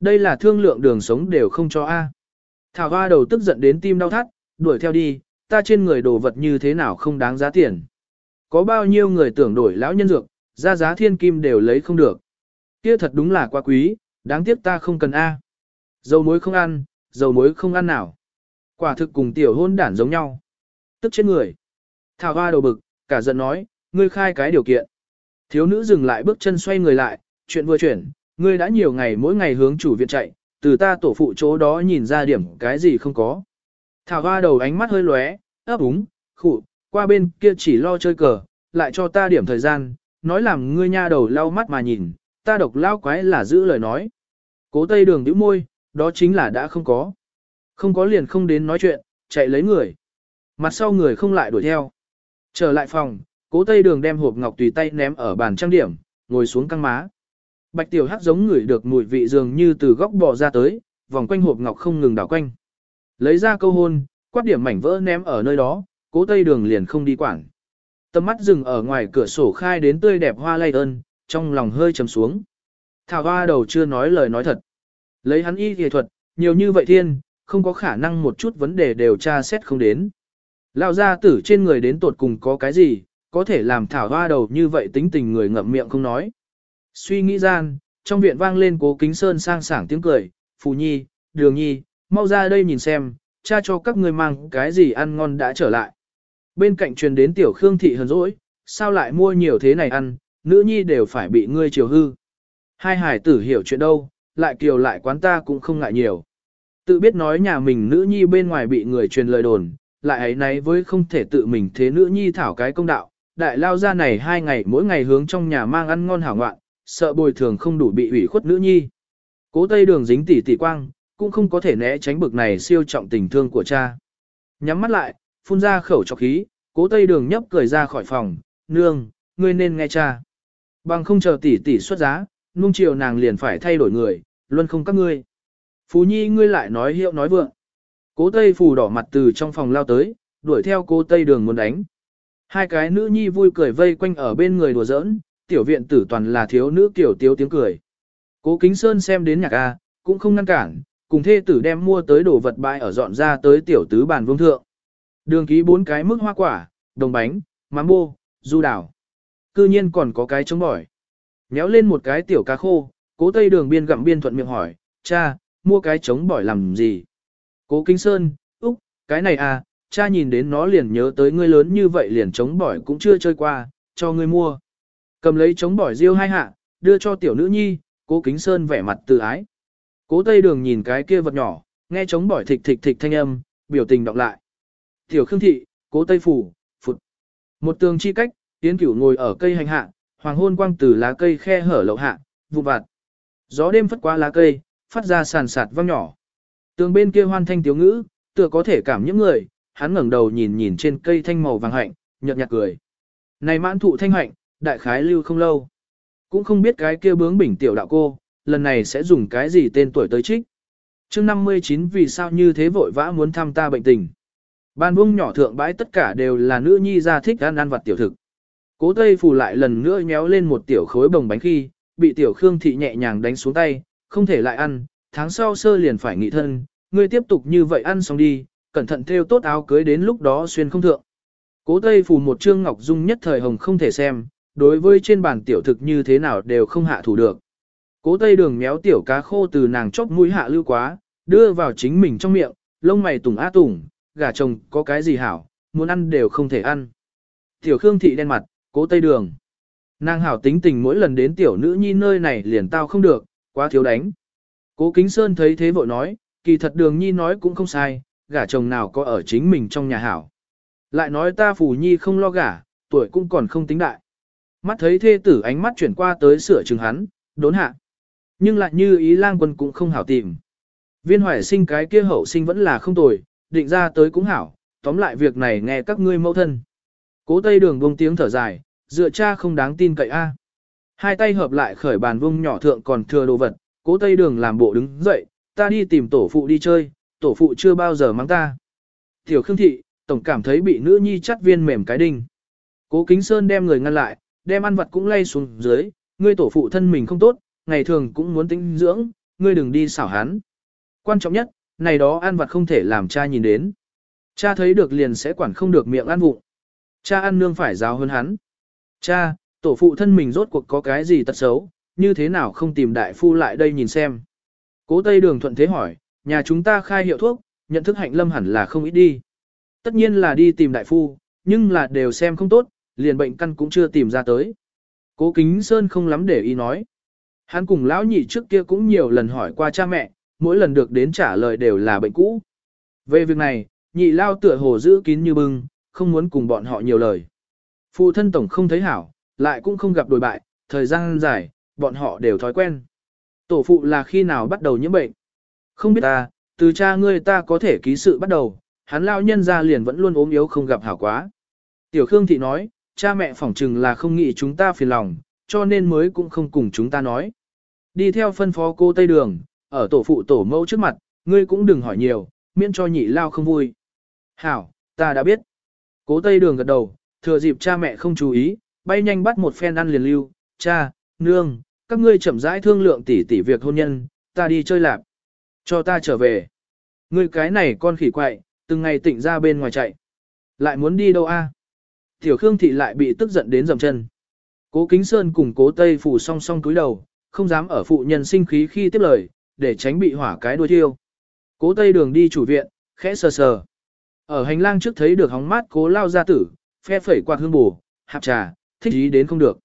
Đây là thương lượng đường sống đều không cho A. Thảo hoa đầu tức giận đến tim đau thắt, đuổi theo đi, ta trên người đồ vật như thế nào không đáng giá tiền. Có bao nhiêu người tưởng đổi lão nhân dược, ra giá thiên kim đều lấy không được. Kia thật đúng là quá quý, đáng tiếc ta không cần A. Dầu muối không ăn, dầu muối không ăn nào. Quả thực cùng tiểu hôn đản giống nhau. Tức chết người. Thảo hoa đầu bực, cả giận nói, ngươi khai cái điều kiện. Thiếu nữ dừng lại bước chân xoay người lại, chuyện vừa chuyển, ngươi đã nhiều ngày mỗi ngày hướng chủ viện chạy, từ ta tổ phụ chỗ đó nhìn ra điểm cái gì không có. Thảo hoa đầu ánh mắt hơi lóe, ấp úng, khụ, qua bên kia chỉ lo chơi cờ, lại cho ta điểm thời gian, nói làm ngươi nha đầu lau mắt mà nhìn, ta độc lao quái là giữ lời nói. Cố tây đường nhíu môi, đó chính là đã không có. Không có liền không đến nói chuyện, chạy lấy người. Mặt sau người không lại đuổi theo. Trở lại phòng, cố tây đường đem hộp ngọc tùy tay ném ở bàn trang điểm, ngồi xuống căng má. Bạch tiểu hắc giống người được mùi vị dường như từ góc bò ra tới, vòng quanh hộp ngọc không ngừng đảo quanh. Lấy ra câu hôn, quát điểm mảnh vỡ ném ở nơi đó, cố tây đường liền không đi quảng. Tầm mắt dừng ở ngoài cửa sổ khai đến tươi đẹp hoa lay ơn, trong lòng hơi trầm xuống. Thảo hoa đầu chưa nói lời nói thật. Lấy hắn y kỳ thuật, nhiều như vậy thiên, không có khả năng một chút vấn đề đều tra xét không đến. Lão gia tử trên người đến tột cùng có cái gì, có thể làm thảo hoa đầu như vậy tính tình người ngậm miệng không nói. Suy nghĩ gian, trong viện vang lên cố kính sơn sang sảng tiếng cười, phù nhi, đường nhi, mau ra đây nhìn xem, cha cho các ngươi mang cái gì ăn ngon đã trở lại. Bên cạnh truyền đến tiểu khương thị hờn dỗi, sao lại mua nhiều thế này ăn, nữ nhi đều phải bị ngươi chiều hư. Hai hải tử hiểu chuyện đâu, lại kiều lại quán ta cũng không ngại nhiều. Tự biết nói nhà mình nữ nhi bên ngoài bị người truyền lời đồn, lại ấy nấy với không thể tự mình thế nữ nhi thảo cái công đạo, đại lao ra này hai ngày mỗi ngày hướng trong nhà mang ăn ngon hảo ngoạn, sợ bồi thường không đủ bị ủy khuất nữ nhi. Cố tây đường dính tỉ tỉ quang, cũng không có thể né tránh bực này siêu trọng tình thương của cha. Nhắm mắt lại, phun ra khẩu cho khí, cố tây đường nhấp cười ra khỏi phòng, nương, ngươi nên nghe cha. Bằng không chờ tỷ tỷ xuất giá, nung chiều nàng liền phải thay đổi người, luôn không các ngươi. Phú nhi ngươi lại nói hiệu nói vượng. Cố tây phù đỏ mặt từ trong phòng lao tới, đuổi theo cô tây đường muốn đánh. Hai cái nữ nhi vui cười vây quanh ở bên người đùa giỡn, tiểu viện tử toàn là thiếu nữ kiểu tiếu tiếng cười. Cố Kính Sơn xem đến nhạc A, cũng không ngăn cản, cùng thê tử đem mua tới đồ vật bãi ở dọn ra tới tiểu tứ bàn vương thượng. Đường ký bốn cái mức hoa quả, đồng bánh, mắm bô, du đảo. Cư nhiên còn có cái trống bỏi. Nhéo lên một cái tiểu cá khô, cố tây đường biên gặm biên thuận miệng hỏi, cha, mua cái trống bỏi làm gì? Cố Kính Sơn, úc, cái này à, cha nhìn đến nó liền nhớ tới ngươi lớn như vậy liền trống bỏi cũng chưa chơi qua, cho ngươi mua. Cầm lấy trống bỏi riêu hai hạ, đưa cho tiểu nữ nhi, cố Kính Sơn vẻ mặt từ ái. Cố Tây Đường nhìn cái kia vật nhỏ, nghe trống bỏi thịch thịch thịch thanh âm, biểu tình đọc lại. Tiểu Khương Thị, Cố Tây Phủ, Phụt. Một tường chi cách, Tiến Cửu ngồi ở cây hành hạ, hoàng hôn quang từ lá cây khe hở lậu hạ, vụ vặt. Gió đêm phất qua lá cây, phát ra sàn sạt vang nhỏ. Tường bên kia hoan thanh tiếu ngữ, tựa có thể cảm những người, hắn ngẩng đầu nhìn nhìn trên cây thanh màu vàng hạnh, nhợt nhạt cười. Này mãn thụ thanh hạnh, đại khái lưu không lâu. Cũng không biết cái kia bướng bỉnh tiểu đạo cô, lần này sẽ dùng cái gì tên tuổi tới trích. chương 59 vì sao như thế vội vã muốn thăm ta bệnh tình. Ban buông nhỏ thượng bãi tất cả đều là nữ nhi ra thích ăn ăn vặt tiểu thực. Cố Tây Phù lại lần nữa nhéo lên một tiểu khối bồng bánh khi, bị tiểu Khương Thị nhẹ nhàng đánh xuống tay, không thể lại ăn, tháng sau sơ liền phải nghị thân, ngươi tiếp tục như vậy ăn xong đi, cẩn thận theo tốt áo cưới đến lúc đó xuyên không thượng. Cố Tây Phù một trương ngọc dung nhất thời hồng không thể xem, đối với trên bàn tiểu thực như thế nào đều không hạ thủ được. Cố Tây Đường méo tiểu cá khô từ nàng chóp mũi hạ lưu quá, đưa vào chính mình trong miệng, lông mày tùng á tùng, gà chồng có cái gì hảo, muốn ăn đều không thể ăn. Tiểu Khương Thị đen mặt, cố Tây Đường. Nàng hảo tính tình mỗi lần đến tiểu nữ nhi nơi này liền tao không được, quá thiếu đánh. Cố Kính Sơn thấy thế vội nói, kỳ thật đường nhi nói cũng không sai, gả chồng nào có ở chính mình trong nhà hảo. Lại nói ta phù nhi không lo gả, tuổi cũng còn không tính đại. Mắt thấy thê tử ánh mắt chuyển qua tới sửa chừng hắn, đốn hạ. Nhưng lại như ý lang quân cũng không hảo tìm. Viên hoài sinh cái kia hậu sinh vẫn là không tồi, định ra tới cũng hảo, tóm lại việc này nghe các ngươi mẫu thân. Cố tây đường buông tiếng thở dài, dựa cha không đáng tin cậy a. Hai tay hợp lại khởi bàn vung nhỏ thượng còn thừa đồ vật, cố tây đường làm bộ đứng dậy, ta đi tìm tổ phụ đi chơi, tổ phụ chưa bao giờ mắng ta. Tiểu Khương Thị, tổng cảm thấy bị nữ nhi chắt viên mềm cái đinh. Cố Kính Sơn đem người ngăn lại, đem ăn vật cũng lay xuống dưới, ngươi tổ phụ thân mình không tốt, ngày thường cũng muốn tinh dưỡng, ngươi đừng đi xảo hắn. Quan trọng nhất, này đó ăn vật không thể làm cha nhìn đến. Cha thấy được liền sẽ quản không được miệng ăn vụng. Cha ăn nương phải giáo hơn hắn. Cha, tổ phụ thân mình rốt cuộc có cái gì tật xấu, như thế nào không tìm đại phu lại đây nhìn xem. Cố Tây Đường thuận thế hỏi, nhà chúng ta khai hiệu thuốc, nhận thức hạnh lâm hẳn là không ít đi. Tất nhiên là đi tìm đại phu, nhưng là đều xem không tốt, liền bệnh căn cũng chưa tìm ra tới. Cố Kính Sơn không lắm để ý nói. Hắn cùng lão nhị trước kia cũng nhiều lần hỏi qua cha mẹ, mỗi lần được đến trả lời đều là bệnh cũ. Về việc này, nhị lao tựa hồ giữ kín như bưng, không muốn cùng bọn họ nhiều lời. Phụ thân tổng không thấy hảo, lại cũng không gặp đổi bại, thời gian dài, bọn họ đều thói quen. Tổ phụ là khi nào bắt đầu nhiễm bệnh? Không biết ta, từ cha ngươi ta có thể ký sự bắt đầu, hắn lao nhân ra liền vẫn luôn ốm yếu không gặp hảo quá. Tiểu Khương Thị nói, cha mẹ phỏng chừng là không nghĩ chúng ta phiền lòng, cho nên mới cũng không cùng chúng ta nói. Đi theo phân phó cô Tây Đường, ở tổ phụ tổ mẫu trước mặt, ngươi cũng đừng hỏi nhiều, miễn cho nhị lao không vui. Hảo, ta đã biết. Cố Tây Đường gật đầu, thừa dịp cha mẹ không chú ý, bay nhanh bắt một phen ăn liền lưu, cha, nương, các ngươi chậm rãi thương lượng tỉ tỉ việc hôn nhân, ta đi chơi lạp. Cho ta trở về. Ngươi cái này con khỉ quậy, từng ngày tỉnh ra bên ngoài chạy. Lại muốn đi đâu a? Tiểu Khương Thị lại bị tức giận đến dầm chân. Cố Kính Sơn cùng cố Tây phủ song song cúi đầu, không dám ở phụ nhân sinh khí khi tiếp lời, để tránh bị hỏa cái đuôi thiêu. Cố Tây đường đi chủ viện, khẽ sờ sờ. Ở hành lang trước thấy được hóng mát cố lao gia tử, phe phẩy quạt hương bù, hạp trà, thích ý đến không được.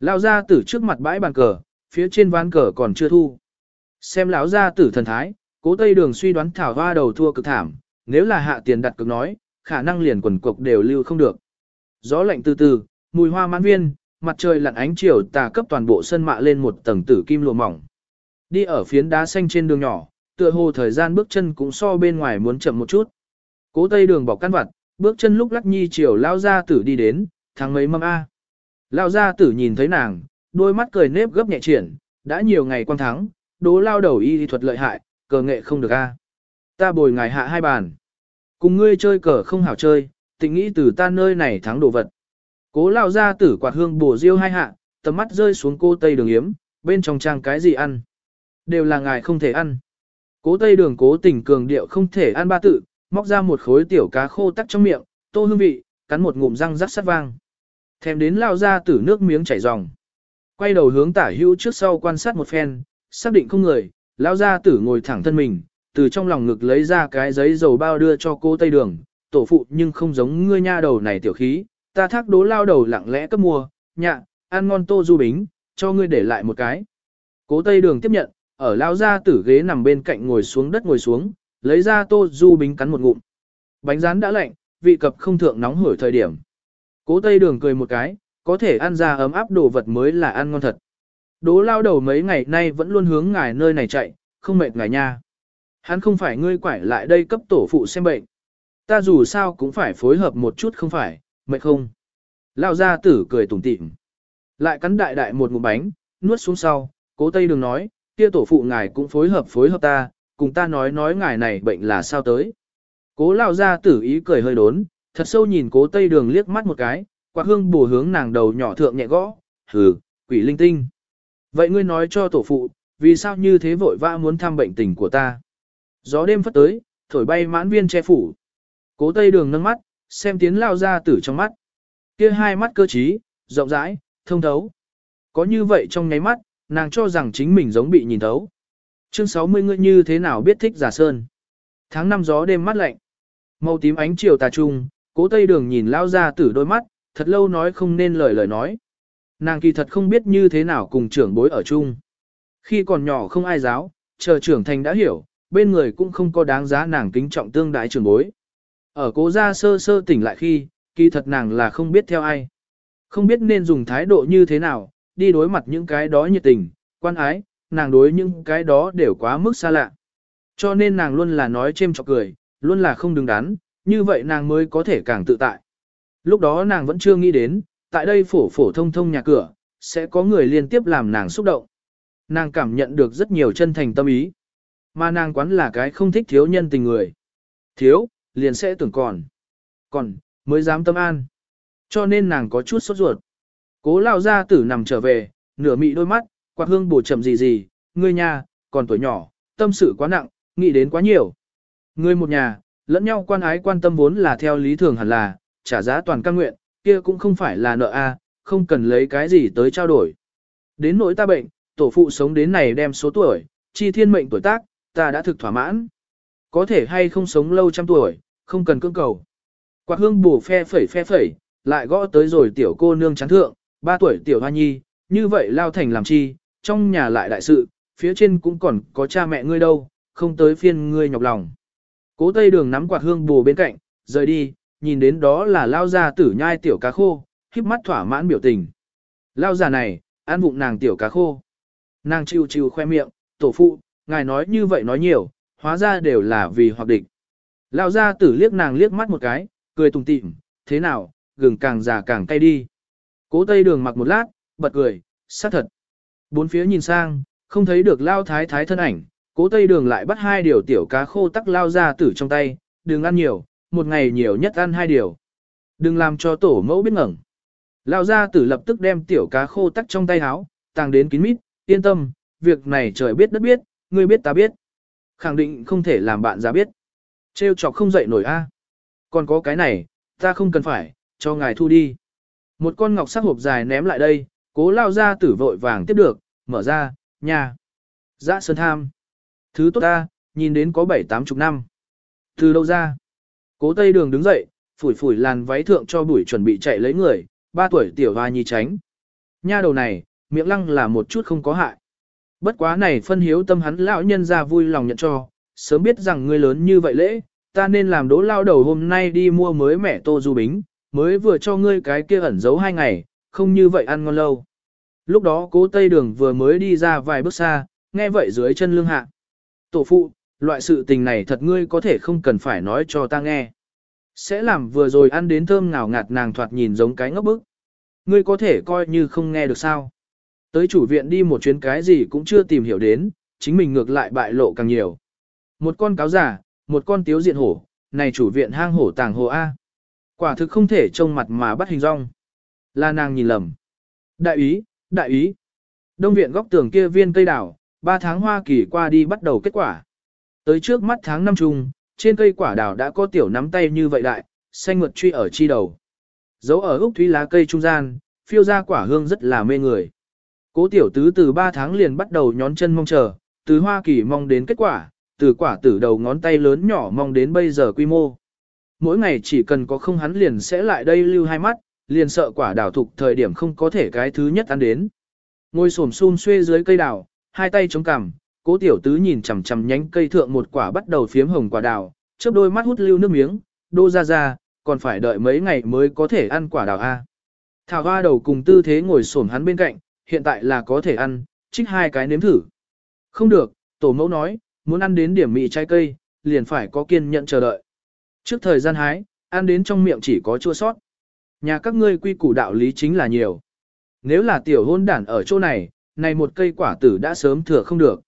Lao gia tử trước mặt bãi bàn cờ, phía trên ván cờ còn chưa thu. Xem lão gia tử thần thái, cố Tây đường suy đoán thảo hoa đầu thua cực thảm, nếu là hạ tiền đặt cực nói, khả năng liền quần cục đều lưu không được. Gió lạnh từ từ, mùi hoa mãn viên, mặt trời lặn ánh chiều tà cấp toàn bộ sân mạ lên một tầng tử kim lụa mỏng. Đi ở phiến đá xanh trên đường nhỏ, tựa hồ thời gian bước chân cũng so bên ngoài muốn chậm một chút. Cố tây đường bọc căn vặt, bước chân lúc lắc nhi chiều lao ra tử đi đến, Thằng mấy mâm A. Lao ra tử nhìn thấy nàng, đôi mắt cười nếp gấp nhẹ triển, đã nhiều ngày quan thắng, đố lao đầu y thuật lợi hại, cờ nghệ không được A. Ta bồi ngài hạ hai bàn. Cùng ngươi chơi cờ không hảo chơi, tình nghĩ từ ta nơi này thắng đồ vật. Cố lao ra tử quạt hương bổ diêu hai hạ, tầm mắt rơi xuống cô tây đường yếm, bên trong trang cái gì ăn. Đều là ngài không thể ăn. Cố tây đường cố tình cường điệu không thể ăn ba tự, móc ra một khối tiểu cá khô tắc trong miệng, tô hương vị, cắn một ngụm răng rắc sắt vang. Thèm đến lao ra tử nước miếng chảy ròng. Quay đầu hướng tả hữu trước sau quan sát một phen, xác định không người, lao ra tử ngồi thẳng thân mình, từ trong lòng ngực lấy ra cái giấy dầu bao đưa cho cô Tây Đường, tổ phụ nhưng không giống ngươi nha đầu này tiểu khí, ta thác đố lao đầu lặng lẽ cấp mua, nhạ, ăn ngon tô du bính, cho ngươi để lại một cái. Cố Tây Đường tiếp nhận, ở lao ra tử ghế nằm bên cạnh ngồi xuống đất ngồi xuống, lấy ra tô du bính cắn một ngụm. Bánh rán đã lạnh, vị cập không thượng nóng hổi thời điểm. Cố Tây Đường cười một cái, có thể ăn ra ấm áp đồ vật mới là ăn ngon thật. Đố lao đầu mấy ngày nay vẫn luôn hướng ngài nơi này chạy, không mệt ngài nha. Hắn không phải ngươi quải lại đây cấp tổ phụ xem bệnh. Ta dù sao cũng phải phối hợp một chút không phải, mệt không. Lao ra tử cười tủm tỉm. Lại cắn đại đại một ngụm bánh, nuốt xuống sau, cố tây đường nói, kia tổ phụ ngài cũng phối hợp phối hợp ta, cùng ta nói nói ngài này bệnh là sao tới. Cố lao ra tử ý cười hơi đốn, thật sâu nhìn cố tây đường liếc mắt một cái, quạt hương bù hướng nàng đầu nhỏ thượng nhẹ gõ, hừ, quỷ linh tinh. Vậy ngươi nói cho tổ phụ, vì sao như thế vội vã muốn thăm bệnh tình của ta? Gió đêm phất tới, thổi bay mãn viên che phủ. Cố tây đường nâng mắt, xem tiến lao ra tử trong mắt. Kia hai mắt cơ trí, rộng rãi, thông thấu. Có như vậy trong nháy mắt, nàng cho rằng chính mình giống bị nhìn thấu. Chương 60 ngươi như thế nào biết thích giả sơn. Tháng năm gió đêm mát lạnh. Màu tím ánh chiều tà trung, cố tây đường nhìn lao ra tử đôi mắt, thật lâu nói không nên lời lời nói. Nàng kỳ thật không biết như thế nào cùng trưởng bối ở chung. Khi còn nhỏ không ai giáo, chờ trưởng thành đã hiểu, bên người cũng không có đáng giá nàng kính trọng tương đại trưởng bối. Ở cố gia sơ sơ tỉnh lại khi, kỳ thật nàng là không biết theo ai. Không biết nên dùng thái độ như thế nào, đi đối mặt những cái đó nhiệt tình, quan ái, nàng đối những cái đó đều quá mức xa lạ. Cho nên nàng luôn là nói chêm chọc cười, luôn là không đứng đắn, như vậy nàng mới có thể càng tự tại. Lúc đó nàng vẫn chưa nghĩ đến, tại đây phổ phổ thông thông nhà cửa, sẽ có người liên tiếp làm nàng xúc động. Nàng cảm nhận được rất nhiều chân thành tâm ý. Mà nàng quán là cái không thích thiếu nhân tình người. Thiếu, liền sẽ tưởng còn. Còn, mới dám tâm an. Cho nên nàng có chút sốt ruột. Cố lao ra tử nằm trở về, nửa mị đôi mắt, quạt hương bổ chậm gì gì, ngươi nhà, còn tuổi nhỏ, tâm sự quá nặng, nghĩ đến quá nhiều. Ngươi một nhà, lẫn nhau quan ái quan tâm vốn là theo lý thường hẳn là, trả giá toàn căn nguyện, kia cũng không phải là nợ a, không cần lấy cái gì tới trao đổi. Đến nỗi ta bệnh, tổ phụ sống đến này đem số tuổi, chi thiên mệnh tuổi tác, ta đã thực thỏa mãn. Có thể hay không sống lâu trăm tuổi, không cần cưỡng cầu. Quạt hương bù phe phẩy phe phẩy, lại gõ tới rồi tiểu cô nương chán thượng, ba tuổi tiểu hoa nhi, như vậy lao thành làm chi, trong nhà lại đại sự, phía trên cũng còn có cha mẹ ngươi đâu, không tới phiên ngươi nhọc lòng. Cố tây đường nắm quạt hương bù bên cạnh, rời đi, nhìn đến đó là lao già tử nhai tiểu cá khô, híp mắt thỏa mãn biểu tình. Lao già này, ăn vụng nàng tiểu cá khô. Nàng chiêu chiêu khoe miệng, tổ phụ, ngài nói như vậy nói nhiều, hóa ra đều là vì hoặc địch. Lao gia tử liếc nàng liếc mắt một cái, cười tùng tịm, thế nào, gừng càng già càng cay đi. Cố tây đường mặc một lát, bật cười, xác thật. Bốn phía nhìn sang, không thấy được lao thái thái thân ảnh, cố tây đường lại bắt hai điều tiểu cá khô tắc lao ra tử trong tay, đừng ăn nhiều, một ngày nhiều nhất ăn hai điều. Đừng làm cho tổ mẫu biết ngẩng. Lao ra tử lập tức đem tiểu cá khô tắc trong tay háo, tàng đến kín mít, yên tâm, việc này trời biết đất biết, ngươi biết ta biết. Khẳng định không thể làm bạn ra biết. Trêu chọc không dậy nổi a. Còn có cái này, ta không cần phải, cho ngài thu đi. Một con ngọc sắc hộp dài ném lại đây, cố lao ra tử vội vàng tiếp được, mở ra, nhà. dã dạ sơn tham. Thứ tốt ta, nhìn đến có bảy tám chục năm. Từ đâu ra? Cố tây đường đứng dậy, phủi phủi làn váy thượng cho buổi chuẩn bị chạy lấy người, ba tuổi tiểu hoa nhi tránh. Nha đầu này, miệng lăng là một chút không có hại. Bất quá này phân hiếu tâm hắn lão nhân ra vui lòng nhận cho, sớm biết rằng ngươi lớn như vậy lễ, ta nên làm đỗ lao đầu hôm nay đi mua mới mẻ tô du bính, mới vừa cho ngươi cái kia ẩn giấu hai ngày, không như vậy ăn ngon lâu. Lúc đó cố tây đường vừa mới đi ra vài bước xa, nghe vậy dưới chân lương hạ. Tổ phụ, loại sự tình này thật ngươi có thể không cần phải nói cho ta nghe. Sẽ làm vừa rồi ăn đến thơm ngào ngạt nàng thoạt nhìn giống cái ngốc bức. Ngươi có thể coi như không nghe được sao. Tới chủ viện đi một chuyến cái gì cũng chưa tìm hiểu đến, chính mình ngược lại bại lộ càng nhiều. Một con cáo giả, một con tiếu diện hổ, này chủ viện hang hổ tàng hồ A. Quả thực không thể trông mặt mà bắt hình rong. Là nàng nhìn lầm. Đại ý, đại ý. Đông viện góc tường kia viên cây đào, ba tháng hoa kỳ qua đi bắt đầu kết quả. Tới trước mắt tháng năm trung, trên cây quả đào đã có tiểu nắm tay như vậy đại, xanh mượt truy ở chi đầu. Dấu ở úc thúy lá cây trung gian, phiêu ra quả hương rất là mê người. Cố tiểu tứ từ 3 tháng liền bắt đầu nhón chân mong chờ, từ Hoa Kỳ mong đến kết quả, từ quả tử đầu ngón tay lớn nhỏ mong đến bây giờ quy mô. Mỗi ngày chỉ cần có không hắn liền sẽ lại đây lưu hai mắt, liền sợ quả đào thục thời điểm không có thể cái thứ nhất ăn đến. Ngồi xổm xun xuê dưới cây đào, hai tay chống cằm, cố tiểu tứ nhìn chằm chằm nhánh cây thượng một quả bắt đầu phiếm hồng quả đào, chớp đôi mắt hút lưu nước miếng, đô ra ra, còn phải đợi mấy ngày mới có thể ăn quả đào a. Thảo hoa đầu cùng tư thế ngồi xổm hắn bên cạnh, hiện tại là có thể ăn, trích hai cái nếm thử. Không được, tổ mẫu nói, muốn ăn đến điểm mị trái cây, liền phải có kiên nhẫn chờ đợi. Trước thời gian hái, ăn đến trong miệng chỉ có chua sót. Nhà các ngươi quy củ đạo lý chính là nhiều. Nếu là tiểu hôn đản ở chỗ này, này một cây quả tử đã sớm thừa không được.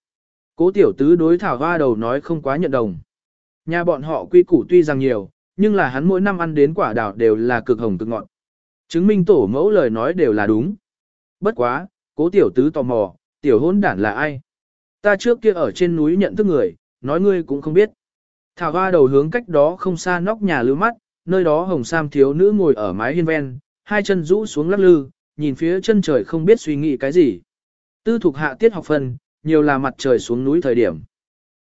Cố tiểu tứ đối thảo hoa đầu nói không quá nhận đồng. Nhà bọn họ quy củ tuy rằng nhiều, nhưng là hắn mỗi năm ăn đến quả đào đều là cực hồng cực ngọt. Chứng minh tổ mẫu lời nói đều là đúng. Bất quá, cố tiểu tứ tò mò, tiểu hôn đản là ai? Ta trước kia ở trên núi nhận thức người, nói ngươi cũng không biết. Thảo hoa đầu hướng cách đó không xa nóc nhà lưu mắt, nơi đó hồng sam thiếu nữ ngồi ở mái hiên ven, hai chân rũ xuống lắc lư, nhìn phía chân trời không biết suy nghĩ cái gì. Tư thuộc hạ tiết học phần, nhiều là mặt trời xuống núi thời điểm.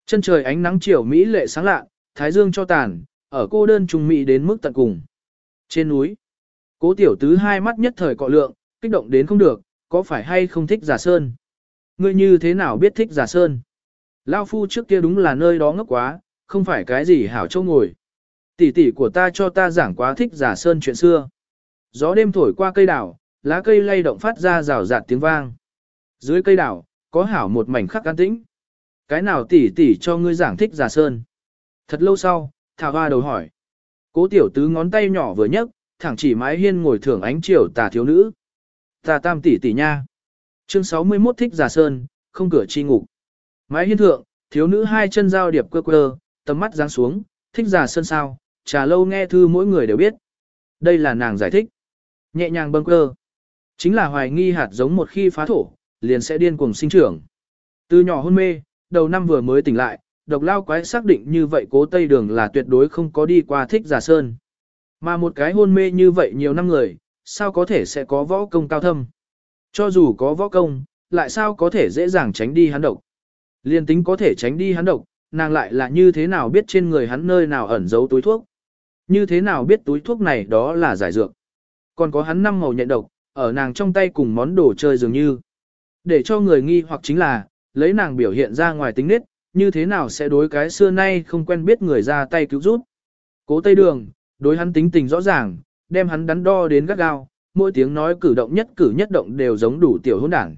Chân trời ánh nắng chiều Mỹ lệ sáng lạ, thái dương cho tàn, ở cô đơn trùng Mỹ đến mức tận cùng. Trên núi, cố tiểu tứ hai mắt nhất thời cọ lượng, kích động đến không được, có phải hay không thích giả sơn? Ngươi như thế nào biết thích giả sơn? Lao phu trước kia đúng là nơi đó ngốc quá, không phải cái gì hảo châu ngồi. Tỷ tỷ của ta cho ta giảng quá thích giả sơn chuyện xưa. Gió đêm thổi qua cây đảo, lá cây lay động phát ra rào rạt tiếng vang. Dưới cây đảo, có hảo một mảnh khắc an tĩnh. Cái nào tỷ tỷ cho ngươi giảng thích giả sơn? Thật lâu sau, Thảo Hoa đầu hỏi. Cố tiểu tứ ngón tay nhỏ vừa nhấc, thẳng chỉ mái hiên ngồi thưởng ánh chiều tà thiếu nữ. Ta tam tỷ tỷ nha. Chương 61 thích giả sơn, không cửa chi ngục. Mái hiên thượng, thiếu nữ hai chân giao điệp quơ quơ, tầm mắt giáng xuống, thích giả sơn sao, trà lâu nghe thư mỗi người đều biết. Đây là nàng giải thích. Nhẹ nhàng bâng quơ. Chính là hoài nghi hạt giống một khi phá thổ, liền sẽ điên cuồng sinh trưởng. Từ nhỏ hôn mê, đầu năm vừa mới tỉnh lại, độc lao quái xác định như vậy cố tây đường là tuyệt đối không có đi qua thích giả sơn. Mà một cái hôn mê như vậy nhiều năm người, sao có thể sẽ có võ công cao thâm? Cho dù có võ công, lại sao có thể dễ dàng tránh đi hắn độc? Liên tính có thể tránh đi hắn độc, nàng lại là như thế nào biết trên người hắn nơi nào ẩn giấu túi thuốc? Như thế nào biết túi thuốc này đó là giải dược? Còn có hắn năm màu nhận độc, ở nàng trong tay cùng món đồ chơi dường như. Để cho người nghi hoặc chính là, lấy nàng biểu hiện ra ngoài tính nết, như thế nào sẽ đối cái xưa nay không quen biết người ra tay cứu giúp. Cố Tây Đường, đối hắn tính tình rõ ràng, đem hắn đắn đo đến gắt gao, mỗi tiếng nói cử động nhất cử nhất động đều giống đủ tiểu hôn đảng.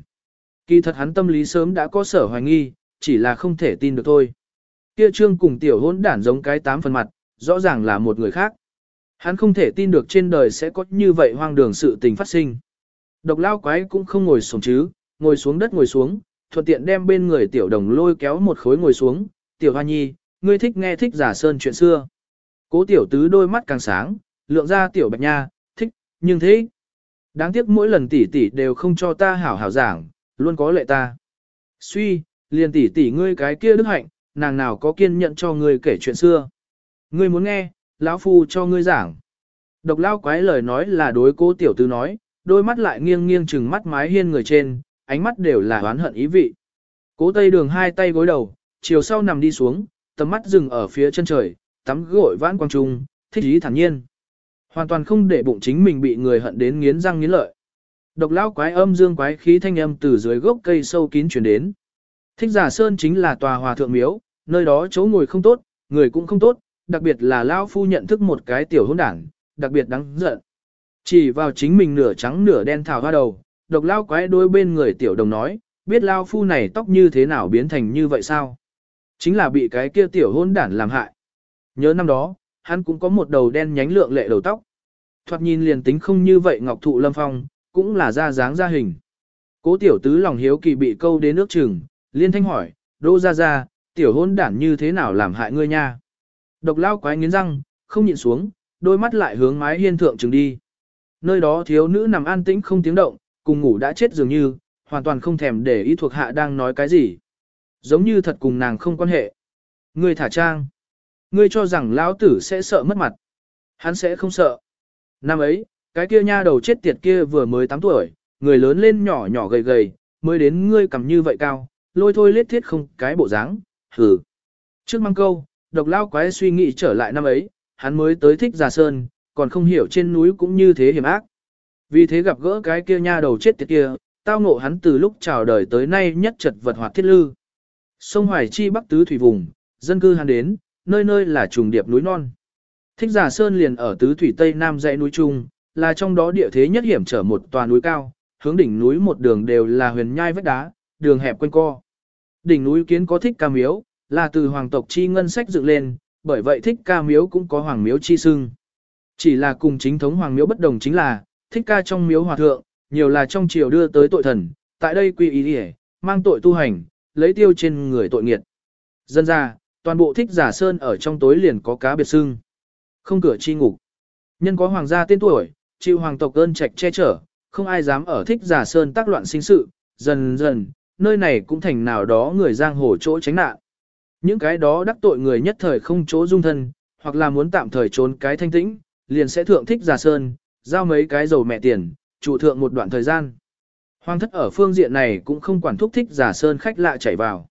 Kỳ thật hắn tâm lý sớm đã có sở hoài nghi, chỉ là không thể tin được thôi. Kia trương cùng tiểu hôn đản giống cái tám phần mặt, rõ ràng là một người khác. Hắn không thể tin được trên đời sẽ có như vậy hoang đường sự tình phát sinh. Độc lao quái cũng không ngồi xuống chứ, ngồi xuống đất ngồi xuống, thuận tiện đem bên người tiểu đồng lôi kéo một khối ngồi xuống, tiểu hoa nhi, ngươi thích nghe thích giả sơn chuyện xưa. Cố tiểu tứ đôi mắt càng sáng, lượng ra tiểu bạch nha, thích, nhưng thế. Đáng tiếc mỗi lần tỷ tỷ đều không cho ta hảo hảo giảng, luôn có lệ ta. Suy, liền tỷ tỷ ngươi cái kia đức hạnh, nàng nào có kiên nhận cho ngươi kể chuyện xưa. Ngươi muốn nghe, lão phu cho ngươi giảng. Độc lao quái lời nói là đối cố tiểu tư nói, đôi mắt lại nghiêng nghiêng chừng mắt mái hiên người trên, ánh mắt đều là oán hận ý vị. Cố tây đường hai tay gối đầu, chiều sau nằm đi xuống, tầm mắt dừng ở phía chân trời, tắm gội vãn quang trung, thích ý thản nhiên. Hoàn toàn không để bụng chính mình bị người hận đến nghiến răng nghiến lợi. Độc lão quái âm dương quái khí thanh âm từ dưới gốc cây sâu kín truyền đến. Thích giả sơn chính là tòa hòa thượng miếu, nơi đó chỗ ngồi không tốt, người cũng không tốt, đặc biệt là lão phu nhận thức một cái tiểu hỗn đảng, đặc biệt đáng giận. Chỉ vào chính mình nửa trắng nửa đen thảo hoa đầu, độc lao quái đôi bên người tiểu đồng nói, biết lao phu này tóc như thế nào biến thành như vậy sao? Chính là bị cái kia tiểu hôn đản làm hại. Nhớ năm đó, hắn cũng có một đầu đen nhánh lượng lệ đầu tóc. Thoạt nhìn liền tính không như vậy ngọc thụ lâm phong, cũng là ra dáng ra hình. Cố tiểu tứ lòng hiếu kỳ bị câu đến nước chừng, liên thanh hỏi, đô ra ra, tiểu hôn đản như thế nào làm hại ngươi nha? Độc lao quái nghiến răng, không nhịn xuống, đôi mắt lại hướng mái hiên thượng chừng đi. Nơi đó thiếu nữ nằm an tĩnh không tiếng động, cùng ngủ đã chết dường như, hoàn toàn không thèm để ý thuộc hạ đang nói cái gì. Giống như thật cùng nàng không quan hệ. Ngươi thả trang. Ngươi cho rằng lão tử sẽ sợ mất mặt. Hắn sẽ không sợ. Năm ấy, cái kia nha đầu chết tiệt kia vừa mới 8 tuổi, người lớn lên nhỏ nhỏ gầy gầy, mới đến ngươi cầm như vậy cao, lôi thôi lết thiết không cái bộ dáng, hừ. Trước mang câu, độc lao quái suy nghĩ trở lại năm ấy, hắn mới tới thích già sơn, còn không hiểu trên núi cũng như thế hiểm ác. Vì thế gặp gỡ cái kia nha đầu chết tiệt kia, tao ngộ hắn từ lúc chào đời tới nay nhất chật vật hoạt thiết lư. Sông Hoài Chi bắc tứ thủy vùng, dân cư hắn đến, nơi nơi là trùng điệp núi non. Thích giả sơn liền ở tứ thủy tây nam dãy núi trung, là trong đó địa thế nhất hiểm trở một tòa núi cao, hướng đỉnh núi một đường đều là huyền nhai vách đá, đường hẹp quanh co. Đỉnh núi kiến có thích ca miếu, là từ hoàng tộc chi ngân sách dựng lên, bởi vậy thích ca miếu cũng có hoàng miếu chi sưng. Chỉ là cùng chính thống hoàng miếu bất đồng chính là, thích ca trong miếu hòa thượng, nhiều là trong triều đưa tới tội thần, tại đây quy ý địa, mang tội tu hành, lấy tiêu trên người tội nghiệt. Dân ra, toàn bộ thích giả sơn ở trong tối liền có cá biệt sưng. Không cửa chi ngục. Nhân có hoàng gia tên tuổi, chịu hoàng tộc ơn trạch che chở, không ai dám ở thích giả sơn tác loạn sinh sự, dần dần, nơi này cũng thành nào đó người giang hồ chỗ tránh nạn. Những cái đó đắc tội người nhất thời không chỗ dung thân, hoặc là muốn tạm thời trốn cái thanh tĩnh, liền sẽ thượng thích giả sơn, giao mấy cái dầu mẹ tiền, trụ thượng một đoạn thời gian. Hoàng thất ở phương diện này cũng không quản thúc thích giả sơn khách lạ chảy vào.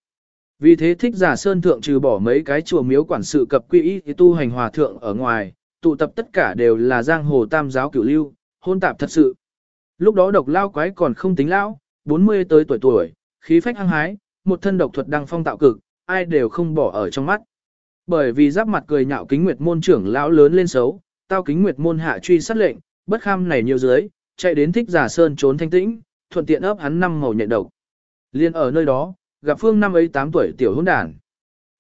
Vì thế thích giả sơn thượng trừ bỏ mấy cái chùa miếu quản sự cập quy y tu hành hòa thượng ở ngoài, tụ tập tất cả đều là giang hồ tam giáo cửu lưu, hôn tạp thật sự. Lúc đó độc lao quái còn không tính lão, 40 tới tuổi tuổi, khí phách hăng hái, một thân độc thuật đang phong tạo cực, ai đều không bỏ ở trong mắt. Bởi vì giáp mặt cười nhạo kính nguyệt môn trưởng lão lớn lên xấu, tao kính nguyệt môn hạ truy sát lệnh, bất kham này nhiều dưới, chạy đến thích giả sơn trốn thanh tĩnh, thuận tiện ấp hắn năm màu nhện độc. Liên ở nơi đó, gặp phương năm ấy 8 tuổi tiểu hôn đàn.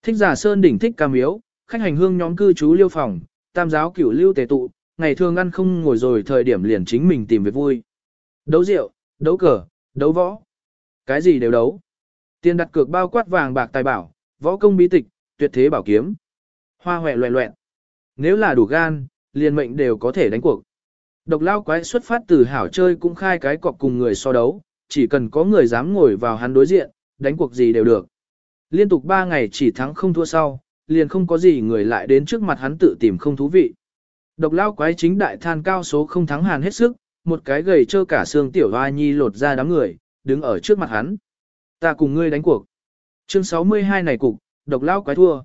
Thích giả sơn đỉnh thích ca miếu, khách hành hương nhóm cư trú liêu phòng, tam giáo cửu lưu tề tụ, ngày thường ăn không ngồi rồi thời điểm liền chính mình tìm việc vui. Đấu rượu, đấu cờ, đấu võ. Cái gì đều đấu. Tiền đặt cược bao quát vàng bạc tài bảo, võ công bí tịch, tuyệt thế bảo kiếm. Hoa hoẹ loẹ loẹn. Nếu là đủ gan, liền mệnh đều có thể đánh cuộc. Độc lao quái xuất phát từ hảo chơi cũng khai cái cọc cùng người so đấu, chỉ cần có người dám ngồi vào hắn đối diện, đánh cuộc gì đều được. Liên tục 3 ngày chỉ thắng không thua sau, liền không có gì người lại đến trước mặt hắn tự tìm không thú vị. Độc lao quái chính đại than cao số không thắng hàn hết sức, một cái gầy trơ cả xương tiểu hoa nhi lột ra đám người, đứng ở trước mặt hắn. Ta cùng ngươi đánh cuộc. Chương 62 này cục, độc lao quái thua.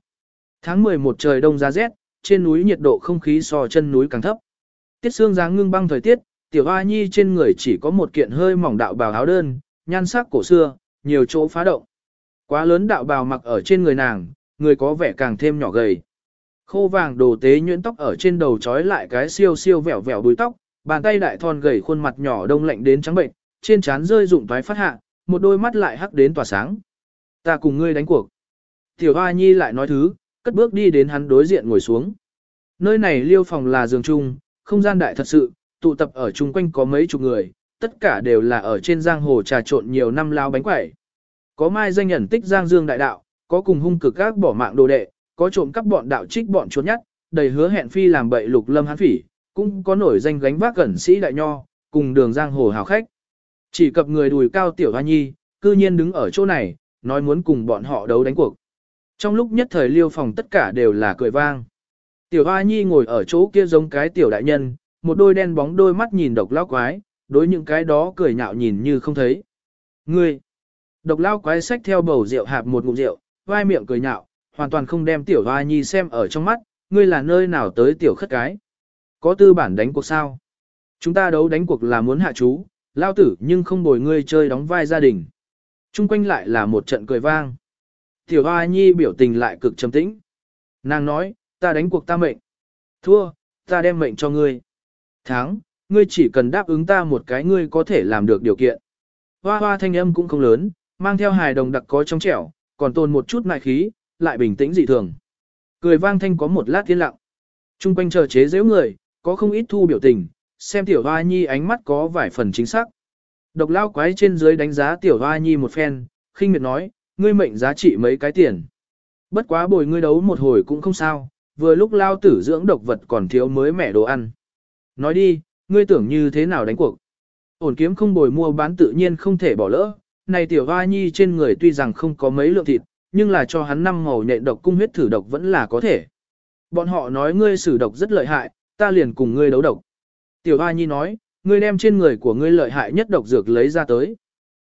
Tháng 11 trời đông giá rét, trên núi nhiệt độ không khí so chân núi càng thấp. Tiết xương dáng ngưng băng thời tiết, tiểu hoa nhi trên người chỉ có một kiện hơi mỏng đạo bào áo đơn, nhan sắc cổ xưa, nhiều chỗ phá động. Quá lớn đạo bào mặc ở trên người nàng, người có vẻ càng thêm nhỏ gầy. Khô vàng đồ tế nhuyễn tóc ở trên đầu trói lại cái siêu siêu vẹo vẹo đuôi tóc, bàn tay đại thon gầy khuôn mặt nhỏ đông lạnh đến trắng bệnh, trên trán rơi rụng toái phát hạ, một đôi mắt lại hắc đến tỏa sáng. Ta cùng ngươi đánh cuộc. Tiểu Hoa Nhi lại nói thứ, cất bước đi đến hắn đối diện ngồi xuống. Nơi này liêu phòng là giường chung, không gian đại thật sự, tụ tập ở chung quanh có mấy chục người, tất cả đều là ở trên giang hồ trà trộn nhiều năm lao bánh quẩy. Có mai danh nhận tích giang dương đại đạo, có cùng hung cực các bỏ mạng đồ đệ, có trộm cắp bọn đạo trích bọn chuột nhắt, đầy hứa hẹn phi làm bậy lục lâm hán phỉ, cũng có nổi danh gánh vác cẩn sĩ đại nho, cùng đường giang hồ hào khách. Chỉ cập người đùi cao tiểu hoa nhi, cư nhiên đứng ở chỗ này, nói muốn cùng bọn họ đấu đánh cuộc. Trong lúc nhất thời liêu phòng tất cả đều là cười vang. Tiểu hoa nhi ngồi ở chỗ kia giống cái tiểu đại nhân, một đôi đen bóng đôi mắt nhìn độc lao quái, đối những cái đó cười nhạo nhìn như không thấy. Ngươi! Độc lao quái sách theo bầu rượu hạp một ngụm rượu, vai miệng cười nhạo, hoàn toàn không đem tiểu hoa nhi xem ở trong mắt, ngươi là nơi nào tới tiểu khất cái. Có tư bản đánh cuộc sao? Chúng ta đấu đánh cuộc là muốn hạ chú, lao tử nhưng không bồi ngươi chơi đóng vai gia đình. Trung quanh lại là một trận cười vang. Tiểu hoa nhi biểu tình lại cực trầm tĩnh. Nàng nói, ta đánh cuộc ta mệnh. Thua, ta đem mệnh cho ngươi. Thắng, ngươi chỉ cần đáp ứng ta một cái ngươi có thể làm được điều kiện. Hoa hoa thanh âm cũng không lớn, mang theo hài đồng đặc có trong trẻo, còn tồn một chút nại khí, lại bình tĩnh dị thường. Cười vang thanh có một lát tiến lặng. Trung quanh chờ chế giễu người, có không ít thu biểu tình, xem tiểu hoa nhi ánh mắt có vài phần chính xác. Độc lao quái trên dưới đánh giá tiểu hoa nhi một phen, khinh miệt nói, ngươi mệnh giá trị mấy cái tiền. Bất quá bồi ngươi đấu một hồi cũng không sao, vừa lúc lao tử dưỡng độc vật còn thiếu mới mẻ đồ ăn. Nói đi, ngươi tưởng như thế nào đánh cuộc. Ổn kiếm không bồi mua bán tự nhiên không thể bỏ lỡ, này tiểu hoa nhi trên người tuy rằng không có mấy lượng thịt, nhưng là cho hắn năm màu nhện độc cung huyết thử độc vẫn là có thể. Bọn họ nói ngươi sử độc rất lợi hại, ta liền cùng ngươi đấu độc. Tiểu Hoa Nhi nói, ngươi đem trên người của ngươi lợi hại nhất độc dược lấy ra tới.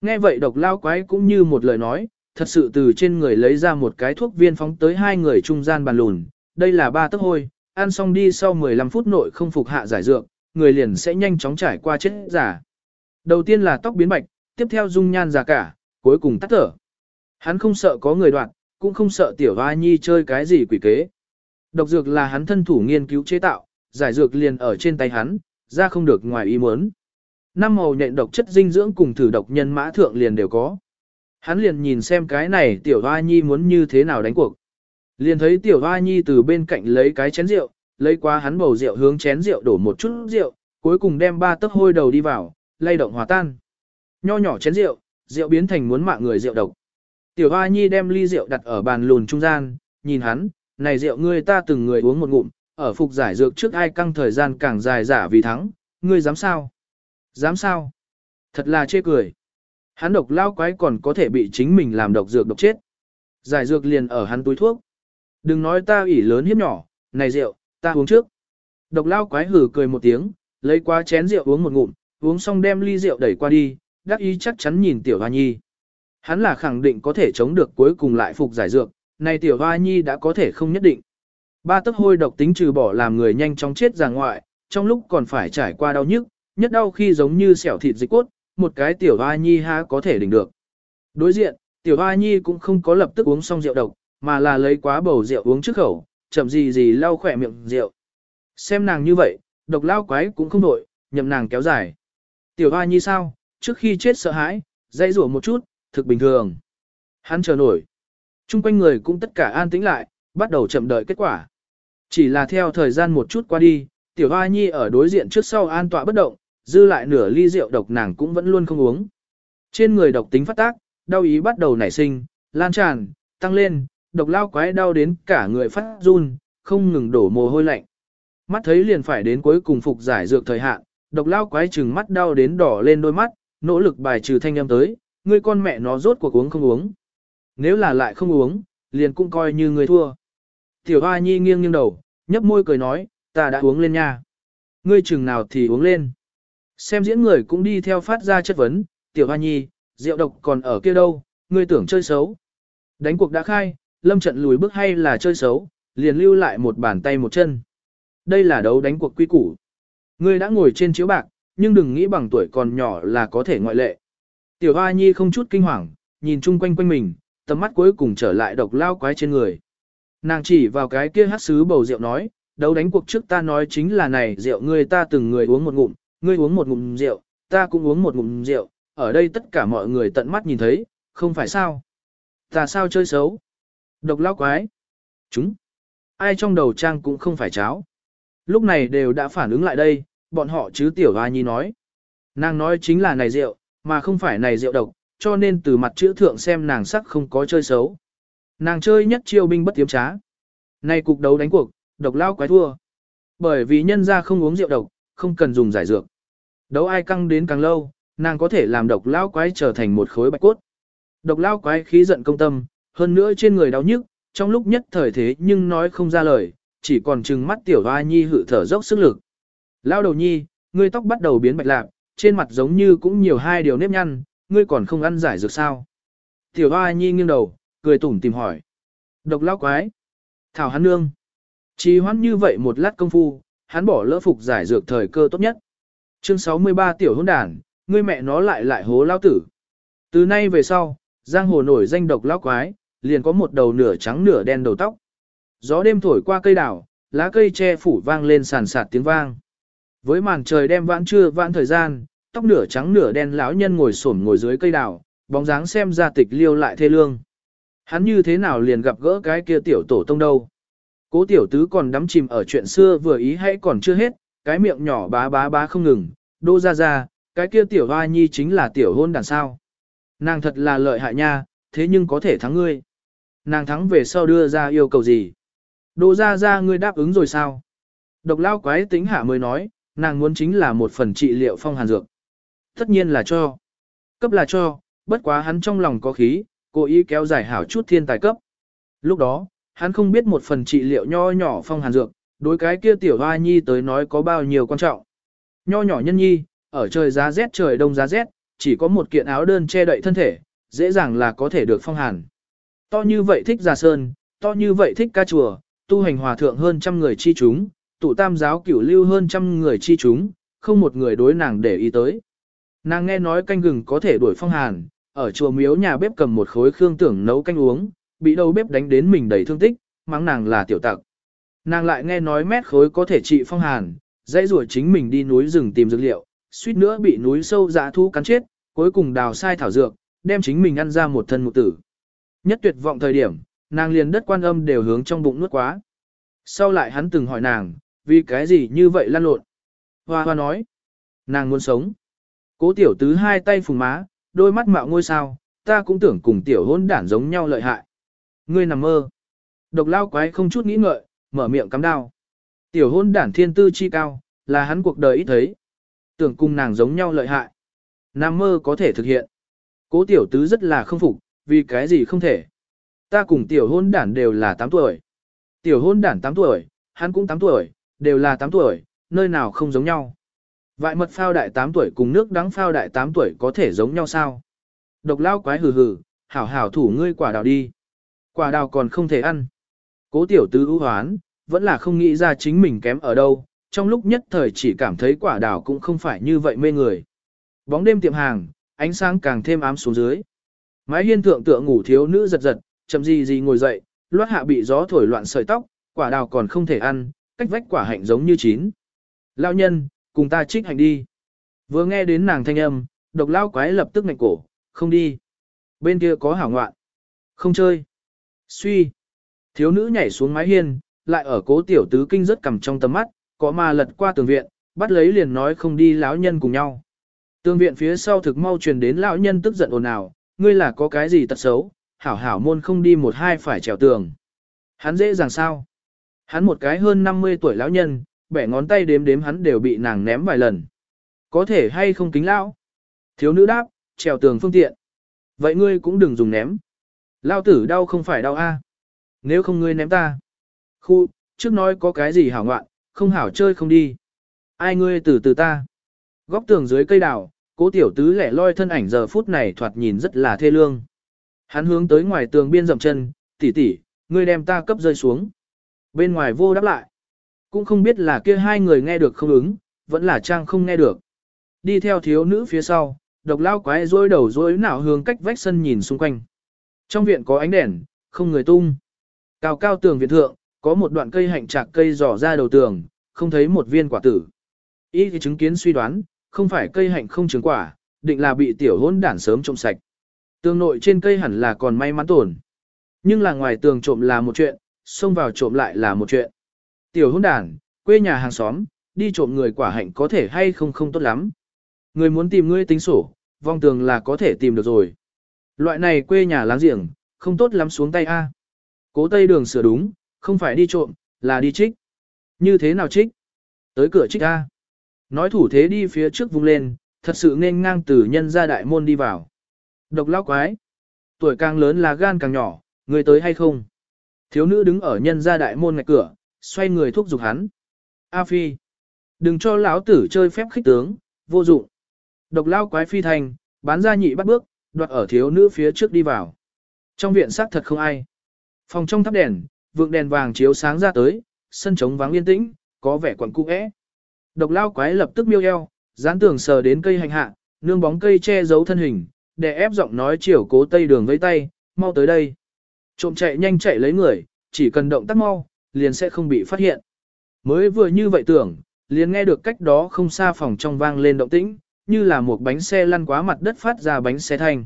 Nghe vậy độc lao quái cũng như một lời nói, thật sự từ trên người lấy ra một cái thuốc viên phóng tới hai người trung gian bàn lùn. Đây là ba tấc hôi, ăn xong đi sau 15 phút nội không phục hạ giải dược, người liền sẽ nhanh chóng trải qua chết giả. Đầu tiên là tóc biến bạch, tiếp theo dung nhan già cả, cuối cùng tắt thở. Hắn không sợ có người đoạn, cũng không sợ tiểu hoa nhi chơi cái gì quỷ kế. Độc dược là hắn thân thủ nghiên cứu chế tạo, giải dược liền ở trên tay hắn, ra không được ngoài ý muốn. Năm màu nhện độc chất dinh dưỡng cùng thử độc nhân mã thượng liền đều có. Hắn liền nhìn xem cái này tiểu hoa nhi muốn như thế nào đánh cuộc. Liền thấy tiểu hoa nhi từ bên cạnh lấy cái chén rượu, lấy qua hắn bầu rượu hướng chén rượu đổ một chút rượu, cuối cùng đem ba tấc hôi đầu đi vào, lay động hòa tan. Nho nhỏ chén rượu, rượu biến thành muốn mạng người rượu độc. Tiểu Hoa Nhi đem ly rượu đặt ở bàn lùn trung gian, nhìn hắn, này rượu ngươi ta từng người uống một ngụm, ở phục giải dược trước ai căng thời gian càng dài giả vì thắng, ngươi dám sao? Dám sao? Thật là chê cười. Hắn độc lao quái còn có thể bị chính mình làm độc dược độc chết. Giải dược liền ở hắn túi thuốc. Đừng nói ta ủy lớn hiếp nhỏ, này rượu, ta uống trước. Độc lao quái hử cười một tiếng, lấy qua chén rượu uống một ngụm, uống xong đem ly rượu đẩy qua đi, đắc ý chắc chắn nhìn tiểu hoa nhi. Hắn là khẳng định có thể chống được cuối cùng lại phục giải dược, này tiểu hoa nhi đã có thể không nhất định. Ba tấc hôi độc tính trừ bỏ làm người nhanh chóng chết ra ngoại, trong lúc còn phải trải qua đau nhức, nhất đau khi giống như xẻo thịt dịch cốt, một cái tiểu hoa nhi ha có thể đỉnh được. Đối diện, tiểu hoa nhi cũng không có lập tức uống xong rượu độc, mà là lấy quá bầu rượu uống trước khẩu, chậm gì gì lau khỏe miệng rượu. Xem nàng như vậy, độc lao quái cũng không đổi, nhậm nàng kéo dài. Tiểu hoa nhi sao, trước khi chết sợ hãi, dãy rủa một chút, thực bình thường. Hắn chờ nổi. Trung quanh người cũng tất cả an tĩnh lại, bắt đầu chậm đợi kết quả. Chỉ là theo thời gian một chút qua đi, tiểu hoa nhi ở đối diện trước sau an tọa bất động, dư lại nửa ly rượu độc nàng cũng vẫn luôn không uống. Trên người độc tính phát tác, đau ý bắt đầu nảy sinh, lan tràn, tăng lên, độc lao quái đau đến cả người phát run, không ngừng đổ mồ hôi lạnh. Mắt thấy liền phải đến cuối cùng phục giải dược thời hạn, độc lao quái trừng mắt đau đến đỏ lên đôi mắt, nỗ lực bài trừ thanh âm tới, ngươi con mẹ nó rốt cuộc uống không uống. Nếu là lại không uống, liền cũng coi như người thua. Tiểu Hoa Nhi nghiêng nghiêng đầu, nhấp môi cười nói, ta đã uống lên nha. Ngươi chừng nào thì uống lên. Xem diễn người cũng đi theo phát ra chất vấn, Tiểu Hoa Nhi, rượu độc còn ở kia đâu, ngươi tưởng chơi xấu. Đánh cuộc đã khai, lâm trận lùi bước hay là chơi xấu, liền lưu lại một bàn tay một chân. Đây là đấu đánh cuộc quy củ. Ngươi đã ngồi trên chiếu bạc, nhưng đừng nghĩ bằng tuổi còn nhỏ là có thể ngoại lệ. Tiểu Hoa Nhi không chút kinh hoàng, nhìn chung quanh quanh mình, tầm mắt cuối cùng trở lại độc lao quái trên người. Nàng chỉ vào cái kia hát sứ bầu rượu nói, đấu đánh cuộc trước ta nói chính là này rượu ngươi ta từng người uống một ngụm, ngươi uống một ngụm rượu, ta cũng uống một ngụm rượu, ở đây tất cả mọi người tận mắt nhìn thấy, không phải sao. Ta sao chơi xấu? Độc lao quái. Chúng. Ai trong đầu trang cũng không phải cháo. Lúc này đều đã phản ứng lại đây, bọn họ chứ tiểu hoa nhi nói. Nàng nói chính là này rượu, mà không phải này rượu độc, cho nên từ mặt chữ thượng xem nàng sắc không có chơi xấu. Nàng chơi nhất chiêu binh bất tiếm trá. Này cục đấu đánh cuộc, độc lao quái thua. Bởi vì nhân ra không uống rượu độc, không cần dùng giải dược. Đấu ai căng đến càng lâu, nàng có thể làm độc lao quái trở thành một khối bạch cốt. Độc lao quái khí giận công tâm, hơn nữa trên người đau nhức, trong lúc nhất thời thế nhưng nói không ra lời, chỉ còn trừng mắt tiểu hoa nhi hự thở dốc sức lực. Lao đầu nhi, ngươi tóc bắt đầu biến bạch lạc, trên mặt giống như cũng nhiều hai điều nếp nhăn, ngươi còn không ăn giải dược sao. Tiểu hoa nhi nghiêng đầu, cười tủm tìm hỏi. Độc lao quái. Thảo hắn nương. Chỉ hoãn như vậy một lát công phu, hắn bỏ lỡ phục giải dược thời cơ tốt nhất. Chương 63 tiểu hôn đàn, ngươi mẹ nó lại lại hố lao tử. Từ nay về sau, giang hồ nổi danh độc lao quái, liền có một đầu nửa trắng nửa đen đầu tóc. Gió đêm thổi qua cây đảo, lá cây che phủ vang lên sàn sạt tiếng vang. Với màn trời đem vãn trưa vãn thời gian, tóc nửa trắng nửa đen lão nhân ngồi xổm ngồi dưới cây đảo, bóng dáng xem ra tịch liêu lại thê lương. Hắn như thế nào liền gặp gỡ cái kia tiểu tổ tông đâu. Cố tiểu tứ còn đắm chìm ở chuyện xưa vừa ý hay còn chưa hết, cái miệng nhỏ bá bá bá không ngừng, đô ra ra, cái kia tiểu hoa nhi chính là tiểu hôn đàn sao. Nàng thật là lợi hại nha, thế nhưng có thể thắng ngươi. Nàng thắng về sau đưa ra yêu cầu gì? Đồ ra ra ngươi đáp ứng rồi sao? Độc lao quái tính hạ mới nói, nàng muốn chính là một phần trị liệu phong hàn dược. Tất nhiên là cho. Cấp là cho, bất quá hắn trong lòng có khí, cố ý kéo dài hảo chút thiên tài cấp. Lúc đó, hắn không biết một phần trị liệu nho nhỏ phong hàn dược, đối cái kia tiểu hoa nhi tới nói có bao nhiêu quan trọng. Nho nhỏ nhân nhi, ở trời giá rét trời đông giá rét, chỉ có một kiện áo đơn che đậy thân thể, dễ dàng là có thể được phong hàn. To như vậy thích già sơn, to như vậy thích ca chùa, tu hành hòa thượng hơn trăm người chi chúng, tụ tam giáo cửu lưu hơn trăm người chi chúng, không một người đối nàng để ý tới. Nàng nghe nói canh gừng có thể đuổi phong hàn, ở chùa miếu nhà bếp cầm một khối khương tưởng nấu canh uống, bị đầu bếp đánh đến mình đầy thương tích, mắng nàng là tiểu tặc. Nàng lại nghe nói mét khối có thể trị phong hàn, dãy rủa chính mình đi núi rừng tìm dược liệu, suýt nữa bị núi sâu dã thú cắn chết, cuối cùng đào sai thảo dược, đem chính mình ăn ra một thân mục tử. Nhất tuyệt vọng thời điểm, nàng liền đất quan âm đều hướng trong bụng nuốt quá. Sau lại hắn từng hỏi nàng, vì cái gì như vậy lăn lộn. Hoa hoa nói, nàng muốn sống. Cố tiểu tứ hai tay phùng má, đôi mắt mạo ngôi sao, ta cũng tưởng cùng tiểu hôn đản giống nhau lợi hại. Ngươi nằm mơ. Độc lao quái không chút nghĩ ngợi, mở miệng cắm đao. Tiểu hôn đản thiên tư chi cao, là hắn cuộc đời ít thấy. Tưởng cùng nàng giống nhau lợi hại. Nam mơ có thể thực hiện. Cố tiểu tứ rất là không phục, vì cái gì không thể. Ta cùng tiểu hôn đản đều là 8 tuổi. Tiểu hôn đản 8 tuổi, hắn cũng 8 tuổi, đều là 8 tuổi, nơi nào không giống nhau. Vại mật phao đại 8 tuổi cùng nước đắng phao đại 8 tuổi có thể giống nhau sao? Độc lao quái hừ hừ, hảo hảo thủ ngươi quả đào đi. Quả đào còn không thể ăn. Cố tiểu tứ ưu hoán, vẫn là không nghĩ ra chính mình kém ở đâu, trong lúc nhất thời chỉ cảm thấy quả đào cũng không phải như vậy mê người. Bóng đêm tiệm hàng, ánh sáng càng thêm ám xuống dưới. Mái hiên thượng tựa ngủ thiếu nữ giật giật, chậm gì gì ngồi dậy, loát hạ bị gió thổi loạn sợi tóc, quả đào còn không thể ăn, cách vách quả hạnh giống như chín. Lão nhân, cùng ta trích hạnh đi. Vừa nghe đến nàng thanh âm, độc lao quái lập tức ngạch cổ, không đi. Bên kia có hảo ngoạn. Không chơi. Suy. Thiếu nữ nhảy xuống mái hiên, lại ở cố tiểu tứ kinh rất cầm trong tầm mắt, có mà lật qua tường viện, bắt lấy liền nói không đi lão nhân cùng nhau. Tường viện phía sau thực mau truyền đến lão nhân tức giận ồn ào, ngươi là có cái gì tật xấu, hảo hảo môn không đi một hai phải trèo tường. Hắn dễ dàng sao? Hắn một cái hơn 50 tuổi lão nhân, bẻ ngón tay đếm đếm hắn đều bị nàng ném vài lần. Có thể hay không kính lão? Thiếu nữ đáp, trèo tường phương tiện. Vậy ngươi cũng đừng dùng ném. Lao tử đau không phải đau a. Nếu không ngươi ném ta. Khu, trước nói có cái gì hảo ngoạn, không hảo chơi không đi. Ai ngươi từ từ ta. Góc tường dưới cây đào, cố tiểu tứ lẻ loi thân ảnh giờ phút này thoạt nhìn rất là thê lương. Hắn hướng tới ngoài tường biên dậm chân, tỷ tỷ, ngươi đem ta cấp rơi xuống. Bên ngoài vô đáp lại. Cũng không biết là kia hai người nghe được không ứng, vẫn là trang không nghe được. Đi theo thiếu nữ phía sau, độc lao quái rối đầu rối nào hướng cách vách sân nhìn xung quanh. Trong viện có ánh đèn, không người tung. Cao cao tường viện thượng, có một đoạn cây hạnh trạc cây dò ra đầu tường, không thấy một viên quả tử. Ý thì chứng kiến suy đoán, không phải cây hạnh không trứng quả, định là bị tiểu hôn đản sớm trộm sạch. Tường nội trên cây hẳn là còn may mắn tổn. Nhưng là ngoài tường trộm là một chuyện, xông vào trộm lại là một chuyện. Tiểu hôn đản, quê nhà hàng xóm, đi trộm người quả hạnh có thể hay không không tốt lắm. Người muốn tìm ngươi tính sổ, vong tường là có thể tìm được rồi. Loại này quê nhà láng giềng, không tốt lắm xuống tay a. Cố tây đường sửa đúng, không phải đi trộm, là đi trích. Như thế nào trích? Tới cửa trích a. Nói thủ thế đi phía trước vung lên, thật sự nên ngang từ nhân ra đại môn đi vào. Độc lão quái. Tuổi càng lớn là gan càng nhỏ, người tới hay không? Thiếu nữ đứng ở nhân ra đại môn ngạch cửa, xoay người thúc giục hắn. A phi. Đừng cho lão tử chơi phép khích tướng, vô dụng. Độc lao quái phi thành, bán ra nhị bắt bước, đoạt ở thiếu nữ phía trước đi vào. Trong viện xác thật không ai. Phòng trong thắp đèn, vượng đèn vàng chiếu sáng ra tới, sân trống vắng yên tĩnh, có vẻ quẩn cung ẽ. Độc lao quái lập tức miêu eo, dán tường sờ đến cây hành hạ, nương bóng cây che giấu thân hình, để ép giọng nói chiều cố tây đường với tay, mau tới đây. Trộm chạy nhanh chạy lấy người, chỉ cần động tác mau, liền sẽ không bị phát hiện. Mới vừa như vậy tưởng, liền nghe được cách đó không xa phòng trong vang lên động tĩnh, như là một bánh xe lăn quá mặt đất phát ra bánh xe thanh.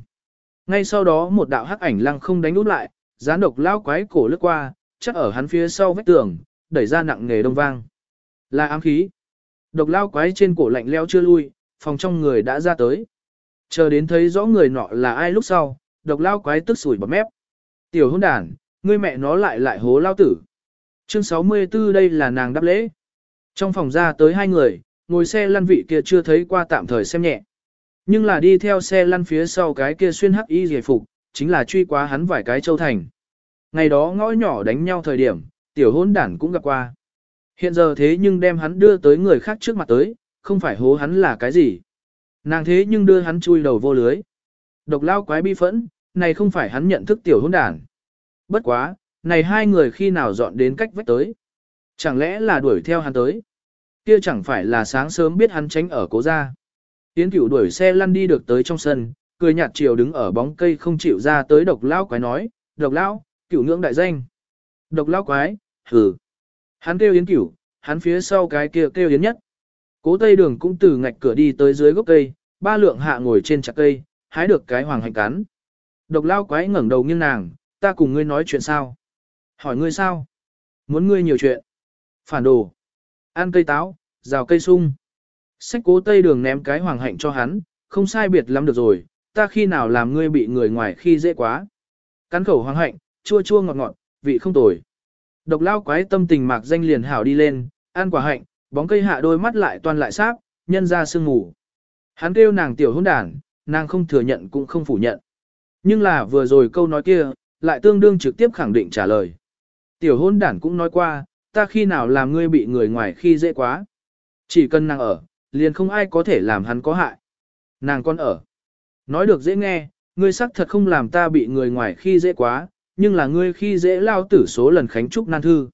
Ngay sau đó một đạo hắc ảnh lăng không đánh út lại, gián độc lao quái cổ lướt qua, chắc ở hắn phía sau vách tường, đẩy ra nặng nghề đông vang. Là ám khí. Độc lao quái trên cổ lạnh leo chưa lui, phòng trong người đã ra tới. Chờ đến thấy rõ người nọ là ai lúc sau, độc lao quái tức sủi bọt mép. Tiểu hôn đàn, ngươi mẹ nó lại lại hố lao tử. Chương 64 đây là nàng đáp lễ. Trong phòng ra tới hai người, ngồi xe lăn vị kia chưa thấy qua tạm thời xem nhẹ. Nhưng là đi theo xe lăn phía sau cái kia xuyên hắc y giải phục, chính là truy quá hắn vài cái châu thành. Ngày đó ngõ nhỏ đánh nhau thời điểm, tiểu hôn đản cũng gặp qua. Hiện giờ thế nhưng đem hắn đưa tới người khác trước mặt tới, không phải hố hắn là cái gì. Nàng thế nhưng đưa hắn chui đầu vô lưới. Độc lao quái bi phẫn, này không phải hắn nhận thức tiểu hôn đàn. Bất quá, này hai người khi nào dọn đến cách vách tới. Chẳng lẽ là đuổi theo hắn tới. Kia chẳng phải là sáng sớm biết hắn tránh ở cố gia. Tiến cửu đuổi xe lăn đi được tới trong sân, cười nhạt chiều đứng ở bóng cây không chịu ra tới độc lao quái nói, độc lao, cửu ngưỡng đại danh. Độc lao quái, hừ. Hắn kêu yến cửu, hắn phía sau cái kia kêu yến nhất. Cố tây đường cũng từ ngạch cửa đi tới dưới gốc cây, ba lượng hạ ngồi trên chặt cây, hái được cái hoàng hành cắn. Độc lao quái ngẩng đầu nghiêng nàng, ta cùng ngươi nói chuyện sao? Hỏi ngươi sao? Muốn ngươi nhiều chuyện. Phản đồ. ăn cây táo, rào cây sung. Sách cố tây đường ném cái hoàng hạnh cho hắn, không sai biệt lắm được rồi, ta khi nào làm ngươi bị người ngoài khi dễ quá. Cắn khẩu hoàng hạnh, chua chua ngọt ngọt, vị không tồi. Độc lao quái tâm tình mạc danh liền hảo đi lên, ăn quả hạnh, bóng cây hạ đôi mắt lại toàn lại sáp, nhân ra sương ngủ. Hắn kêu nàng tiểu hôn đàn, nàng không thừa nhận cũng không phủ nhận. Nhưng là vừa rồi câu nói kia, lại tương đương trực tiếp khẳng định trả lời. Tiểu hôn đản cũng nói qua, ta khi nào làm ngươi bị người ngoài khi dễ quá. Chỉ cần nàng ở, liền không ai có thể làm hắn có hại. Nàng con ở. Nói được dễ nghe, ngươi xác thật không làm ta bị người ngoài khi dễ quá, nhưng là ngươi khi dễ lao tử số lần khánh trúc nan thư.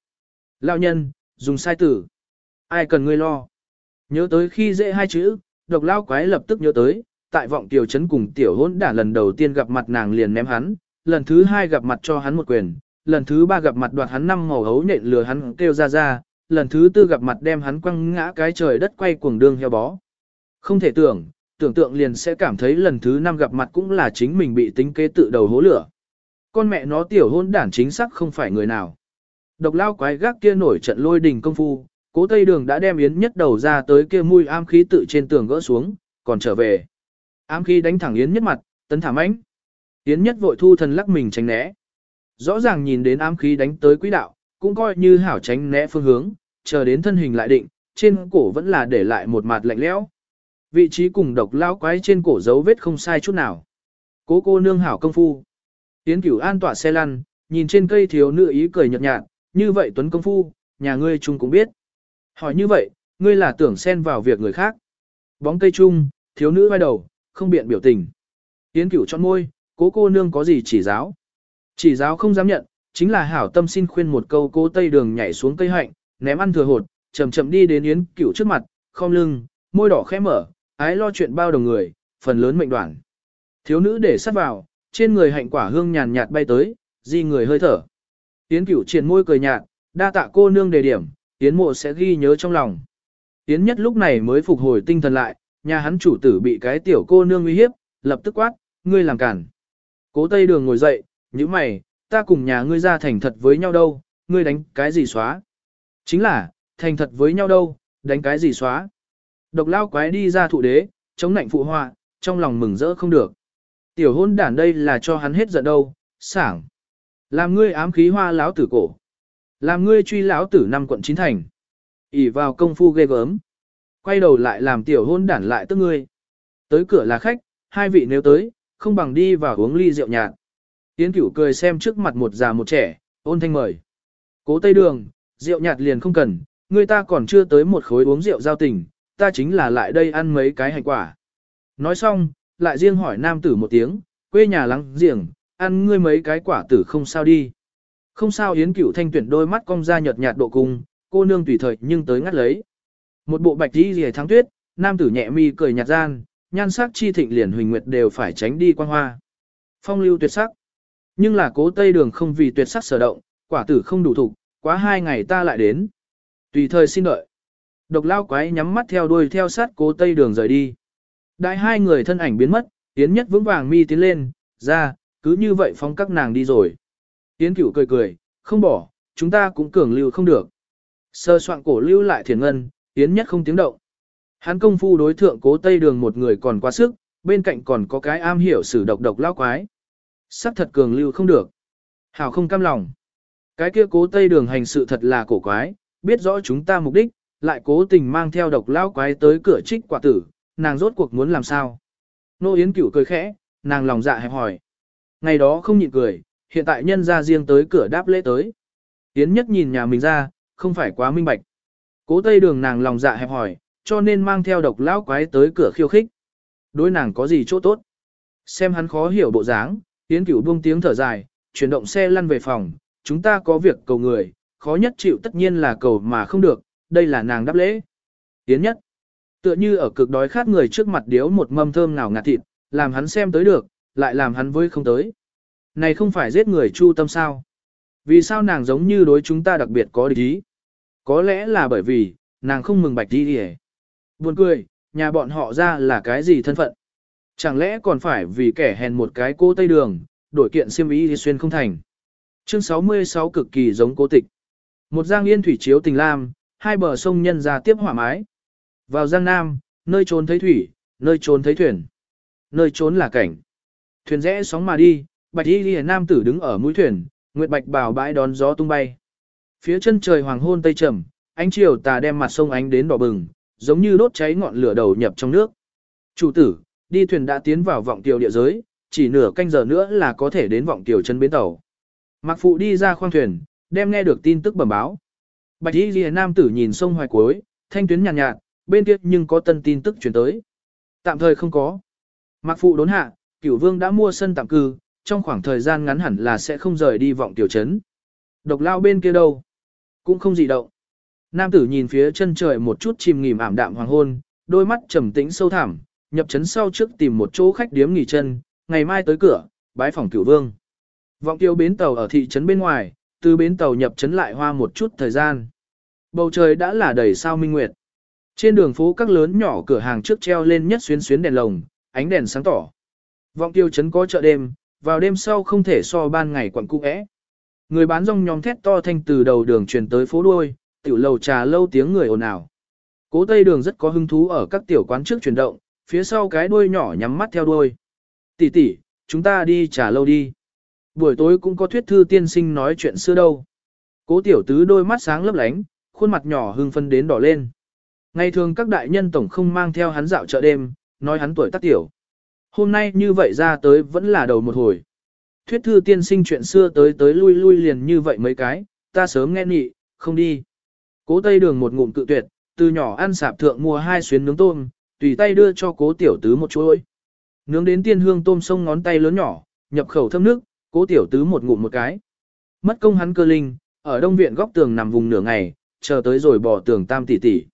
lao nhân, dùng sai tử. Ai cần ngươi lo. Nhớ tới khi dễ hai chữ, độc lao quái lập tức nhớ tới, tại vọng tiểu trấn cùng tiểu hôn đả lần đầu tiên gặp mặt nàng liền ném hắn, lần thứ hai gặp mặt cho hắn một quyền, lần thứ ba gặp mặt đoạt hắn năm màu hấu nện lừa hắn kêu ra ra, lần thứ tư gặp mặt đem hắn quăng ngã cái trời đất quay cuồng đương heo bó. Không thể tưởng, tưởng tượng liền sẽ cảm thấy lần thứ năm gặp mặt cũng là chính mình bị tính kế tự đầu hố lửa. Con mẹ nó tiểu hôn đản chính xác không phải người nào. Độc lao quái gác kia nổi trận lôi đình công phu, cố tây đường đã đem yến nhất đầu ra tới kia mùi am khí tự trên tường gỡ xuống, còn trở về. Ám khí đánh thẳng yến nhất mặt, tấn thảm ánh. Yến nhất vội thu thần lắc mình tránh né. Rõ ràng nhìn đến ám khí đánh tới quỹ đạo, cũng coi như hảo tránh né phương hướng, chờ đến thân hình lại định, trên cổ vẫn là để lại một mặt lạnh lẽo. Vị trí cùng độc lao quái trên cổ dấu vết không sai chút nào. Cố cô nương hảo công phu. Yến cửu an tỏa xe lăn, nhìn trên cây thiếu nữ ý cười nhợt nhạt, như vậy tuấn công phu, nhà ngươi chung cũng biết. Hỏi như vậy, ngươi là tưởng xen vào việc người khác. Bóng cây chung, thiếu nữ vai đầu, không biện biểu tình. Yến cửu chọn môi, cố cô nương có gì chỉ giáo. Chỉ giáo không dám nhận, chính là hảo tâm xin khuyên một câu cố tây đường nhảy xuống cây hạnh, ném ăn thừa hột, chậm chậm đi đến Yến cửu trước mặt, khom lưng, môi đỏ khẽ mở, ái lo chuyện bao đồng người, phần lớn mệnh đoạn. Thiếu nữ để sát vào, trên người hạnh quả hương nhàn nhạt bay tới, di người hơi thở. Yến cửu triển môi cười nhạt, đa tạ cô nương đề điểm, Yến mộ sẽ ghi nhớ trong lòng. Yến nhất lúc này mới phục hồi tinh thần lại, nhà hắn chủ tử bị cái tiểu cô nương uy hiếp, lập tức quát, ngươi làm cản. Cố Tây Đường ngồi dậy, như mày, ta cùng nhà ngươi ra thành thật với nhau đâu, ngươi đánh cái gì xóa. Chính là, thành thật với nhau đâu, đánh cái gì xóa. Độc lao quái đi ra thụ đế, chống nạnh phụ họa, trong lòng mừng rỡ không được. Tiểu hôn đản đây là cho hắn hết giận đâu, sảng. Làm ngươi ám khí hoa lão tử cổ. Làm ngươi truy lão tử năm quận chín thành. ỉ vào công phu ghê gớm quay đầu lại làm tiểu hôn đản lại tức ngươi. Tới cửa là khách, hai vị nếu tới, không bằng đi vào uống ly rượu nhạt. Tiến cửu cười xem trước mặt một già một trẻ, ôn thanh mời. Cố tây đường, rượu nhạt liền không cần, người ta còn chưa tới một khối uống rượu giao tình, ta chính là lại đây ăn mấy cái hành quả. Nói xong, lại riêng hỏi nam tử một tiếng, quê nhà lắng giềng, ăn ngươi mấy cái quả tử không sao đi. Không sao Yến Cửu thanh tuyển đôi mắt cong ra nhợt nhạt độ cung, cô nương tùy thời nhưng tới ngắt lấy. Một bộ bạch đi rìa tháng tuyết, nam tử nhẹ mi cười nhạt gian, nhan sắc chi thịnh liền huỳnh nguyệt đều phải tránh đi quan hoa. Phong lưu tuyệt sắc. Nhưng là cố tây đường không vì tuyệt sắc sở động, quả tử không đủ thục, quá hai ngày ta lại đến. Tùy thời xin đợi. Độc lao quái nhắm mắt theo đuôi theo sát cố tây đường rời đi. Đại hai người thân ảnh biến mất, Yến nhất vững vàng mi tiến lên, ra, cứ như vậy phóng các nàng đi rồi. Yến cửu cười cười, không bỏ, chúng ta cũng cường lưu không được. Sơ soạn cổ lưu lại thiền ngân, Yến nhất không tiếng động. Hắn công phu đối thượng cố tây đường một người còn quá sức, bên cạnh còn có cái am hiểu sử độc độc lao quái. Sắc thật cường lưu không được. Hảo không cam lòng. Cái kia cố tây đường hành sự thật là cổ quái, biết rõ chúng ta mục đích, lại cố tình mang theo độc lao quái tới cửa trích quả tử, nàng rốt cuộc muốn làm sao. Nô Yến cửu cười khẽ, nàng lòng dạ hẹp hỏi. Ngày đó không nhịn cười, hiện tại nhân ra riêng tới cửa đáp lễ tới. Yến nhất nhìn nhà mình ra, không phải quá minh bạch. Cố tây đường nàng lòng dạ hẹp hỏi, cho nên mang theo độc lão quái tới cửa khiêu khích. Đối nàng có gì chỗ tốt? Xem hắn khó hiểu bộ dáng, Yến Cửu buông tiếng thở dài, chuyển động xe lăn về phòng, chúng ta có việc cầu người, khó nhất chịu tất nhiên là cầu mà không được, đây là nàng đáp lễ. Yến nhất, tựa như ở cực đói khát người trước mặt điếu một mâm thơm nào ngạt thịt, làm hắn xem tới được, lại làm hắn với không tới. Này không phải giết người chu tâm sao? Vì sao nàng giống như đối chúng ta đặc biệt có địch ý? Có lẽ là bởi vì, nàng không mừng bạch đi đi Buồn cười, nhà bọn họ ra là cái gì thân phận? Chẳng lẽ còn phải vì kẻ hèn một cái cô tây đường, đổi kiện xiêm ý thì xuyên không thành. Chương 66 cực kỳ giống cố tịch. Một giang yên thủy chiếu tình lam, hai bờ sông nhân ra tiếp hỏa mái. Vào Giang Nam, nơi trốn thấy thủy, nơi trốn thấy thuyền. Nơi trốn là cảnh. Thuyền rẽ sóng mà đi, bạch y ghi nam tử đứng ở mũi thuyền, nguyệt bạch bào bãi đón gió tung bay. Phía chân trời hoàng hôn tây trầm, ánh chiều tà đem mặt sông ánh đến đỏ bừng, giống như đốt cháy ngọn lửa đầu nhập trong nước. Chủ tử, đi thuyền đã tiến vào vọng tiểu địa giới, chỉ nửa canh giờ nữa là có thể đến vọng tiểu chân bến tàu. Mạc phụ đi ra khoang thuyền, đem nghe được tin tức bẩm báo. Bạch y ghi nam tử nhìn sông hoài cuối, thanh tuyến nhàn nhạt, nhạt, bên kia nhưng có tân tin tức chuyển tới. Tạm thời không có. Mạc phụ đốn hạ, cửu vương đã mua sân tạm cư, trong khoảng thời gian ngắn hẳn là sẽ không rời đi vọng tiểu trấn. Độc lao bên kia đâu? Cũng không gì động. Nam tử nhìn phía chân trời một chút chìm nghỉm ảm đạm hoàng hôn, đôi mắt trầm tĩnh sâu thẳm, nhập trấn sau trước tìm một chỗ khách điếm nghỉ chân, ngày mai tới cửa, bái phòng cửu vương. Vọng tiêu bến tàu ở thị trấn bên ngoài, từ bến tàu nhập trấn lại hoa một chút thời gian. Bầu trời đã là đầy sao minh nguyệt. Trên đường phố các lớn nhỏ cửa hàng trước treo lên nhất xuyến xuyến đèn lồng, ánh đèn sáng tỏ. Vọng tiêu chấn có chợ đêm, vào đêm sau không thể so ban ngày quận cung ẽ. Người bán rong nhóm thét to thanh từ đầu đường truyền tới phố đuôi, tiểu lầu trà lâu tiếng người ồn ào. Cố Tây Đường rất có hứng thú ở các tiểu quán trước chuyển động, phía sau cái đuôi nhỏ nhắm mắt theo đuôi. Tỷ tỷ, chúng ta đi trà lâu đi. Buổi tối cũng có thuyết thư tiên sinh nói chuyện xưa đâu. Cố tiểu tứ đôi mắt sáng lấp lánh, khuôn mặt nhỏ hưng phân đến đỏ lên. Ngày thường các đại nhân tổng không mang theo hắn dạo chợ đêm, nói hắn tuổi tác tiểu. Hôm nay như vậy ra tới vẫn là đầu một hồi. Thuyết thư tiên sinh chuyện xưa tới tới lui lui liền như vậy mấy cái, ta sớm nghe nị, không đi. Cố tây đường một ngụm cự tuyệt, từ nhỏ ăn sạp thượng mua hai xuyến nướng tôm, tùy tay đưa cho cố tiểu tứ một chuỗi. Nướng đến tiên hương tôm sông ngón tay lớn nhỏ, nhập khẩu thơm nước, cố tiểu tứ một ngụm một cái. Mất công hắn cơ linh, ở đông viện góc tường nằm vùng nửa ngày, chờ tới rồi bỏ tường tam tỷ tỷ.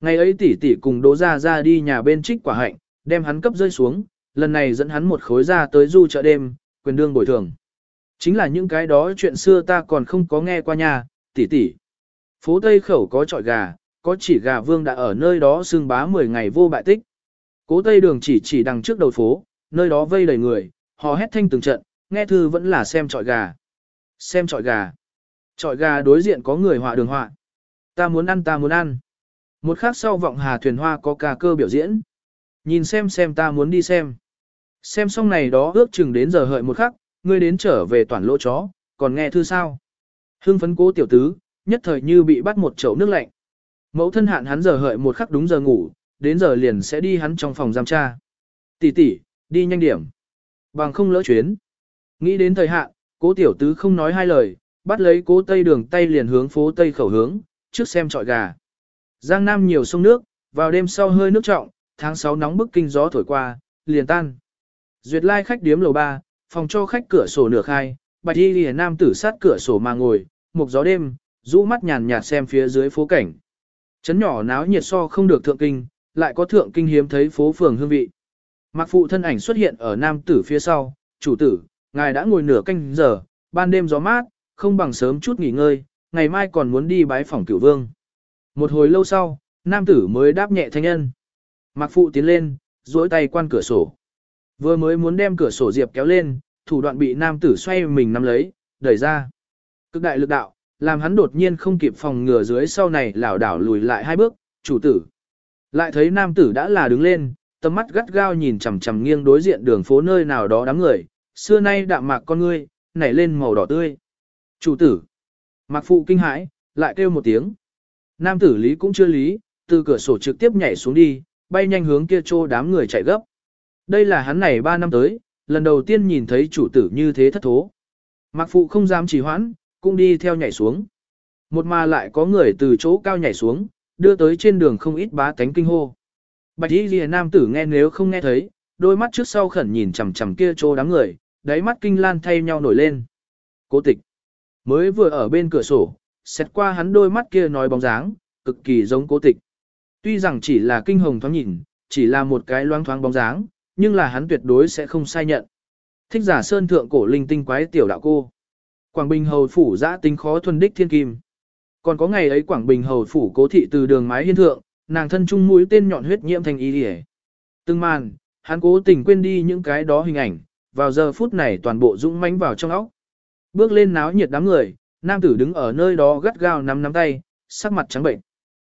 Ngày ấy tỷ tỷ cùng đỗ Gia Gia đi nhà bên trích quả hạnh, đem hắn cấp rơi xuống, lần này dẫn hắn một khối ra tới du chợ đêm, quyền đương bồi thường. Chính là những cái đó chuyện xưa ta còn không có nghe qua nhà, tỷ tỷ. Phố Tây Khẩu có trọi gà, có chỉ gà vương đã ở nơi đó xương bá 10 ngày vô bại tích. Cố Tây Đường chỉ chỉ đằng trước đầu phố, nơi đó vây đầy người, họ hét thanh từng trận, nghe thư vẫn là xem trọi gà. Xem trọi gà. Trọi gà đối diện có người họa đường họa. Ta muốn ăn ta muốn ăn. Một khắc sau vọng hà thuyền hoa có ca cơ biểu diễn. Nhìn xem xem ta muốn đi xem. Xem xong này đó ước chừng đến giờ hợi một khắc, ngươi đến trở về toàn lỗ chó, còn nghe thư sao. Hưng phấn cố tiểu tứ, nhất thời như bị bắt một chậu nước lạnh. Mẫu thân hạn hắn giờ hợi một khắc đúng giờ ngủ, đến giờ liền sẽ đi hắn trong phòng giam tra. Tỷ tỷ, đi nhanh điểm. Bằng không lỡ chuyến. Nghĩ đến thời hạn, cố tiểu tứ không nói hai lời, bắt lấy cố tây đường tay liền hướng phố tây khẩu hướng, trước xem trọi gà. Giang Nam nhiều sông nước, vào đêm sau hơi nước trọng, tháng 6 nóng bức kinh gió thổi qua, liền tan. Duyệt lai khách điếm lầu 3, phòng cho khách cửa sổ nửa khai, bạch y lìa nam tử sát cửa sổ mà ngồi, một gió đêm, rũ mắt nhàn nhạt xem phía dưới phố cảnh. Chấn nhỏ náo nhiệt so không được thượng kinh, lại có thượng kinh hiếm thấy phố phường hương vị. Mặc phụ thân ảnh xuất hiện ở nam tử phía sau, chủ tử, ngài đã ngồi nửa canh giờ, ban đêm gió mát, không bằng sớm chút nghỉ ngơi, ngày mai còn muốn đi bái phòng cửu vương. Một hồi lâu sau, nam tử mới đáp nhẹ thanh nhân. Mặc phụ tiến lên, duỗi tay quan cửa sổ. Vừa mới muốn đem cửa sổ diệp kéo lên, thủ đoạn bị nam tử xoay mình nắm lấy, đẩy ra. Cực đại lực đạo, làm hắn đột nhiên không kịp phòng ngừa dưới sau này lảo đảo lùi lại hai bước, chủ tử. Lại thấy nam tử đã là đứng lên, tầm mắt gắt gao nhìn chằm chằm nghiêng đối diện đường phố nơi nào đó đám người, xưa nay đạm mạc con ngươi, nảy lên màu đỏ tươi. Chủ tử. Mạc phụ kinh hãi, lại kêu một tiếng. Nam tử lý cũng chưa lý, từ cửa sổ trực tiếp nhảy xuống đi, bay nhanh hướng kia trô đám người chạy gấp. Đây là hắn này 3 năm tới, lần đầu tiên nhìn thấy chủ tử như thế thất thố. Mạc phụ không dám trì hoãn, cũng đi theo nhảy xuống. Một mà lại có người từ chỗ cao nhảy xuống, đưa tới trên đường không ít bá tánh kinh hô. Bạch y lìa nam tử nghe nếu không nghe thấy, đôi mắt trước sau khẩn nhìn chằm chằm kia trô đám người, đáy mắt kinh lan thay nhau nổi lên. Cố tịch, mới vừa ở bên cửa sổ, xét qua hắn đôi mắt kia nói bóng dáng, cực kỳ giống cố tịch. Tuy rằng chỉ là kinh hồng thoáng nhìn, chỉ là một cái loang thoáng bóng dáng, nhưng là hắn tuyệt đối sẽ không sai nhận. Thích giả sơn thượng cổ linh tinh quái tiểu đạo cô. Quảng Bình hầu phủ giã tính khó thuần đích thiên kim. Còn có ngày ấy Quảng Bình hầu phủ cố thị từ đường mái hiên thượng, nàng thân trung mũi tên nhọn huyết nhiễm thành y liễu. Từng màn, hắn cố tình quên đi những cái đó hình ảnh, vào giờ phút này toàn bộ dũng mãnh vào trong óc. Bước lên náo nhiệt đám người, nam tử đứng ở nơi đó gắt gao nắm nắm tay, sắc mặt trắng bệnh.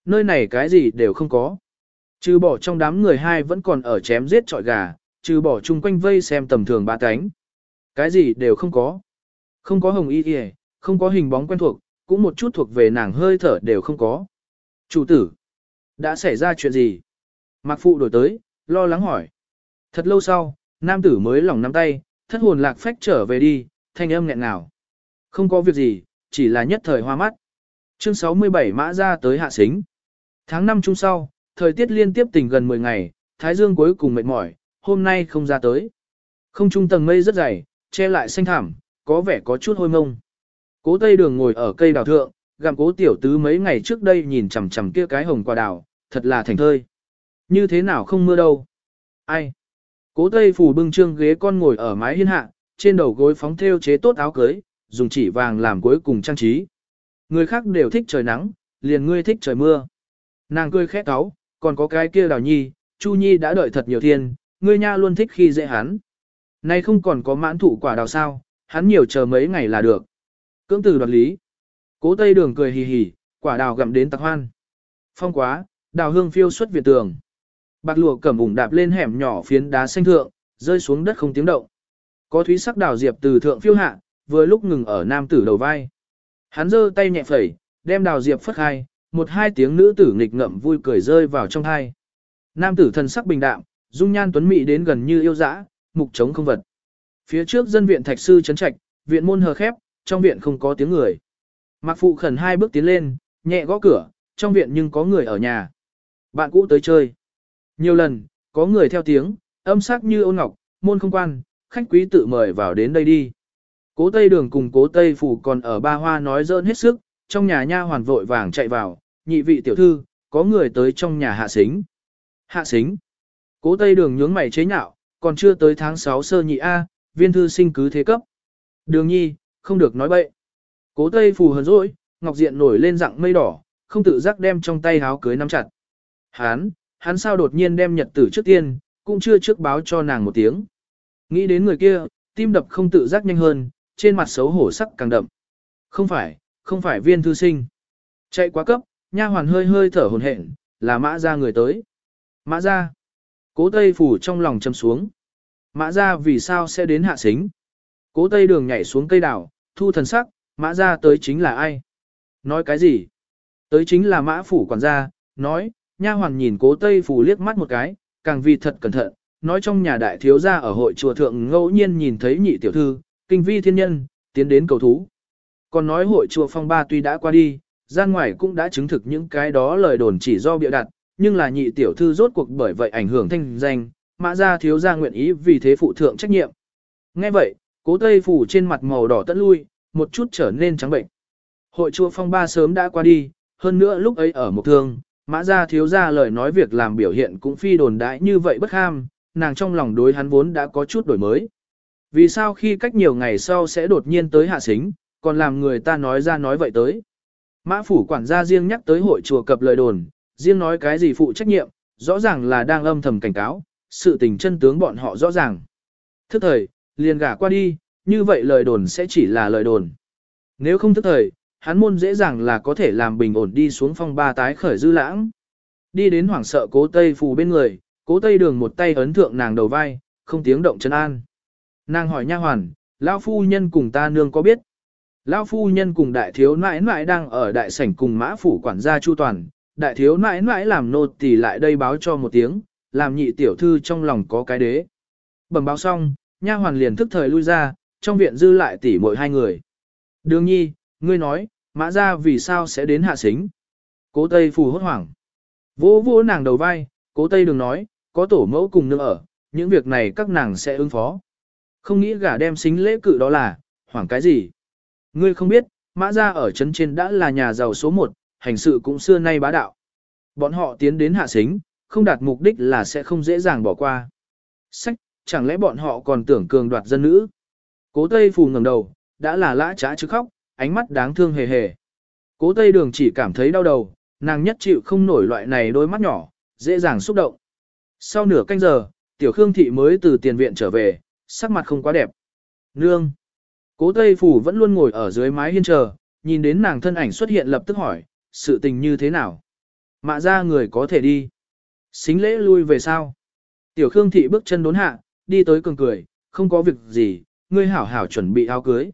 nơi này cái gì đều không có. Trừ bỏ trong đám người hai vẫn còn ở chém giết trọi gà, trừ bỏ chung quanh vây xem tầm thường ba cánh. Cái gì đều không có. Không có hồng y kìa, không có hình bóng quen thuộc, cũng một chút thuộc về nàng hơi thở đều không có. Chủ tử, đã xảy ra chuyện gì? Mạc Phụ đổi tới, lo lắng hỏi. Thật lâu sau, nam tử mới lỏng nắm tay, thất hồn lạc phách trở về đi, thanh âm nghẹn ngào. Không có việc gì, chỉ là nhất thời hoa mắt. Chương 67 mã ra tới hạ xính. Tháng 5 chung sau, thời tiết liên tiếp tỉnh gần 10 ngày, thái dương cuối cùng mệt mỏi, hôm nay không ra tới. Không trung tầng mây rất dày, che lại xanh thảm, có vẻ có chút hôi mông. Cố Tây Đường ngồi ở cây đào thượng, gặm cố tiểu tứ mấy ngày trước đây nhìn chằm chằm kia cái hồng quả đào, thật là thành thơi. Như thế nào không mưa đâu. Ai? Cố Tây phủ bưng trương ghế con ngồi ở mái hiên hạ, trên đầu gối phóng theo chế tốt áo cưới, dùng chỉ vàng làm cuối cùng trang trí. Người khác đều thích trời nắng, liền ngươi thích trời mưa. Nàng cười khẽ cáo, còn có cái kia đào nhi, Chu Nhi đã đợi thật nhiều thiên, ngươi nha luôn thích khi dễ hắn. Nay không còn có mãn thụ quả đào sao, hắn nhiều chờ mấy ngày là được. Cưỡng từ đoạt lý. Cố Tây Đường cười hì hì, quả đào gặm đến tạc hoan. Phong quá, đào hương phiêu xuất việt tường. Bạc lụa cẩm ủng đạp lên hẻm nhỏ phiến đá xanh thượng, rơi xuống đất không tiếng động. Có thúy sắc đào diệp từ thượng phiêu hạ, vừa lúc ngừng ở nam tử đầu vai. Hắn giơ tay nhẹ phẩy, đem đào diệp phất hai, một hai tiếng nữ tử nghịch ngậm vui cười rơi vào trong hai. Nam tử thần sắc bình đạm, dung nhan tuấn mỹ đến gần như yêu dã, mục trống không vật. Phía trước dân viện thạch sư chấn trạch, viện môn hờ khép, trong viện không có tiếng người. Mạc phụ khẩn hai bước tiến lên, nhẹ gõ cửa, trong viện nhưng có người ở nhà. Bạn cũ tới chơi. Nhiều lần, có người theo tiếng, âm sắc như ôn ngọc, môn không quan, khách quý tự mời vào đến đây đi. Cố Tây Đường cùng Cố Tây Phủ còn ở ba hoa nói dỡn hết sức, trong nhà nha hoàn vội vàng chạy vào, nhị vị tiểu thư, có người tới trong nhà hạ xính. Hạ xính. Cố Tây Đường nhướng mày chế nhạo, còn chưa tới tháng 6 sơ nhị A, viên thư sinh cứ thế cấp. Đường nhi, không được nói bậy. Cố Tây Phủ hờn dỗi, Ngọc Diện nổi lên dạng mây đỏ, không tự giác đem trong tay háo cưới nắm chặt. Hán, hắn sao đột nhiên đem nhật tử trước tiên, cũng chưa trước báo cho nàng một tiếng. Nghĩ đến người kia, tim đập không tự giác nhanh hơn, trên mặt xấu hổ sắc càng đậm. Không phải, không phải viên thư sinh. Chạy quá cấp, nha hoàn hơi hơi thở hồn hển, là mã ra người tới. Mã ra. Cố Tây phủ trong lòng châm xuống. Mã ra vì sao sẽ đến hạ xính. Cố Tây đường nhảy xuống cây đảo, thu thần sắc, mã ra tới chính là ai? Nói cái gì? Tới chính là mã phủ quản gia, nói, nha hoàn nhìn cố Tây phủ liếc mắt một cái, càng vì thật cẩn thận, nói trong nhà đại thiếu gia ở hội chùa thượng ngẫu nhiên nhìn thấy nhị tiểu thư, kinh vi thiên nhân, tiến đến cầu thú. Còn nói hội chùa phong ba tuy đã qua đi, gian ngoài cũng đã chứng thực những cái đó lời đồn chỉ do bịa đặt, nhưng là nhị tiểu thư rốt cuộc bởi vậy ảnh hưởng thanh danh, mã gia thiếu gia nguyện ý vì thế phụ thượng trách nhiệm. Nghe vậy, cố tây phủ trên mặt màu đỏ tận lui, một chút trở nên trắng bệnh. Hội chùa phong ba sớm đã qua đi, hơn nữa lúc ấy ở một thương, mã gia thiếu gia lời nói việc làm biểu hiện cũng phi đồn đãi như vậy bất ham, nàng trong lòng đối hắn vốn đã có chút đổi mới. Vì sao khi cách nhiều ngày sau sẽ đột nhiên tới hạ xính, còn làm người ta nói ra nói vậy tới. Mã phủ quản gia riêng nhắc tới hội chùa cập lời đồn, riêng nói cái gì phụ trách nhiệm, rõ ràng là đang âm thầm cảnh cáo, sự tình chân tướng bọn họ rõ ràng. Thức thời, liền gả qua đi, như vậy lời đồn sẽ chỉ là lời đồn. Nếu không thức thời, hắn môn dễ dàng là có thể làm bình ổn đi xuống phong ba tái khởi dư lãng. Đi đến hoảng sợ cố tây phù bên người, cố tây đường một tay ấn thượng nàng đầu vai, không tiếng động chân an. Nàng hỏi nha hoàn, lão phu nhân cùng ta nương có biết? Lão phu nhân cùng đại thiếu nãi nãi đang ở đại sảnh cùng mã phủ quản gia chu toàn, đại thiếu nãi nãi làm nô tỳ lại đây báo cho một tiếng, làm nhị tiểu thư trong lòng có cái đế. Bẩm báo xong, nha hoàn liền thức thời lui ra, trong viện dư lại tỷ muội hai người. Đường nhi, ngươi nói, mã ra vì sao sẽ đến hạ xính? Cố Tây phù hốt hoảng. Vô vô nàng đầu vai, cố Tây đừng nói, có tổ mẫu cùng nương ở, những việc này các nàng sẽ ứng phó. Không nghĩ gả đem xính lễ cự đó là, hoảng cái gì? Ngươi không biết, mã gia ở trấn trên đã là nhà giàu số một, hành sự cũng xưa nay bá đạo. Bọn họ tiến đến hạ xính, không đạt mục đích là sẽ không dễ dàng bỏ qua. Sách, chẳng lẽ bọn họ còn tưởng cường đoạt dân nữ? Cố Tây Phù ngẩng đầu, đã là lã trá chứ khóc, ánh mắt đáng thương hề hề. Cố Tây Đường chỉ cảm thấy đau đầu, nàng nhất chịu không nổi loại này đôi mắt nhỏ, dễ dàng xúc động. Sau nửa canh giờ, Tiểu Khương Thị mới từ tiền viện trở về, sắc mặt không quá đẹp. Nương! Cố Tây Phủ vẫn luôn ngồi ở dưới mái hiên chờ, nhìn đến nàng thân ảnh xuất hiện lập tức hỏi, sự tình như thế nào? Mạ ra người có thể đi. Xính lễ lui về sao? Tiểu Khương Thị bước chân đốn hạ, đi tới cường cười, không có việc gì, ngươi hảo hảo chuẩn bị áo cưới.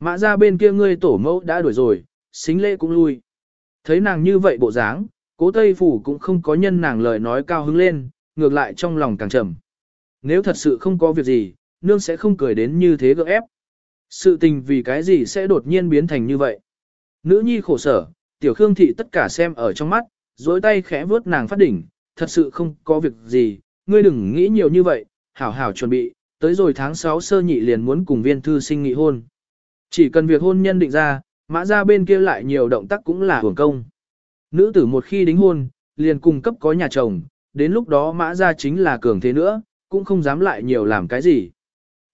Mã ra bên kia ngươi tổ mẫu đã đuổi rồi, xính lễ cũng lui. Thấy nàng như vậy bộ dáng, cố Tây Phủ cũng không có nhân nàng lời nói cao hứng lên, ngược lại trong lòng càng trầm. Nếu thật sự không có việc gì, nương sẽ không cười đến như thế gỡ ép. Sự tình vì cái gì sẽ đột nhiên biến thành như vậy. Nữ nhi khổ sở, tiểu khương thị tất cả xem ở trong mắt, dối tay khẽ vuốt nàng phát đỉnh, thật sự không có việc gì, ngươi đừng nghĩ nhiều như vậy, hảo hảo chuẩn bị, tới rồi tháng 6 sơ nhị liền muốn cùng viên thư sinh nghị hôn. Chỉ cần việc hôn nhân định ra, mã ra bên kia lại nhiều động tác cũng là hưởng công. Nữ tử một khi đính hôn, liền cung cấp có nhà chồng, đến lúc đó mã ra chính là cường thế nữa, cũng không dám lại nhiều làm cái gì.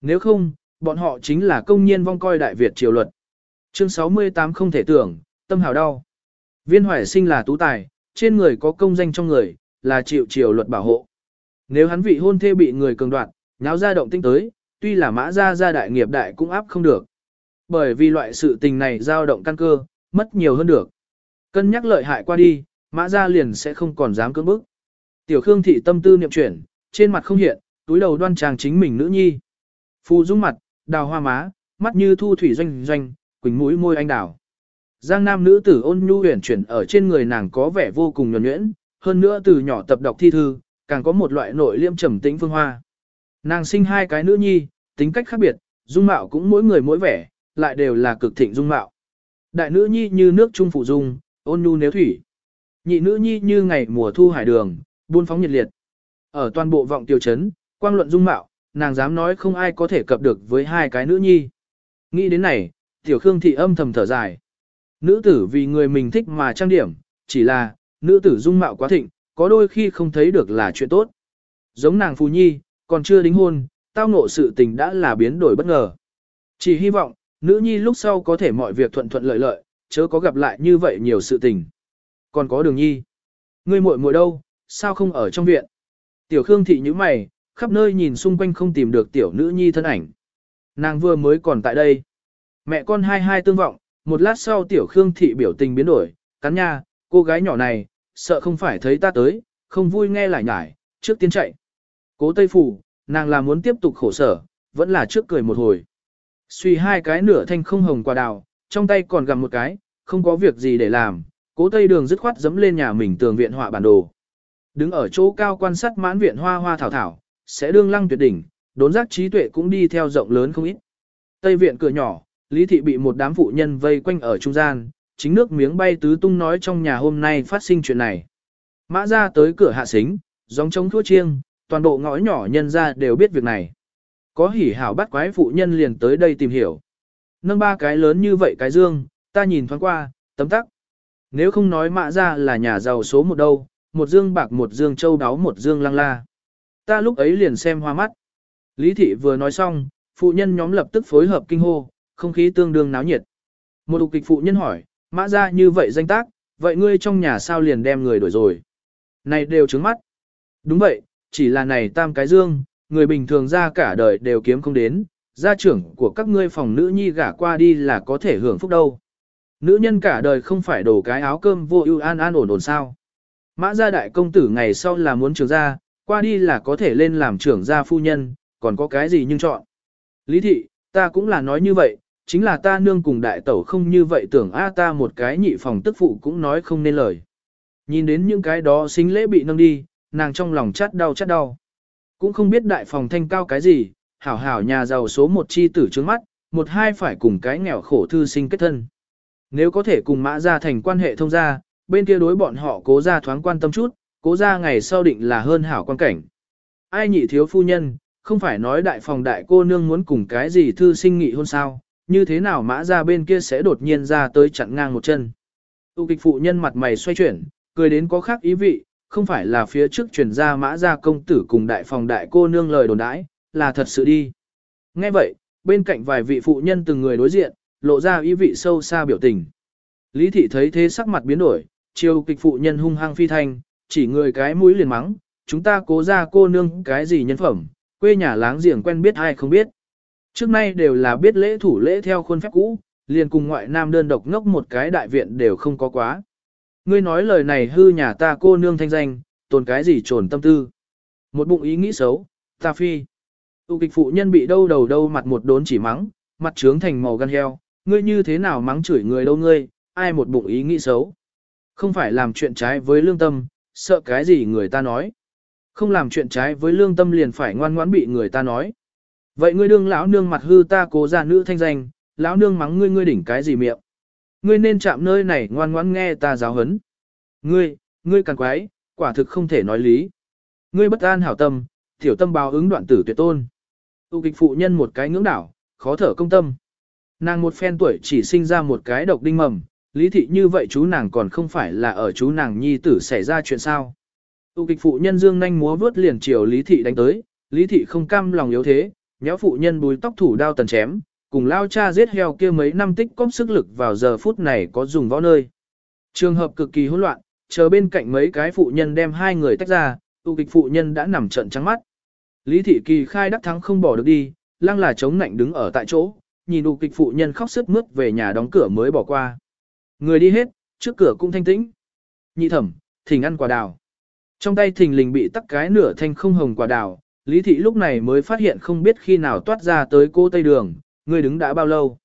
Nếu không, bọn họ chính là công nhiên vong coi Đại Việt triều luật. Chương 68 không thể tưởng, tâm hào đau. Viên hoài sinh là tú tài, trên người có công danh trong người, là chịu triều luật bảo hộ. Nếu hắn vị hôn thê bị người cường đoạt, nháo ra động tinh tới, tuy là mã ra gia đại nghiệp đại cũng áp không được. Bởi vì loại sự tình này dao động căn cơ, mất nhiều hơn được. Cân nhắc lợi hại qua đi, mã ra liền sẽ không còn dám cưỡng bức. Tiểu Khương thị tâm tư niệm chuyển, trên mặt không hiện, túi đầu đoan trang chính mình nữ nhi. Phù dung mặt, đào hoa má, mắt như thu thủy doanh doanh, quỳnh mũi môi anh đào. Giang nam nữ tử ôn nhu huyền chuyển ở trên người nàng có vẻ vô cùng nhuần nhuyễn, hơn nữa từ nhỏ tập đọc thi thư, càng có một loại nội liêm trầm tĩnh phương hoa. Nàng sinh hai cái nữ nhi, tính cách khác biệt, dung mạo cũng mỗi người mỗi vẻ, lại đều là cực thịnh dung mạo. Đại nữ nhi như nước trung phụ dung, ôn nhu nếu thủy. Nhị nữ nhi như ngày mùa thu hải đường, buôn phóng nhiệt liệt. Ở toàn bộ vọng tiêu chấn, quang luận dung mạo, nàng dám nói không ai có thể cập được với hai cái nữ nhi. Nghĩ đến này, tiểu khương thị âm thầm thở dài. Nữ tử vì người mình thích mà trang điểm, chỉ là, nữ tử dung mạo quá thịnh, có đôi khi không thấy được là chuyện tốt. Giống nàng phù nhi, còn chưa đính hôn, tao ngộ sự tình đã là biến đổi bất ngờ. Chỉ hy vọng, nữ nhi lúc sau có thể mọi việc thuận thuận lợi lợi, chớ có gặp lại như vậy nhiều sự tình. Còn có đường nhi. Ngươi muội muội đâu, sao không ở trong viện? Tiểu Khương thị như mày, khắp nơi nhìn xung quanh không tìm được tiểu nữ nhi thân ảnh. Nàng vừa mới còn tại đây. Mẹ con hai hai tương vọng, một lát sau tiểu Khương thị biểu tình biến đổi, cắn nha, cô gái nhỏ này, sợ không phải thấy ta tới, không vui nghe lại nhải, trước tiên chạy. Cố Tây Phủ, nàng là muốn tiếp tục khổ sở, vẫn là trước cười một hồi. Suy hai cái nửa thanh không hồng quả đào, trong tay còn gặm một cái, không có việc gì để làm, cố Tây Đường dứt khoát dẫm lên nhà mình tường viện họa bản đồ. Đứng ở chỗ cao quan sát mãn viện hoa hoa thảo thảo, sẽ đương lăng tuyệt đỉnh, đốn giác trí tuệ cũng đi theo rộng lớn không ít. Tây viện cửa nhỏ, Lý Thị bị một đám phụ nhân vây quanh ở trung gian, chính nước miếng bay tứ tung nói trong nhà hôm nay phát sinh chuyện này. Mã ra tới cửa hạ xính, gióng trống thua chiêng, toàn bộ ngõ nhỏ nhân ra đều biết việc này. Có hỉ hảo bắt quái phụ nhân liền tới đây tìm hiểu. Nâng ba cái lớn như vậy cái dương, ta nhìn thoáng qua, tấm tắc. Nếu không nói mã ra là nhà giàu số một đâu, một dương bạc một dương châu đáo một dương lăng la. Ta lúc ấy liền xem hoa mắt. Lý thị vừa nói xong, phụ nhân nhóm lập tức phối hợp kinh hô, không khí tương đương náo nhiệt. Một kịch phụ nhân hỏi, mã ra như vậy danh tác, vậy ngươi trong nhà sao liền đem người đổi rồi? Này đều trứng mắt. Đúng vậy, chỉ là này tam cái dương, người bình thường ra cả đời đều kiếm không đến, gia trưởng của các ngươi phòng nữ nhi gả qua đi là có thể hưởng phúc đâu. Nữ nhân cả đời không phải đổ cái áo cơm vô ưu an an ổn ổn sao. Mã gia đại công tử ngày sau là muốn trường gia, qua đi là có thể lên làm trưởng gia phu nhân, còn có cái gì nhưng chọn. Lý thị, ta cũng là nói như vậy, chính là ta nương cùng đại tẩu không như vậy tưởng a ta một cái nhị phòng tức phụ cũng nói không nên lời. Nhìn đến những cái đó xính lễ bị nâng đi, nàng trong lòng chát đau chát đau. Cũng không biết đại phòng thanh cao cái gì, hảo hảo nhà giàu số một chi tử trước mắt, một hai phải cùng cái nghèo khổ thư sinh kết thân. Nếu có thể cùng mã ra thành quan hệ thông gia, bên kia đối bọn họ cố ra thoáng quan tâm chút, cố ra ngày sau định là hơn hảo quan cảnh. Ai nhị thiếu phu nhân, không phải nói đại phòng đại cô nương muốn cùng cái gì thư sinh nghị hôn sao, như thế nào mã ra bên kia sẽ đột nhiên ra tới chặn ngang một chân. Tu kịch phụ nhân mặt mày xoay chuyển, cười đến có khác ý vị, không phải là phía trước truyền ra mã ra công tử cùng đại phòng đại cô nương lời đồn đãi, là thật sự đi. Nghe vậy, bên cạnh vài vị phụ nhân từng người đối diện, lộ ra ý vị sâu xa biểu tình. Lý thị thấy thế sắc mặt biến đổi, chiều kịch phụ nhân hung hăng phi thanh, chỉ người cái mũi liền mắng, chúng ta cố ra cô nương cái gì nhân phẩm, quê nhà láng giềng quen biết ai không biết. Trước nay đều là biết lễ thủ lễ theo khuôn phép cũ, liền cùng ngoại nam đơn độc ngốc một cái đại viện đều không có quá. Ngươi nói lời này hư nhà ta cô nương thanh danh, tồn cái gì trồn tâm tư. Một bụng ý nghĩ xấu, ta phi. Tu kịch phụ nhân bị đâu đầu đâu mặt một đốn chỉ mắng, mặt trướng thành màu gan heo, ngươi như thế nào mắng chửi người đâu ngươi, ai một bụng ý nghĩ xấu. Không phải làm chuyện trái với lương tâm, sợ cái gì người ta nói. Không làm chuyện trái với lương tâm liền phải ngoan ngoãn bị người ta nói. Vậy ngươi đương lão nương mặt hư ta cố ra nữ thanh danh, lão nương mắng ngươi ngươi đỉnh cái gì miệng. Ngươi nên chạm nơi này ngoan ngoãn nghe ta giáo hấn. Ngươi, ngươi càng quái, quả thực không thể nói lý. Ngươi bất an hảo tâm, tiểu tâm báo ứng đoạn tử tuyệt tôn. Tu kịch phụ nhân một cái ngưỡng đảo, khó thở công tâm. Nàng một phen tuổi chỉ sinh ra một cái độc đinh mầm, lý thị như vậy chú nàng còn không phải là ở chú nàng nhi tử xảy ra chuyện sao. Tụ kịch phụ nhân dương nhanh múa vớt liền chiều lý thị đánh tới, lý thị không cam lòng yếu thế, nhéo phụ nhân bùi tóc thủ đao tần chém, cùng lao cha giết heo kia mấy năm tích cóp sức lực vào giờ phút này có dùng võ nơi. Trường hợp cực kỳ hỗn loạn, chờ bên cạnh mấy cái phụ nhân đem hai người tách ra, tụ kịch phụ nhân đã nằm trận trắng mắt. Lý thị kỳ khai đắc thắng không bỏ được đi, lăng là chống nạnh đứng ở tại chỗ, nhìn tụ kịch phụ nhân khóc sức mướt về nhà đóng cửa mới bỏ qua. Người đi hết, trước cửa cũng thanh tĩnh. Nhị thẩm, thỉnh ăn quả đào. Trong tay thình lình bị tắc cái nửa thanh không hồng quả đào, Lý thị lúc này mới phát hiện không biết khi nào toát ra tới cô Tây Đường, ngươi đứng đã bao lâu.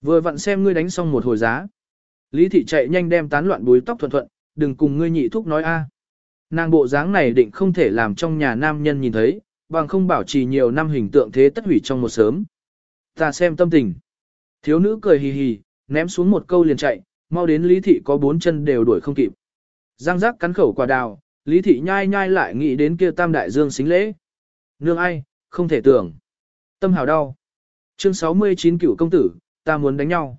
Vừa vặn xem ngươi đánh xong một hồi giá. Lý thị chạy nhanh đem tán loạn búi tóc thuận thuận, đừng cùng ngươi nhị thúc nói a. Nàng bộ dáng này định không thể làm trong nhà nam nhân nhìn thấy, bằng không bảo trì nhiều năm hình tượng thế tất hủy trong một sớm. Ta xem tâm tình. Thiếu nữ cười hì hì, ném xuống một câu liền chạy, mau đến lý thị có bốn chân đều đuổi không kịp. Giang giác cắn khẩu quả đào, lý thị nhai nhai lại nghĩ đến kia tam đại dương xính lễ. Nương ai, không thể tưởng. Tâm hào đau. Chương 69 cửu công tử, ta muốn đánh nhau.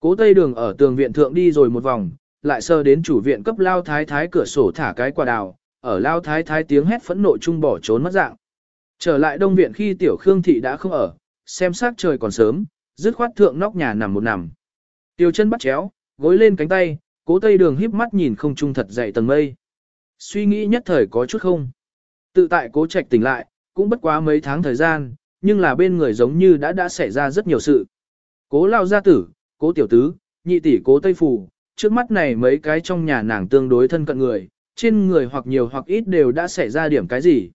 Cố Tây Đường ở tường viện thượng đi rồi một vòng, lại sơ đến chủ viện cấp lao thái thái cửa sổ thả cái quả đào, ở lao thái thái tiếng hét phẫn nộ chung bỏ trốn mất dạng. Trở lại đông viện khi tiểu khương thị đã không ở, xem sát trời còn sớm, dứt khoát thượng nóc nhà nằm một nằm. Tiểu chân bắt chéo, gối lên cánh tay, cố tây đường híp mắt nhìn không trung thật dậy tầng mây. Suy nghĩ nhất thời có chút không. Tự tại cố trạch tỉnh lại, cũng bất quá mấy tháng thời gian, nhưng là bên người giống như đã đã xảy ra rất nhiều sự. Cố lao gia tử, cố tiểu tứ, nhị tỷ cố tây phủ, trước mắt này mấy cái trong nhà nàng tương đối thân cận người, trên người hoặc nhiều hoặc ít đều đã xảy ra điểm cái gì.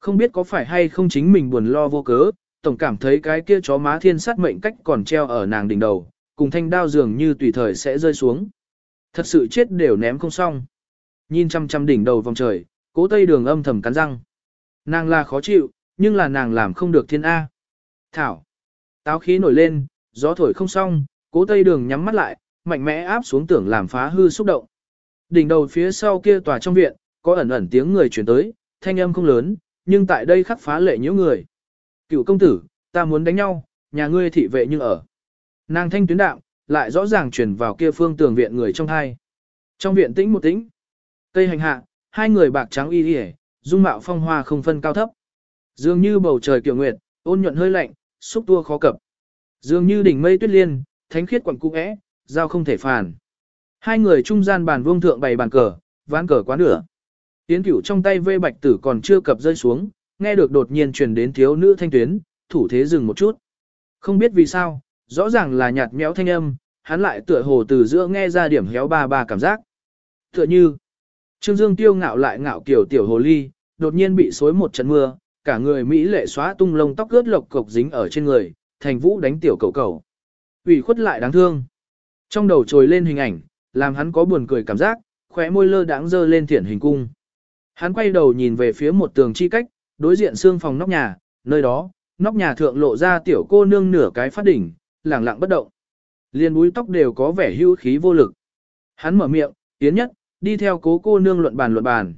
Không biết có phải hay không chính mình buồn lo vô cớ, tổng cảm thấy cái kia chó má thiên sát mệnh cách còn treo ở nàng đỉnh đầu, cùng thanh đao dường như tùy thời sẽ rơi xuống. Thật sự chết đều ném không xong. Nhìn chăm chăm đỉnh đầu vòng trời, cố tây đường âm thầm cắn răng. Nàng là khó chịu, nhưng là nàng làm không được thiên A. Thảo. Táo khí nổi lên, gió thổi không xong, cố tây đường nhắm mắt lại, mạnh mẽ áp xuống tưởng làm phá hư xúc động. Đỉnh đầu phía sau kia tòa trong viện, có ẩn ẩn tiếng người chuyển tới, thanh âm không lớn, nhưng tại đây khắc phá lệ nhiễu người. Cựu công tử, ta muốn đánh nhau, nhà ngươi thị vệ nhưng ở. Nàng thanh tuyến đạo, lại rõ ràng truyền vào kia phương tường viện người trong hai. Trong viện tĩnh một tĩnh. Cây hành hạ, hai người bạc trắng y yể, dung mạo phong hoa không phân cao thấp. Dường như bầu trời kiều nguyệt, ôn nhuận hơi lạnh, xúc tua khó cập. Dường như đỉnh mây tuyết liên, thánh khiết quẩn cung é, giao không thể phản. Hai người trung gian bàn vương thượng bày bàn cờ, ván cờ quá nửa. Tiến cửu trong tay vê bạch tử còn chưa cập rơi xuống, nghe được đột nhiên truyền đến thiếu nữ thanh tuyến, thủ thế dừng một chút. Không biết vì sao, rõ ràng là nhạt méo thanh âm, hắn lại tựa hồ từ giữa nghe ra điểm héo ba ba cảm giác. Tựa như, Trương Dương tiêu ngạo lại ngạo kiểu tiểu hồ ly, đột nhiên bị xối một trận mưa, cả người Mỹ lệ xóa tung lông tóc ướt lộc cục dính ở trên người, thành vũ đánh tiểu cầu cầu. ủy khuất lại đáng thương. Trong đầu trồi lên hình ảnh, làm hắn có buồn cười cảm giác, khóe môi lơ đãng dơ lên thiển hình cung. Hắn quay đầu nhìn về phía một tường chi cách, đối diện xương phòng nóc nhà, nơi đó, nóc nhà thượng lộ ra tiểu cô nương nửa cái phát đỉnh, lẳng lặng bất động. Liên búi tóc đều có vẻ hưu khí vô lực. Hắn mở miệng, tiến nhất, đi theo cố cô nương luận bàn luận bàn.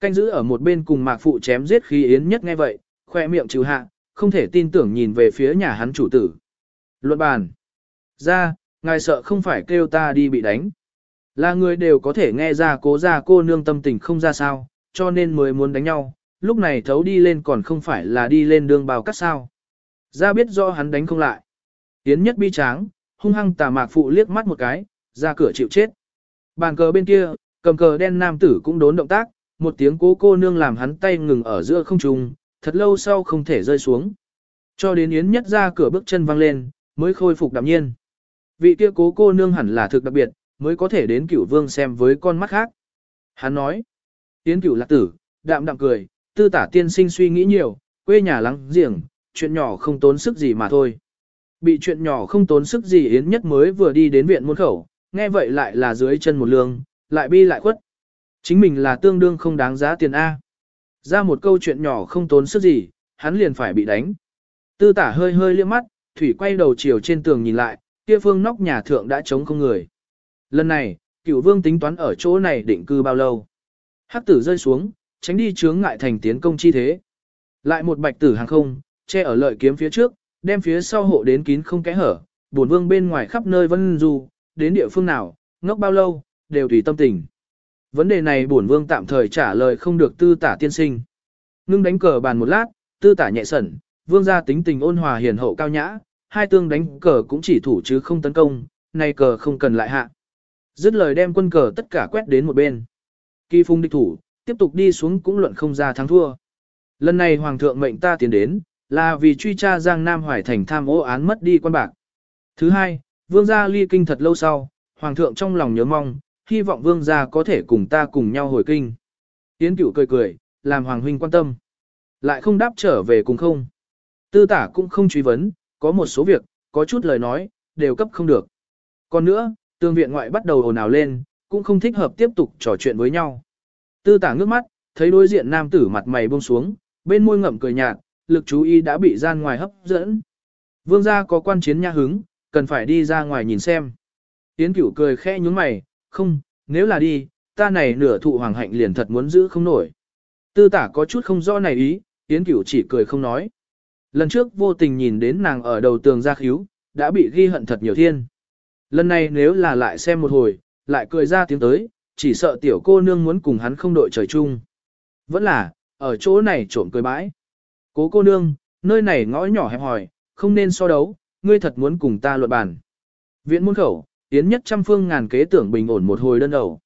Canh giữ ở một bên cùng mạc phụ chém giết khí yến nhất nghe vậy, khoe miệng trừ hạ, không thể tin tưởng nhìn về phía nhà hắn chủ tử. Luận bàn. Ra, ngài sợ không phải kêu ta đi bị đánh. Là người đều có thể nghe ra cố ra cô nương tâm tình không ra sao, cho nên mới muốn đánh nhau, lúc này thấu đi lên còn không phải là đi lên đường bào cắt sao. Ra biết rõ hắn đánh không lại. Yến nhất bi tráng, hung hăng tà mạc phụ liếc mắt một cái, ra cửa chịu chết. Bàn cờ bên kia, cầm cờ đen nam tử cũng đốn động tác, một tiếng cố cô nương làm hắn tay ngừng ở giữa không trung, thật lâu sau không thể rơi xuống. Cho đến Yến nhất ra cửa bước chân văng lên, mới khôi phục đạm nhiên. Vị kia cố cô nương hẳn là thực đặc biệt, mới có thể đến cửu vương xem với con mắt khác. Hắn nói, tiến cửu lạc tử, đạm đạm cười, tư tả tiên sinh suy nghĩ nhiều, quê nhà lắng giềng, chuyện nhỏ không tốn sức gì mà thôi. Bị chuyện nhỏ không tốn sức gì Yến Nhất mới vừa đi đến viện môn khẩu, nghe vậy lại là dưới chân một lương, lại bi lại khuất. Chính mình là tương đương không đáng giá tiền A. Ra một câu chuyện nhỏ không tốn sức gì, hắn liền phải bị đánh. Tư tả hơi hơi liếc mắt, thủy quay đầu chiều trên tường nhìn lại, kia phương nóc nhà thượng đã trống không người. Lần này, cửu vương tính toán ở chỗ này định cư bao lâu. Hắc tử rơi xuống, tránh đi chướng ngại thành tiến công chi thế. Lại một bạch tử hàng không, che ở lợi kiếm phía trước, đem phía sau hộ đến kín không kẽ hở, bổn vương bên ngoài khắp nơi vân du, đến địa phương nào, ngốc bao lâu, đều tùy tâm tình. Vấn đề này bổn vương tạm thời trả lời không được tư tả tiên sinh. Ngưng đánh cờ bàn một lát, tư tả nhẹ sẩn, vương gia tính tình ôn hòa hiền hậu cao nhã, hai tương đánh cờ cũng chỉ thủ chứ không tấn công, này cờ không cần lại hạ. Dứt lời đem quân cờ tất cả quét đến một bên. Kỳ phung địch thủ, tiếp tục đi xuống cũng luận không ra thắng thua. Lần này hoàng thượng mệnh ta tiến đến, là vì truy tra Giang Nam Hoài Thành tham ô án mất đi quan bạc. Thứ hai, vương gia ly kinh thật lâu sau, hoàng thượng trong lòng nhớ mong, hy vọng vương gia có thể cùng ta cùng nhau hồi kinh. Tiến cửu cười cười, làm hoàng huynh quan tâm. Lại không đáp trở về cùng không. Tư tả cũng không truy vấn, có một số việc, có chút lời nói, đều cấp không được. Còn nữa, tương viện ngoại bắt đầu ồn ào lên, cũng không thích hợp tiếp tục trò chuyện với nhau. Tư tả ngước mắt, thấy đối diện nam tử mặt mày buông xuống, bên môi ngậm cười nhạt, lực chú ý đã bị gian ngoài hấp dẫn. Vương gia có quan chiến nha hứng, cần phải đi ra ngoài nhìn xem. Tiến cửu cười khẽ nhúng mày, không, nếu là đi, ta này nửa thụ hoàng hạnh liền thật muốn giữ không nổi. Tư tả có chút không rõ này ý, Tiến cửu chỉ cười không nói. Lần trước vô tình nhìn đến nàng ở đầu tường ra khíu, đã bị ghi hận thật nhiều thiên. Lần này nếu là lại xem một hồi, lại cười ra tiếng tới, chỉ sợ tiểu cô nương muốn cùng hắn không đội trời chung. Vẫn là, ở chỗ này trộm cười bãi. Cố cô nương, nơi này ngõ nhỏ hẹp hòi, không nên so đấu, ngươi thật muốn cùng ta luận bàn. Viện môn khẩu, tiến nhất trăm phương ngàn kế tưởng bình ổn một hồi đơn đầu.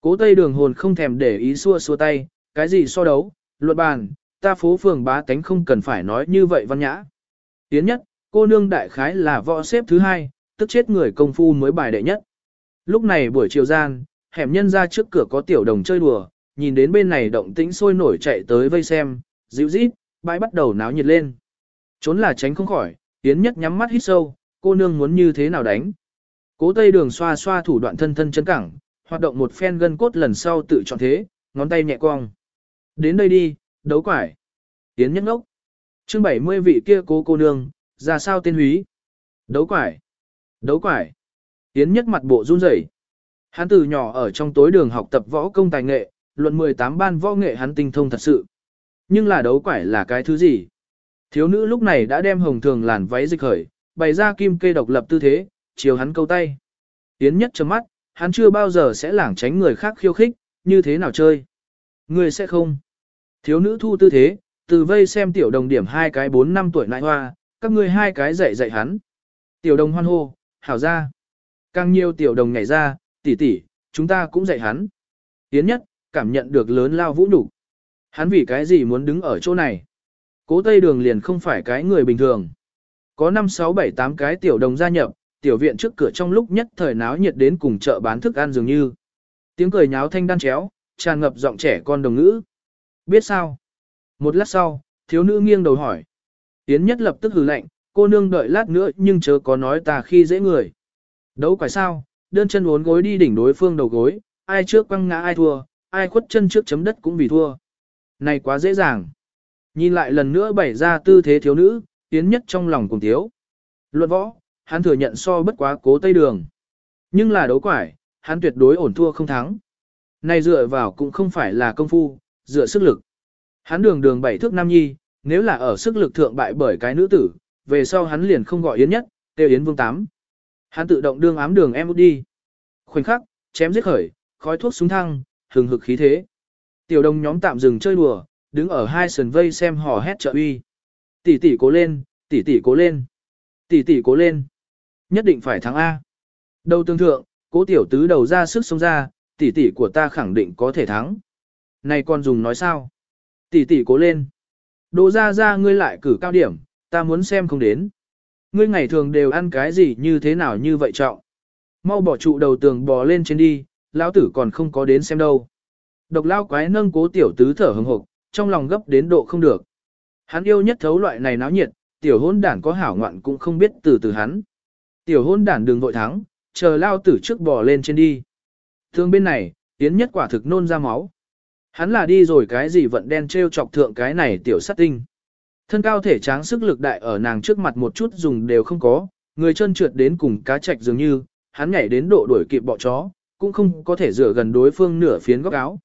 Cố tây đường hồn không thèm để ý xua xua tay, cái gì so đấu, luận bàn, ta phố phường bá tánh không cần phải nói như vậy văn nhã. Tiến nhất, cô nương đại khái là võ xếp thứ hai, tức chết người công phu mới bài đệ nhất. Lúc này buổi chiều gian, hẻm nhân ra trước cửa có tiểu đồng chơi đùa, nhìn đến bên này động tĩnh sôi nổi chạy tới vây xem, dịu rít, bãi bắt đầu náo nhiệt lên. Trốn là tránh không khỏi, Yến Nhất nhắm mắt hít sâu, cô nương muốn như thế nào đánh. Cố Tây Đường xoa xoa thủ đoạn thân thân chân cẳng, hoạt động một phen gân cốt lần sau tự chọn thế, ngón tay nhẹ cong. Đến đây đi, đấu quải. Yến Nhất ngốc. Chương 70 vị kia cố cô nương, ra sao tên húy. Đấu quải. Đấu quải. Yến Nhất mặt bộ run rẩy. Hắn từ nhỏ ở trong tối đường học tập võ công tài nghệ, luận 18 ban võ nghệ hắn tinh thông thật sự. Nhưng là đấu quải là cái thứ gì? Thiếu nữ lúc này đã đem hồng thường làn váy dịch khởi, bày ra kim kê độc lập tư thế, chiều hắn câu tay. Tiến nhất chấm mắt, hắn chưa bao giờ sẽ lảng tránh người khác khiêu khích, như thế nào chơi. Người sẽ không. Thiếu nữ thu tư thế, từ vây xem tiểu đồng điểm hai cái bốn năm tuổi nại hoa, các ngươi hai cái dạy dạy hắn. Tiểu đồng hoan hô, hảo ra. Càng nhiều tiểu đồng nhảy ra, tỷ tỷ, chúng ta cũng dạy hắn. Tiến nhất, cảm nhận được lớn lao vũ nhục Hắn vì cái gì muốn đứng ở chỗ này? Cố Tây Đường liền không phải cái người bình thường. Có 5 6 7 8 cái tiểu đồng gia nhập, tiểu viện trước cửa trong lúc nhất thời náo nhiệt đến cùng chợ bán thức ăn dường như. Tiếng cười nháo thanh đan chéo, tràn ngập giọng trẻ con đồng ngữ. Biết sao? Một lát sau, thiếu nữ nghiêng đầu hỏi. Tiến nhất lập tức hừ lạnh, cô nương đợi lát nữa nhưng chớ có nói ta khi dễ người. Đấu quái sao, đơn chân uốn gối đi đỉnh đối phương đầu gối, ai trước quăng ngã ai thua, ai khuất chân trước chấm đất cũng vì thua. Này quá dễ dàng. Nhìn lại lần nữa bày ra tư thế thiếu nữ, tiến nhất trong lòng cùng thiếu. Luận võ, hắn thừa nhận so bất quá cố tây đường. Nhưng là đấu quải, hắn tuyệt đối ổn thua không thắng. Này dựa vào cũng không phải là công phu, dựa sức lực. Hắn đường đường bảy thước nam nhi, nếu là ở sức lực thượng bại bởi cái nữ tử, về sau hắn liền không gọi yến nhất, tiêu yến vương tám. Hắn tự động đương ám đường em đi. Khoảnh khắc, chém giết khởi, khói thuốc súng thăng, hừng hực khí thế. Tiểu đồng nhóm tạm dừng chơi đùa, đứng ở hai sườn vây xem hò hét trợ uy. Tỷ tỷ cố lên, tỷ tỷ cố lên, tỷ tỷ cố lên. Nhất định phải thắng A. Đầu tương thượng, cố tiểu tứ đầu ra sức sống ra, tỷ tỷ của ta khẳng định có thể thắng. Này con dùng nói sao? Tỷ tỷ cố lên. Đồ ra ra ngươi lại cử cao điểm, ta muốn xem không đến. Ngươi ngày thường đều ăn cái gì như thế nào như vậy trọng. Mau bỏ trụ đầu tường bò lên trên đi, lão tử còn không có đến xem đâu. Độc lao quái nâng cố tiểu tứ thở hừng hực, trong lòng gấp đến độ không được. Hắn yêu nhất thấu loại này náo nhiệt, tiểu hôn đản có hảo ngoạn cũng không biết từ từ hắn. Tiểu hôn đản đừng vội thắng, chờ lao tử trước bò lên trên đi. Thương bên này, tiến nhất quả thực nôn ra máu. Hắn là đi rồi cái gì vận đen treo chọc thượng cái này tiểu sát tinh. Thân cao thể tráng sức lực đại ở nàng trước mặt một chút dùng đều không có, người chân trượt đến cùng cá chạch dường như, hắn nhảy đến độ đuổi kịp bọ chó, cũng không có thể rửa gần đối phương nửa phiến góc áo.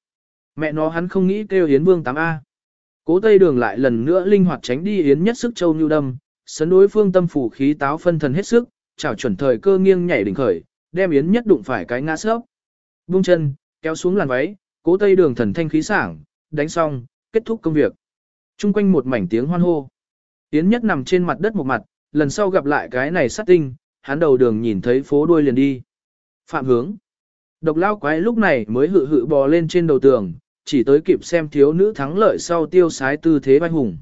Mẹ nó hắn không nghĩ kêu Yến Vương 8A. Cố Tây Đường lại lần nữa linh hoạt tránh đi Yến nhất sức châu nhu đâm, sấn đối phương tâm phủ khí táo phân thần hết sức, chảo chuẩn thời cơ nghiêng nhảy đỉnh khởi, đem Yến nhất đụng phải cái ngã sấp. Buông chân, kéo xuống làn váy, Cố Tây Đường thần thanh khí sảng, đánh xong, kết thúc công việc. Trung quanh một mảnh tiếng hoan hô. Yến nhất nằm trên mặt đất một mặt, lần sau gặp lại cái này sát tinh, hắn đầu đường nhìn thấy phố đuôi liền đi. Phạm hướng. Độc lao quái lúc này mới hự hự bò lên trên đầu tường, chỉ tới kịp xem thiếu nữ thắng lợi sau tiêu sái tư thế vai hùng.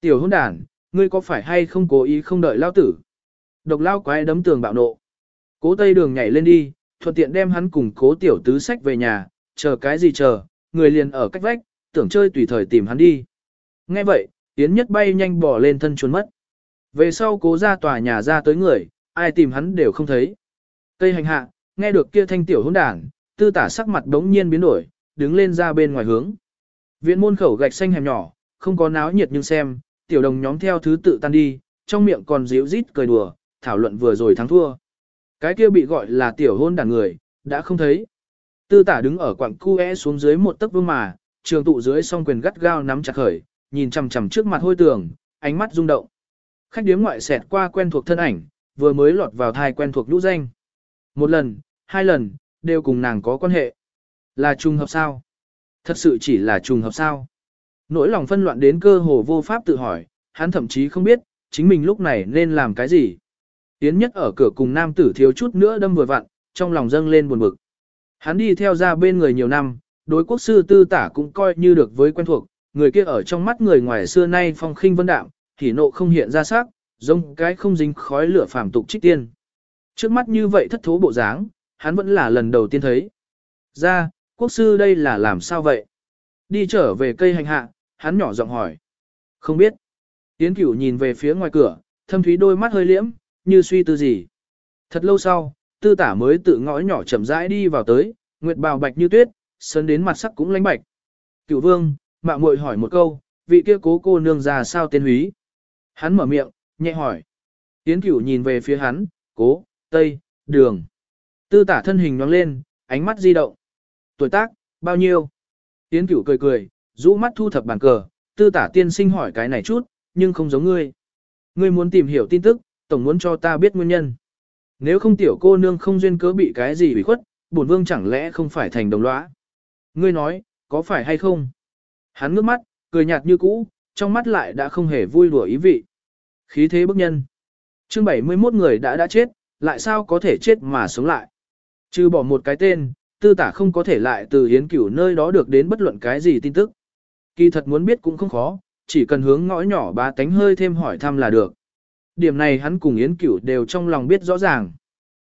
Tiểu hôn đàn, ngươi có phải hay không cố ý không đợi lao tử? Độc lao quái đấm tường bạo nộ. Cố tây đường nhảy lên đi, thuận tiện đem hắn cùng cố tiểu tứ sách về nhà, chờ cái gì chờ, người liền ở cách vách, tưởng chơi tùy thời tìm hắn đi. Nghe vậy, Yến nhất bay nhanh bỏ lên thân trốn mất. Về sau cố ra tòa nhà ra tới người, ai tìm hắn đều không thấy. Tây hành hạ, nghe được kia thanh tiểu hỗn đảng, tư tả sắc mặt đống nhiên biến đổi, đứng lên ra bên ngoài hướng. Viện môn khẩu gạch xanh hẻm nhỏ, không có náo nhiệt nhưng xem, tiểu đồng nhóm theo thứ tự tan đi, trong miệng còn díu rít cười đùa, thảo luận vừa rồi thắng thua. Cái kia bị gọi là tiểu hôn đàn người, đã không thấy. Tư tả đứng ở quặng cu e xuống dưới một tấc vương mà, trường tụ dưới song quyền gắt gao nắm chặt khởi, nhìn chằm chằm trước mặt hôi tường, ánh mắt rung động. Khách điếm ngoại xẹt qua quen thuộc thân ảnh, vừa mới lọt vào thai quen thuộc nhũ danh. Một lần, hai lần, đều cùng nàng có quan hệ. Là trùng hợp sao? Thật sự chỉ là trùng hợp sao? Nỗi lòng phân loạn đến cơ hồ vô pháp tự hỏi, hắn thậm chí không biết, chính mình lúc này nên làm cái gì. Yến nhất ở cửa cùng nam tử thiếu chút nữa đâm vừa vặn, trong lòng dâng lên buồn bực. Hắn đi theo ra bên người nhiều năm, đối quốc sư tư tả cũng coi như được với quen thuộc, người kia ở trong mắt người ngoài xưa nay phong khinh vân đạm, thì nộ không hiện ra sắc, giống cái không dính khói lửa phàm tục trích tiên. Trước mắt như vậy thất thố bộ dáng, hắn vẫn là lần đầu tiên thấy. Ra, quốc sư đây là làm sao vậy? Đi trở về cây hành hạ, hắn nhỏ giọng hỏi. Không biết. Tiến cửu nhìn về phía ngoài cửa, thâm thúy đôi mắt hơi liễm, như suy tư gì. Thật lâu sau, tư tả mới tự ngõ nhỏ chậm rãi đi vào tới, nguyệt bào bạch như tuyết, sơn đến mặt sắc cũng lánh bạch. Cửu vương, mạo muội hỏi một câu, vị kia cố cô nương già sao tên húy? Hắn mở miệng, nhẹ hỏi. Tiến cửu nhìn về phía hắn, cố, tây, đường. Tư tả thân hình nhoáng lên, ánh mắt di động. Tuổi tác, bao nhiêu? Tiến cửu cười cười, rũ mắt thu thập bàn cờ, tư tả tiên sinh hỏi cái này chút, nhưng không giống ngươi. Ngươi muốn tìm hiểu tin tức, tổng muốn cho ta biết nguyên nhân. Nếu không tiểu cô nương không duyên cớ bị cái gì bị khuất, bổn vương chẳng lẽ không phải thành đồng lõa. Ngươi nói, có phải hay không? Hắn ngước mắt, cười nhạt như cũ, trong mắt lại đã không hề vui đùa ý vị. Khí thế bức nhân. Chương 71 người đã đã chết, lại sao có thể chết mà sống lại. Trừ bỏ một cái tên, tư tả không có thể lại từ hiến cửu nơi đó được đến bất luận cái gì tin tức. Kỳ thật muốn biết cũng không khó, chỉ cần hướng ngõ nhỏ ba tánh hơi thêm hỏi thăm là được. Điểm này hắn cùng Yến Cửu đều trong lòng biết rõ ràng.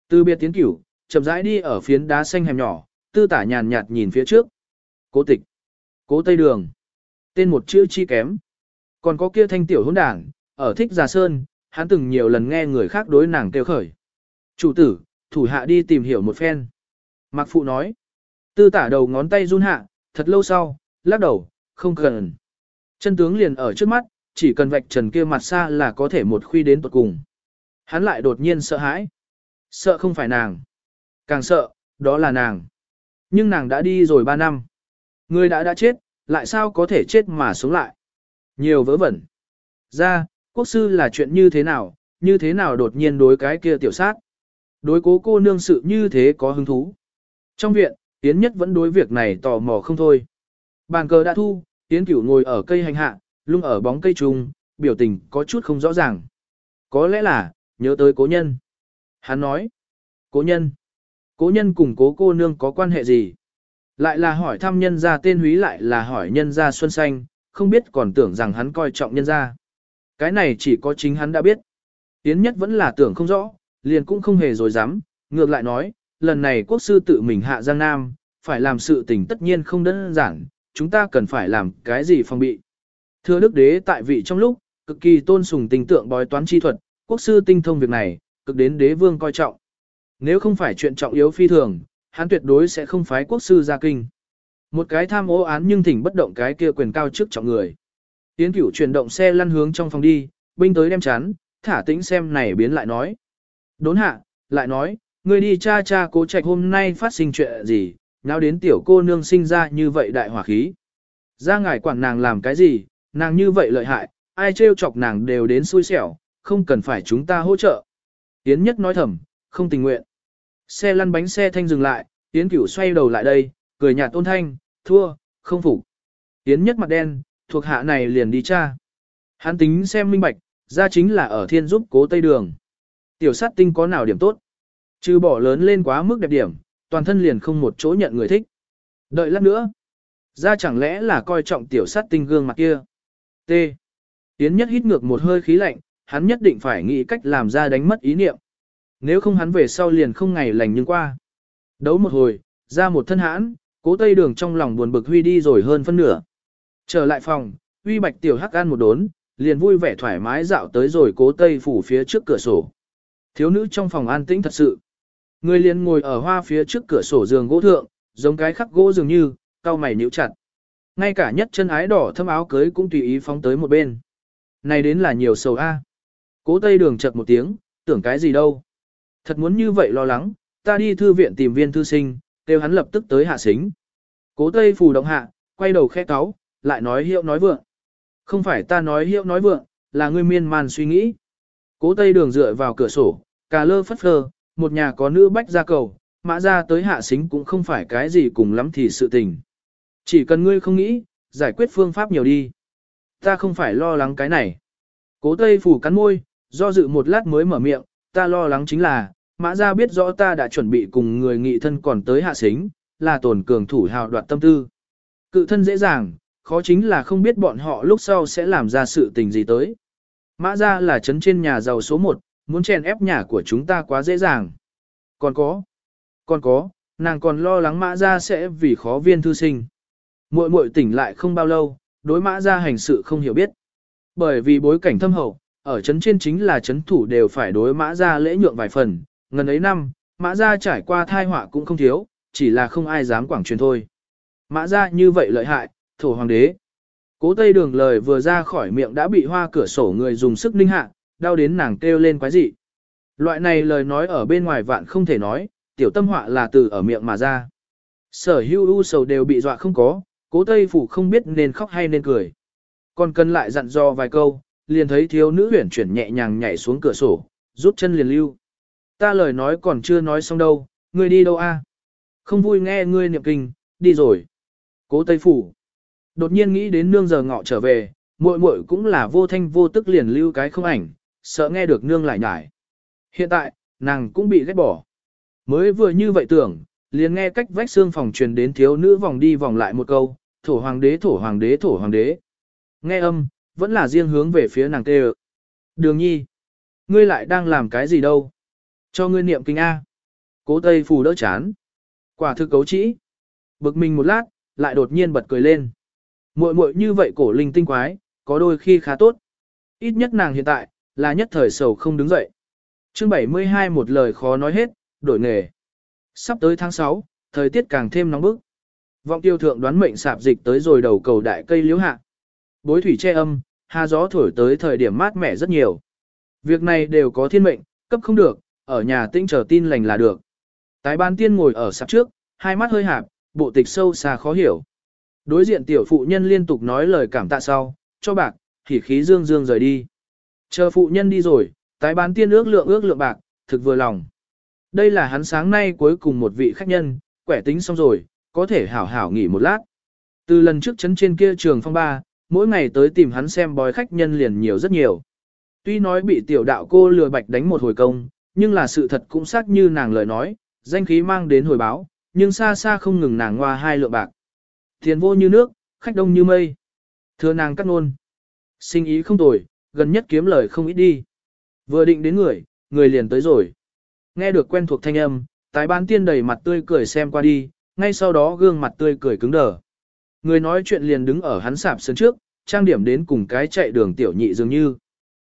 Từ biệt Yến Cửu, chậm rãi đi ở phiến đá xanh hẻm nhỏ, tư tả nhàn nhạt nhìn phía trước. Cố tịch. Cố Tây Đường. Tên một chữ chi kém. Còn có kia thanh tiểu hỗn đảng, ở thích già sơn, hắn từng nhiều lần nghe người khác đối nàng kêu khởi. Chủ tử, thủ hạ đi tìm hiểu một phen. Mạc Phụ nói. Tư tả đầu ngón tay run hạ, thật lâu sau, lắc đầu, không cần. Chân tướng liền ở trước mắt, chỉ cần vạch trần kia mặt xa là có thể một khuy đến tuột cùng. Hắn lại đột nhiên sợ hãi. Sợ không phải nàng. Càng sợ, đó là nàng. Nhưng nàng đã đi rồi 3 năm. Người đã đã chết, lại sao có thể chết mà sống lại. Nhiều vớ vẩn. Ra, quốc sư là chuyện như thế nào, như thế nào đột nhiên đối cái kia tiểu sát. Đối cố cô nương sự như thế có hứng thú. Trong viện, Tiến Nhất vẫn đối việc này tò mò không thôi. Bàn cờ đã thu, Tiến Cửu ngồi ở cây hành hạ, lung ở bóng cây trùng, biểu tình có chút không rõ ràng. Có lẽ là, nhớ tới cố nhân. Hắn nói, cố nhân, cố nhân cùng cố cô nương có quan hệ gì? Lại là hỏi thăm nhân gia tên húy lại là hỏi nhân gia xuân xanh, không biết còn tưởng rằng hắn coi trọng nhân gia. Cái này chỉ có chính hắn đã biết. Yến nhất vẫn là tưởng không rõ, liền cũng không hề rồi dám, ngược lại nói, lần này quốc sư tự mình hạ Giang Nam, phải làm sự tình tất nhiên không đơn giản, chúng ta cần phải làm cái gì phòng bị. Thưa Đức Đế tại vị trong lúc, cực kỳ tôn sùng tình tượng bói toán chi thuật, quốc sư tinh thông việc này, cực đến đế vương coi trọng. Nếu không phải chuyện trọng yếu phi thường, hắn tuyệt đối sẽ không phái quốc sư ra kinh. Một cái tham ô án nhưng thỉnh bất động cái kia quyền cao trước trọng người. Tiến cửu chuyển động xe lăn hướng trong phòng đi, binh tới đem chán, thả tĩnh xem này biến lại nói. Đốn hạ, lại nói, người đi cha cha cố trạch hôm nay phát sinh chuyện gì, nào đến tiểu cô nương sinh ra như vậy đại hỏa khí. Ra ngài quản nàng làm cái gì, nàng như vậy lợi hại, ai trêu chọc nàng đều đến xui xẻo, không cần phải chúng ta hỗ trợ. Yến nhất nói thầm, không tình nguyện. Xe lăn bánh xe thanh dừng lại, Yến cửu xoay đầu lại đây, cười nhạt ôn thanh, thua, không phục. Yến nhất mặt đen, thuộc hạ này liền đi cha. Hắn tính xem minh bạch, ra chính là ở thiên giúp cố tây đường. Tiểu sát tinh có nào điểm tốt? Trừ bỏ lớn lên quá mức đẹp điểm, toàn thân liền không một chỗ nhận người thích. Đợi lát nữa. Ra chẳng lẽ là coi trọng tiểu sát tinh gương mặt kia. T. tiến nhất hít ngược một hơi khí lạnh, hắn nhất định phải nghĩ cách làm ra đánh mất ý niệm. Nếu không hắn về sau liền không ngày lành nhưng qua. Đấu một hồi, ra một thân hãn, cố tây đường trong lòng buồn bực huy đi rồi hơn phân nửa. Trở lại phòng, huy bạch tiểu hắc ăn một đốn, liền vui vẻ thoải mái dạo tới rồi cố tây phủ phía trước cửa sổ. Thiếu nữ trong phòng an tĩnh thật sự. Người liền ngồi ở hoa phía trước cửa sổ giường gỗ thượng, giống cái khắc gỗ dường như, cao mày nhíu chặt. Ngay cả nhất chân ái đỏ thâm áo cưới cũng tùy ý phóng tới một bên. Này đến là nhiều sầu a. Cố tây đường chật một tiếng, tưởng cái gì đâu. Thật muốn như vậy lo lắng, ta đi thư viện tìm viên thư sinh, kêu hắn lập tức tới hạ xính. Cố tây phù động hạ, quay đầu khẽ cáo, lại nói hiệu nói vượng. Không phải ta nói hiệu nói vượng, là ngươi miên man suy nghĩ. Cố tây đường dựa vào cửa sổ, cà lơ phất phơ, một nhà có nữ bách gia cầu, mã ra tới hạ xính cũng không phải cái gì cùng lắm thì sự tình. Chỉ cần ngươi không nghĩ, giải quyết phương pháp nhiều đi. Ta không phải lo lắng cái này. Cố tây phủ cắn môi, do dự một lát mới mở miệng, ta lo lắng chính là, mã ra biết rõ ta đã chuẩn bị cùng người nghị thân còn tới hạ xính, là tổn cường thủ hào đoạt tâm tư. Cự thân dễ dàng, khó chính là không biết bọn họ lúc sau sẽ làm ra sự tình gì tới. Mã ra là chấn trên nhà giàu số 1, muốn chèn ép nhà của chúng ta quá dễ dàng. Còn có, còn có, nàng còn lo lắng mã ra sẽ vì khó viên thư sinh. Muội muội tỉnh lại không bao lâu, đối mã ra hành sự không hiểu biết. Bởi vì bối cảnh thâm hậu, ở chấn trên chính là chấn thủ đều phải đối mã ra lễ nhượng vài phần, ngần ấy năm, mã ra trải qua thai họa cũng không thiếu, chỉ là không ai dám quảng truyền thôi. Mã ra như vậy lợi hại, thổ hoàng đế. Cố tây đường lời vừa ra khỏi miệng đã bị hoa cửa sổ người dùng sức ninh hạ, đau đến nàng kêu lên quái dị. Loại này lời nói ở bên ngoài vạn không thể nói, tiểu tâm họa là từ ở miệng mà ra. Sở hưu u sầu đều bị dọa không có, cố tây phủ không biết nên khóc hay nên cười. Còn cần lại dặn dò vài câu, liền thấy thiếu nữ huyển chuyển nhẹ nhàng nhảy xuống cửa sổ, rút chân liền lưu. Ta lời nói còn chưa nói xong đâu, ngươi đi đâu a? Không vui nghe ngươi niệm kinh, đi rồi. Cố Tây Phủ. Đột nhiên nghĩ đến nương giờ ngọ trở về, muội muội cũng là vô thanh vô tức liền lưu cái không ảnh, sợ nghe được nương lại nhải. Hiện tại, nàng cũng bị ghét bỏ. Mới vừa như vậy tưởng, liền nghe cách vách xương phòng truyền đến thiếu nữ vòng đi vòng lại một câu, thổ hoàng đế thổ hoàng đế thổ hoàng đế. Nghe âm, vẫn là riêng hướng về phía nàng tê Đường nhi, ngươi lại đang làm cái gì đâu? Cho ngươi niệm kinh A. Cố Tây Phù đỡ chán. Quả thực cấu trĩ. Bực mình một lát, lại đột nhiên bật cười lên. Muội muội như vậy cổ linh tinh quái, có đôi khi khá tốt. Ít nhất nàng hiện tại, là nhất thời sầu không đứng dậy. Chương 72 một lời khó nói hết, đổi nghề. Sắp tới tháng 6, thời tiết càng thêm nóng bức. Vọng tiêu thượng đoán mệnh sạp dịch tới rồi đầu cầu đại cây liễu hạ. Bối thủy che âm, hà gió thổi tới thời điểm mát mẻ rất nhiều. Việc này đều có thiên mệnh, cấp không được, ở nhà tĩnh chờ tin lành là được. Tái ban tiên ngồi ở sạp trước, hai mắt hơi hạp, bộ tịch sâu xa khó hiểu. Đối diện tiểu phụ nhân liên tục nói lời cảm tạ sau, cho bạc, thì khí dương dương rời đi. Chờ phụ nhân đi rồi, tái bán tiên ước lượng ước lượng bạc, thực vừa lòng. Đây là hắn sáng nay cuối cùng một vị khách nhân, quẻ tính xong rồi, có thể hảo hảo nghỉ một lát. Từ lần trước chấn trên kia trường phong ba, mỗi ngày tới tìm hắn xem bói khách nhân liền nhiều rất nhiều. Tuy nói bị tiểu đạo cô lừa bạch đánh một hồi công, nhưng là sự thật cũng xác như nàng lời nói, danh khí mang đến hồi báo, nhưng xa xa không ngừng nàng hoa hai lượng bạc. Tiền vô như nước, khách đông như mây. Thưa nàng cắt ngôn. Sinh ý không tồi, gần nhất kiếm lời không ít đi. Vừa định đến người, người liền tới rồi. Nghe được quen thuộc thanh âm, tái bán tiên đầy mặt tươi cười xem qua đi, ngay sau đó gương mặt tươi cười cứng đờ. Người nói chuyện liền đứng ở hắn sạp sân trước, trang điểm đến cùng cái chạy đường tiểu nhị dường như.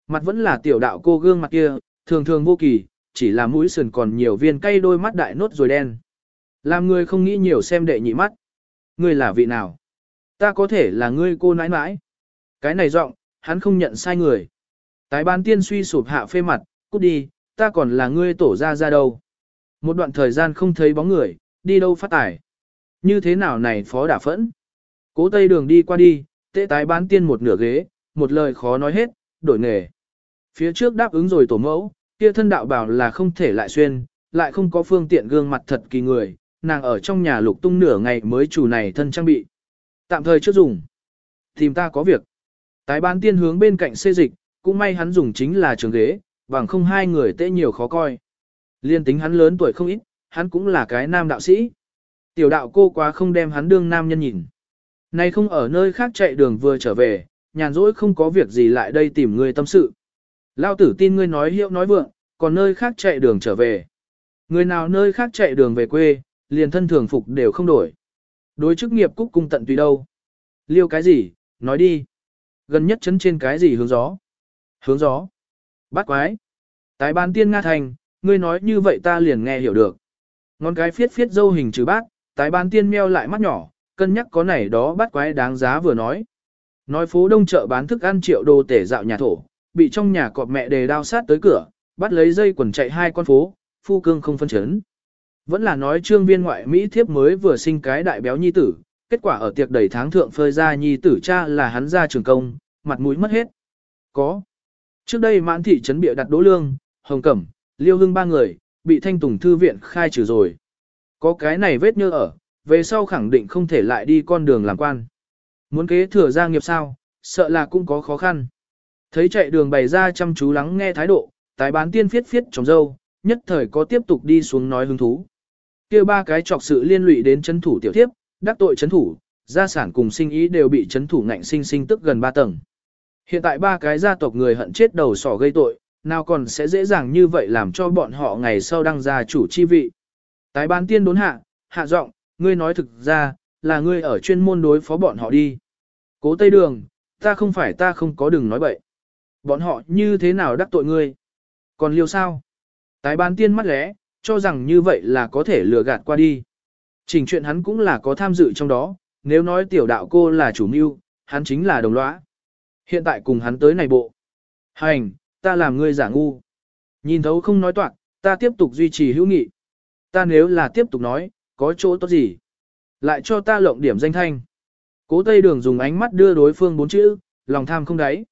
Mặt vẫn là tiểu đạo cô gương mặt kia, thường thường vô kỳ, chỉ là mũi sườn còn nhiều viên cây đôi mắt đại nốt rồi đen. Làm người không nghĩ nhiều xem đệ nhị mắt. Ngươi là vị nào? Ta có thể là ngươi cô nãi nãi. Cái này giọng, hắn không nhận sai người. Tái ban tiên suy sụp hạ phê mặt, cút đi, ta còn là ngươi tổ ra ra đâu. Một đoạn thời gian không thấy bóng người, đi đâu phát tải. Như thế nào này phó đả phẫn. Cố tây đường đi qua đi, tệ tái bán tiên một nửa ghế, một lời khó nói hết, đổi nghề. Phía trước đáp ứng rồi tổ mẫu, kia thân đạo bảo là không thể lại xuyên, lại không có phương tiện gương mặt thật kỳ người, nàng ở trong nhà lục tung nửa ngày mới chủ này thân trang bị. Tạm thời chưa dùng. Tìm ta có việc. Tái bán tiên hướng bên cạnh xê dịch, cũng may hắn dùng chính là trường ghế, bằng không hai người tệ nhiều khó coi. Liên tính hắn lớn tuổi không ít, hắn cũng là cái nam đạo sĩ. Tiểu đạo cô quá không đem hắn đương nam nhân nhìn. Nay không ở nơi khác chạy đường vừa trở về, nhàn rỗi không có việc gì lại đây tìm người tâm sự. Lao tử tin ngươi nói hiệu nói vượng, còn nơi khác chạy đường trở về. Người nào nơi khác chạy đường về quê, liền thân thường phục đều không đổi. Đối chức nghiệp cúc cung tận tùy đâu. Liêu cái gì, nói đi. Gần nhất chấn trên cái gì hướng gió. Hướng gió. Bắt quái. Tái ban tiên Nga Thành, ngươi nói như vậy ta liền nghe hiểu được. Ngón cái phiết phiết dâu hình trừ bát, tái ban tiên meo lại mắt nhỏ, cân nhắc có này đó bắt quái đáng giá vừa nói. Nói phố đông chợ bán thức ăn triệu đồ tể dạo nhà thổ, bị trong nhà cọp mẹ đề đao sát tới cửa, bắt lấy dây quần chạy hai con phố, phu cương không phân chấn. Vẫn là nói trương viên ngoại Mỹ thiếp mới vừa sinh cái đại béo nhi tử, kết quả ở tiệc đầy tháng thượng phơi ra nhi tử cha là hắn ra trường công, mặt mũi mất hết. Có. Trước đây mãn thị trấn bịa đặt đỗ lương, hồng cẩm, liêu hưng ba người, bị thanh tùng thư viện khai trừ rồi. Có cái này vết nhơ ở, về sau khẳng định không thể lại đi con đường làm quan. Muốn kế thừa gia nghiệp sao, sợ là cũng có khó khăn. Thấy chạy đường bày ra chăm chú lắng nghe thái độ, tái bán tiên phiết phiết trong dâu, nhất thời có tiếp tục đi xuống nói hứng thú. kia ba cái trọc sự liên lụy đến chân thủ tiểu thiếp, đắc tội chấn thủ, gia sản cùng sinh ý đều bị chấn thủ ngạnh sinh sinh tức gần ba tầng. Hiện tại ba cái gia tộc người hận chết đầu sỏ gây tội, nào còn sẽ dễ dàng như vậy làm cho bọn họ ngày sau đăng gia chủ chi vị. Tái bán tiên đốn hạ, hạ giọng, ngươi nói thực ra, là ngươi ở chuyên môn đối phó bọn họ đi. Cố Tây Đường, ta không phải ta không có đừng nói bậy. Bọn họ như thế nào đắc tội ngươi? Còn liêu sao? Tái bán tiên mắt lẽ, cho rằng như vậy là có thể lừa gạt qua đi. Trình chuyện hắn cũng là có tham dự trong đó, nếu nói tiểu đạo cô là chủ mưu, hắn chính là đồng lõa. Hiện tại cùng hắn tới này bộ. Hành, ta làm ngươi giả ngu. Nhìn thấu không nói toạc, ta tiếp tục duy trì hữu nghị. Ta nếu là tiếp tục nói, có chỗ tốt gì? Lại cho ta lộng điểm danh thanh. Cố Tây Đường dùng ánh mắt đưa đối phương bốn chữ, lòng tham không đáy.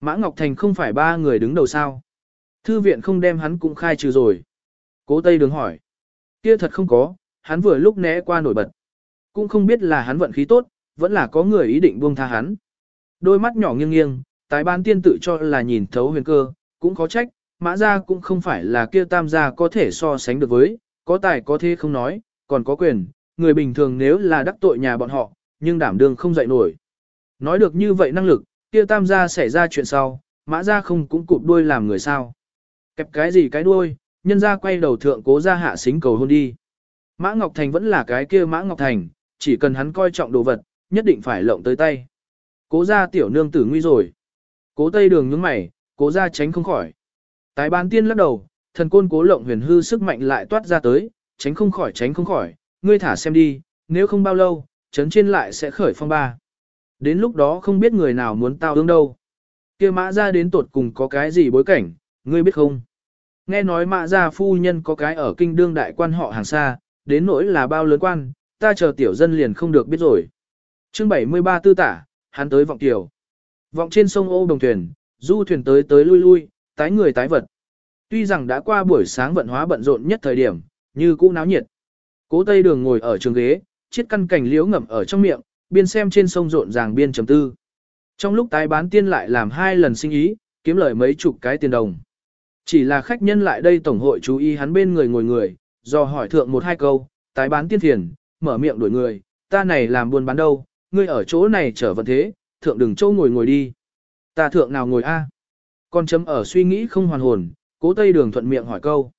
Mã Ngọc Thành không phải ba người đứng đầu sao. Thư viện không đem hắn cũng khai trừ rồi. Cố Tây Đường hỏi. Kia thật không có, hắn vừa lúc né qua nổi bật. Cũng không biết là hắn vận khí tốt, vẫn là có người ý định buông tha hắn. Đôi mắt nhỏ nghiêng nghiêng, tái ban tiên tự cho là nhìn thấu huyền cơ, cũng có trách, mã ra cũng không phải là kia tam gia có thể so sánh được với, có tài có thế không nói, còn có quyền, người bình thường nếu là đắc tội nhà bọn họ, nhưng đảm đương không dậy nổi. Nói được như vậy năng lực, kia tam gia xảy ra chuyện sau, mã ra không cũng cụp đuôi làm người sao. Kẹp cái gì cái đuôi, nhân ra quay đầu thượng cố ra hạ xính cầu hôn đi. Mã Ngọc Thành vẫn là cái kia Mã Ngọc Thành, chỉ cần hắn coi trọng đồ vật, nhất định phải lộng tới tay. Cố ra tiểu nương tử nguy rồi. Cố tây đường nhướng mày, cố ra tránh không khỏi. Tái bán tiên lắc đầu, thần côn cố lộng huyền hư sức mạnh lại toát ra tới, tránh không khỏi tránh không khỏi, ngươi thả xem đi, nếu không bao lâu, chấn trên lại sẽ khởi phong ba. Đến lúc đó không biết người nào muốn tao ương đâu. kia mã ra đến tột cùng có cái gì bối cảnh, ngươi biết không? Nghe nói mã ra phu nhân có cái ở kinh đương đại quan họ hàng xa, đến nỗi là bao lớn quan, ta chờ tiểu dân liền không được biết rồi. chương 73 tư tả, hắn tới vọng tiểu. Vọng trên sông ô đồng thuyền, du thuyền tới tới lui lui, tái người tái vật. Tuy rằng đã qua buổi sáng vận hóa bận rộn nhất thời điểm, như cũ náo nhiệt. Cố Tây Đường ngồi ở trường ghế, chiếc căn cảnh liễu ngậm ở trong miệng, biên xem trên sông rộn ràng biên chấm tư. Trong lúc tái bán tiên lại làm hai lần sinh ý, kiếm lời mấy chục cái tiền đồng. Chỉ là khách nhân lại đây tổng hội chú ý hắn bên người ngồi người, do hỏi thượng một hai câu, tái bán tiên thiền, mở miệng đuổi người, ta này làm buôn bán đâu, ngươi ở chỗ này trở vận thế, thượng đừng chỗ ngồi ngồi đi. Ta thượng nào ngồi a? Con chấm ở suy nghĩ không hoàn hồn, cố tây đường thuận miệng hỏi câu.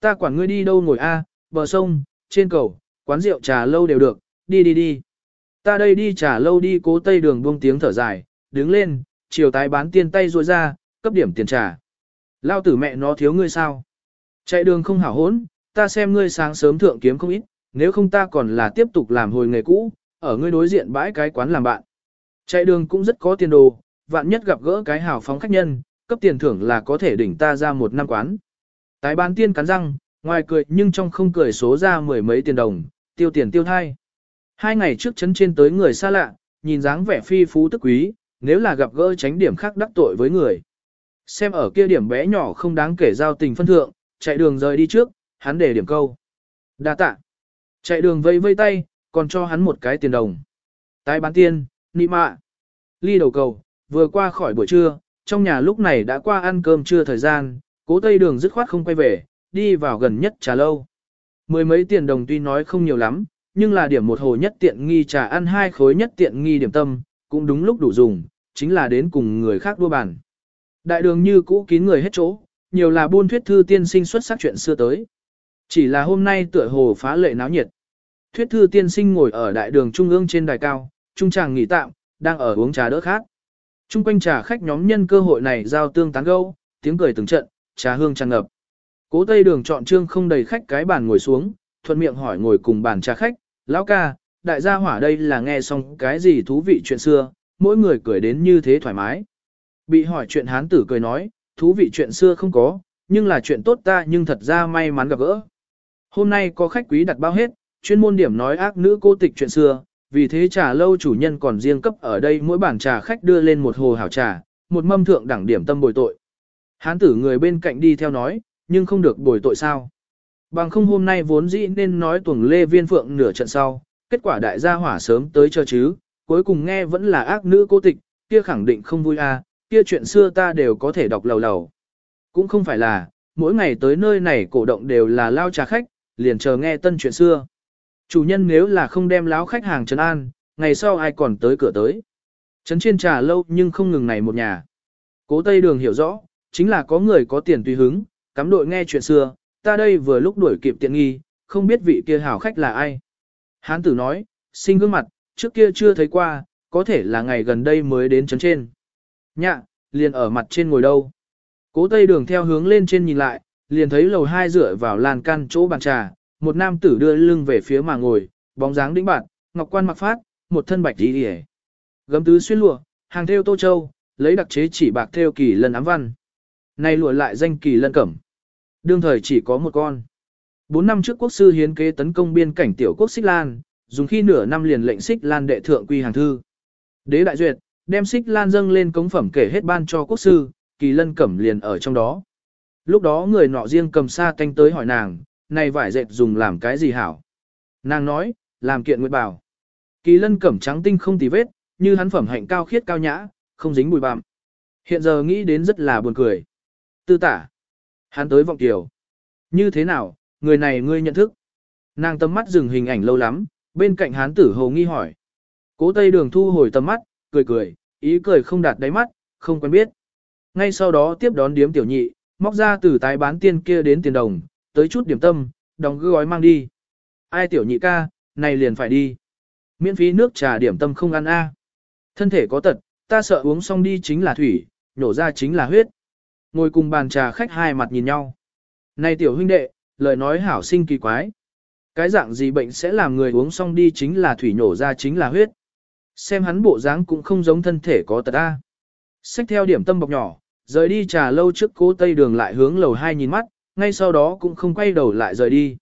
Ta quản ngươi đi đâu ngồi a, bờ sông, trên cầu, quán rượu trà lâu đều được, đi đi đi. Ta đây đi trà lâu đi cố tây đường buông tiếng thở dài, đứng lên, chiều tái bán tiên tay ruôi ra, cấp điểm tiền trà. Lao tử mẹ nó thiếu ngươi sao? Chạy đường không hảo hốn, ta xem ngươi sáng sớm thượng kiếm không ít, nếu không ta còn là tiếp tục làm hồi nghề cũ, ở ngươi đối diện bãi cái quán làm bạn. Chạy đường cũng rất có tiền đồ, vạn nhất gặp gỡ cái hảo phóng khách nhân, cấp tiền thưởng là có thể đỉnh ta ra một năm quán. Tái bán tiên cắn răng, ngoài cười nhưng trong không cười số ra mười mấy tiền đồng, tiêu tiền tiêu thai. Hai ngày trước chấn trên tới người xa lạ, nhìn dáng vẻ phi phú tức quý, nếu là gặp gỡ tránh điểm khác đắc tội với người. Xem ở kia điểm bé nhỏ không đáng kể giao tình phân thượng, chạy đường rời đi trước, hắn để điểm câu. đa tạ. Chạy đường vây vây tay, còn cho hắn một cái tiền đồng. Tái bán tiên, nị mạ. Ly đầu cầu, vừa qua khỏi buổi trưa, trong nhà lúc này đã qua ăn cơm trưa thời gian, cố tây đường dứt khoát không quay về, đi vào gần nhất trà lâu. Mười mấy tiền đồng tuy nói không nhiều lắm, nhưng là điểm một hồ nhất tiện nghi trà ăn hai khối nhất tiện nghi điểm tâm, cũng đúng lúc đủ dùng, chính là đến cùng người khác đua bàn. Đại đường như cũ kín người hết chỗ, nhiều là buôn thuyết thư tiên sinh xuất sắc chuyện xưa tới. Chỉ là hôm nay tựa hồ phá lệ náo nhiệt. Thuyết thư tiên sinh ngồi ở đại đường trung ương trên đài cao, trung chàng nghỉ tạm, đang ở uống trà đỡ khác. Trung quanh trà khách nhóm nhân cơ hội này giao tương tán gâu, tiếng cười từng trận, trà hương tràn ngập. Cố Tây Đường chọn trương không đầy khách cái bàn ngồi xuống, thuận miệng hỏi ngồi cùng bàn trà khách, lão ca, đại gia hỏa đây là nghe xong cái gì thú vị chuyện xưa, mỗi người cười đến như thế thoải mái. Bị hỏi chuyện hán tử cười nói, thú vị chuyện xưa không có, nhưng là chuyện tốt ta nhưng thật ra may mắn gặp gỡ. Hôm nay có khách quý đặt bao hết, chuyên môn điểm nói ác nữ cô tịch chuyện xưa, vì thế trà lâu chủ nhân còn riêng cấp ở đây mỗi bản trà khách đưa lên một hồ hảo trà, một mâm thượng đẳng điểm tâm bồi tội. Hán tử người bên cạnh đi theo nói, nhưng không được bồi tội sao. Bằng không hôm nay vốn dĩ nên nói tuồng lê viên phượng nửa trận sau, kết quả đại gia hỏa sớm tới cho chứ, cuối cùng nghe vẫn là ác nữ cô tịch, kia khẳng định không vui à, kia chuyện xưa ta đều có thể đọc lầu lầu. Cũng không phải là, mỗi ngày tới nơi này cổ động đều là lao trà khách, liền chờ nghe tân chuyện xưa. Chủ nhân nếu là không đem láo khách hàng trấn an, ngày sau ai còn tới cửa tới. Trấn trên trà lâu nhưng không ngừng này một nhà. Cố Tây Đường hiểu rõ, chính là có người có tiền tùy hứng, cắm đội nghe chuyện xưa, ta đây vừa lúc đuổi kịp tiện nghi, không biết vị kia hảo khách là ai. Hán tử nói, sinh gương mặt, trước kia chưa thấy qua, có thể là ngày gần đây mới đến trấn trên. Nhạ, liền ở mặt trên ngồi đâu. Cố Tây Đường theo hướng lên trên nhìn lại, liền thấy lầu hai dựa vào lan can chỗ bàn trà, một nam tử đưa lưng về phía mà ngồi, bóng dáng đĩnh bạn, ngọc quan mặc phát, một thân bạch đi hề. Gấm tứ xuyên lụa, hàng theo tô châu, lấy đặc chế chỉ bạc theo kỳ lân ám văn. nay lụa lại danh kỳ lân cẩm. Đương thời chỉ có một con. Bốn năm trước quốc sư hiến kế tấn công biên cảnh tiểu quốc Xích Lan, dùng khi nửa năm liền lệnh Xích Lan đệ thượng quy hàng thư. Đế đại duyệt, đem Xích Lan dâng lên cống phẩm kể hết ban cho quốc sư, kỳ lân cẩm liền ở trong đó. Lúc đó người nọ riêng cầm sa canh tới hỏi nàng, này vải dệt dùng làm cái gì hảo? Nàng nói, làm kiện nguyệt bảo. Kỳ lân cẩm trắng tinh không tì vết, như hắn phẩm hạnh cao khiết cao nhã, không dính bụi bặm. Hiện giờ nghĩ đến rất là buồn cười. Tư tả. Hắn tới vọng tiểu. Như thế nào, người này ngươi nhận thức? Nàng tầm mắt dừng hình ảnh lâu lắm, bên cạnh hán tử hồ nghi hỏi. Cố tây đường thu hồi tầm mắt, cười cười, ý cười không đạt đáy mắt, không quen biết. Ngay sau đó tiếp đón điếm tiểu nhị, móc ra từ tái bán tiên kia đến tiền đồng, tới chút điểm tâm, đóng gói mang đi. Ai tiểu nhị ca, này liền phải đi. Miễn phí nước trà điểm tâm không ăn a. Thân thể có tật, ta sợ uống xong đi chính là thủy, nhổ ra chính là huyết. Ngồi cùng bàn trà khách hai mặt nhìn nhau. Này tiểu huynh đệ, lời nói hảo sinh kỳ quái. Cái dạng gì bệnh sẽ làm người uống xong đi chính là thủy nhổ ra chính là huyết. Xem hắn bộ dáng cũng không giống thân thể có tật a. Xách theo điểm tâm bọc nhỏ, rời đi trà lâu trước cố tây đường lại hướng lầu hai nhìn mắt, ngay sau đó cũng không quay đầu lại rời đi.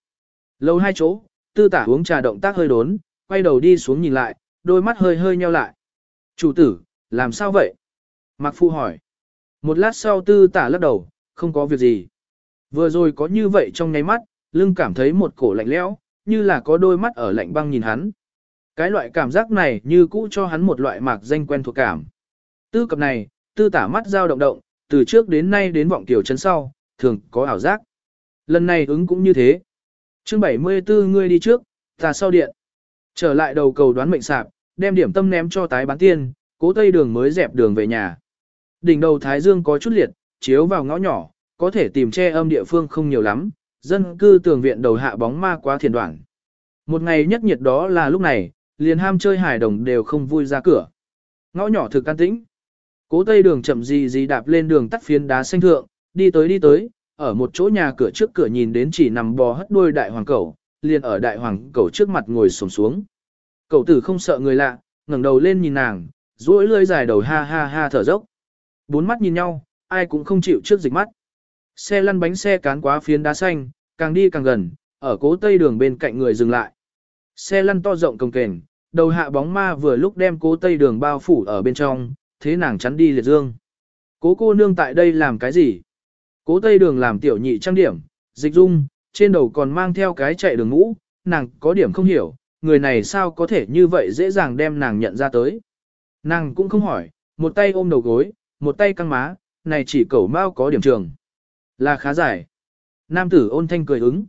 Lầu hai chỗ, tư tả uống trà động tác hơi đốn, quay đầu đi xuống nhìn lại, đôi mắt hơi hơi nheo lại. Chủ tử, làm sao vậy? Mạc Phu hỏi. Một lát sau tư tả lắc đầu, không có việc gì. Vừa rồi có như vậy trong nháy mắt, lưng cảm thấy một cổ lạnh lẽo, như là có đôi mắt ở lạnh băng nhìn hắn. Cái loại cảm giác này như cũ cho hắn một loại mạc danh quen thuộc cảm. Tư cập này, tư tả mắt dao động động, từ trước đến nay đến vọng tiểu chân sau, thường có ảo giác. Lần này ứng cũng như thế. chương 74 ngươi đi trước, ta sau điện. Trở lại đầu cầu đoán mệnh sạp, đem điểm tâm ném cho tái bán tiên, cố tây đường mới dẹp đường về nhà. Đỉnh đầu Thái Dương có chút liệt, chiếu vào ngõ nhỏ, có thể tìm che âm địa phương không nhiều lắm, Dân cư tường viện đầu hạ bóng ma quá thiền đoạn. Một ngày nhất nhiệt đó là lúc này, liền ham chơi hải đồng đều không vui ra cửa. Ngõ nhỏ thực can tĩnh. Cố tây đường chậm gì gì đạp lên đường tắt phiến đá xanh thượng, đi tới đi tới, ở một chỗ nhà cửa trước cửa nhìn đến chỉ nằm bò hất đuôi đại hoàng cẩu, liền ở đại hoàng cẩu trước mặt ngồi xổm xuống. Cậu tử không sợ người lạ, ngẩng đầu lên nhìn nàng, duỗi lưỡi dài đầu ha ha ha thở dốc. Bốn mắt nhìn nhau, ai cũng không chịu trước dịch mắt. Xe lăn bánh xe cán quá phiến đá xanh, càng đi càng gần, ở cố tây đường bên cạnh người dừng lại. Xe lăn to rộng công kềnh, đầu hạ bóng ma vừa lúc đem cố tây đường bao phủ ở bên trong, thế nàng chắn đi liệt dương. Cố cô nương tại đây làm cái gì? Cố tây đường làm tiểu nhị trang điểm, dịch dung, trên đầu còn mang theo cái chạy đường ngũ, nàng có điểm không hiểu, người này sao có thể như vậy dễ dàng đem nàng nhận ra tới. Nàng cũng không hỏi, một tay ôm đầu gối, một tay căng má, này chỉ cẩu mao có điểm trường. Là khá dài. Nam tử ôn thanh cười ứng.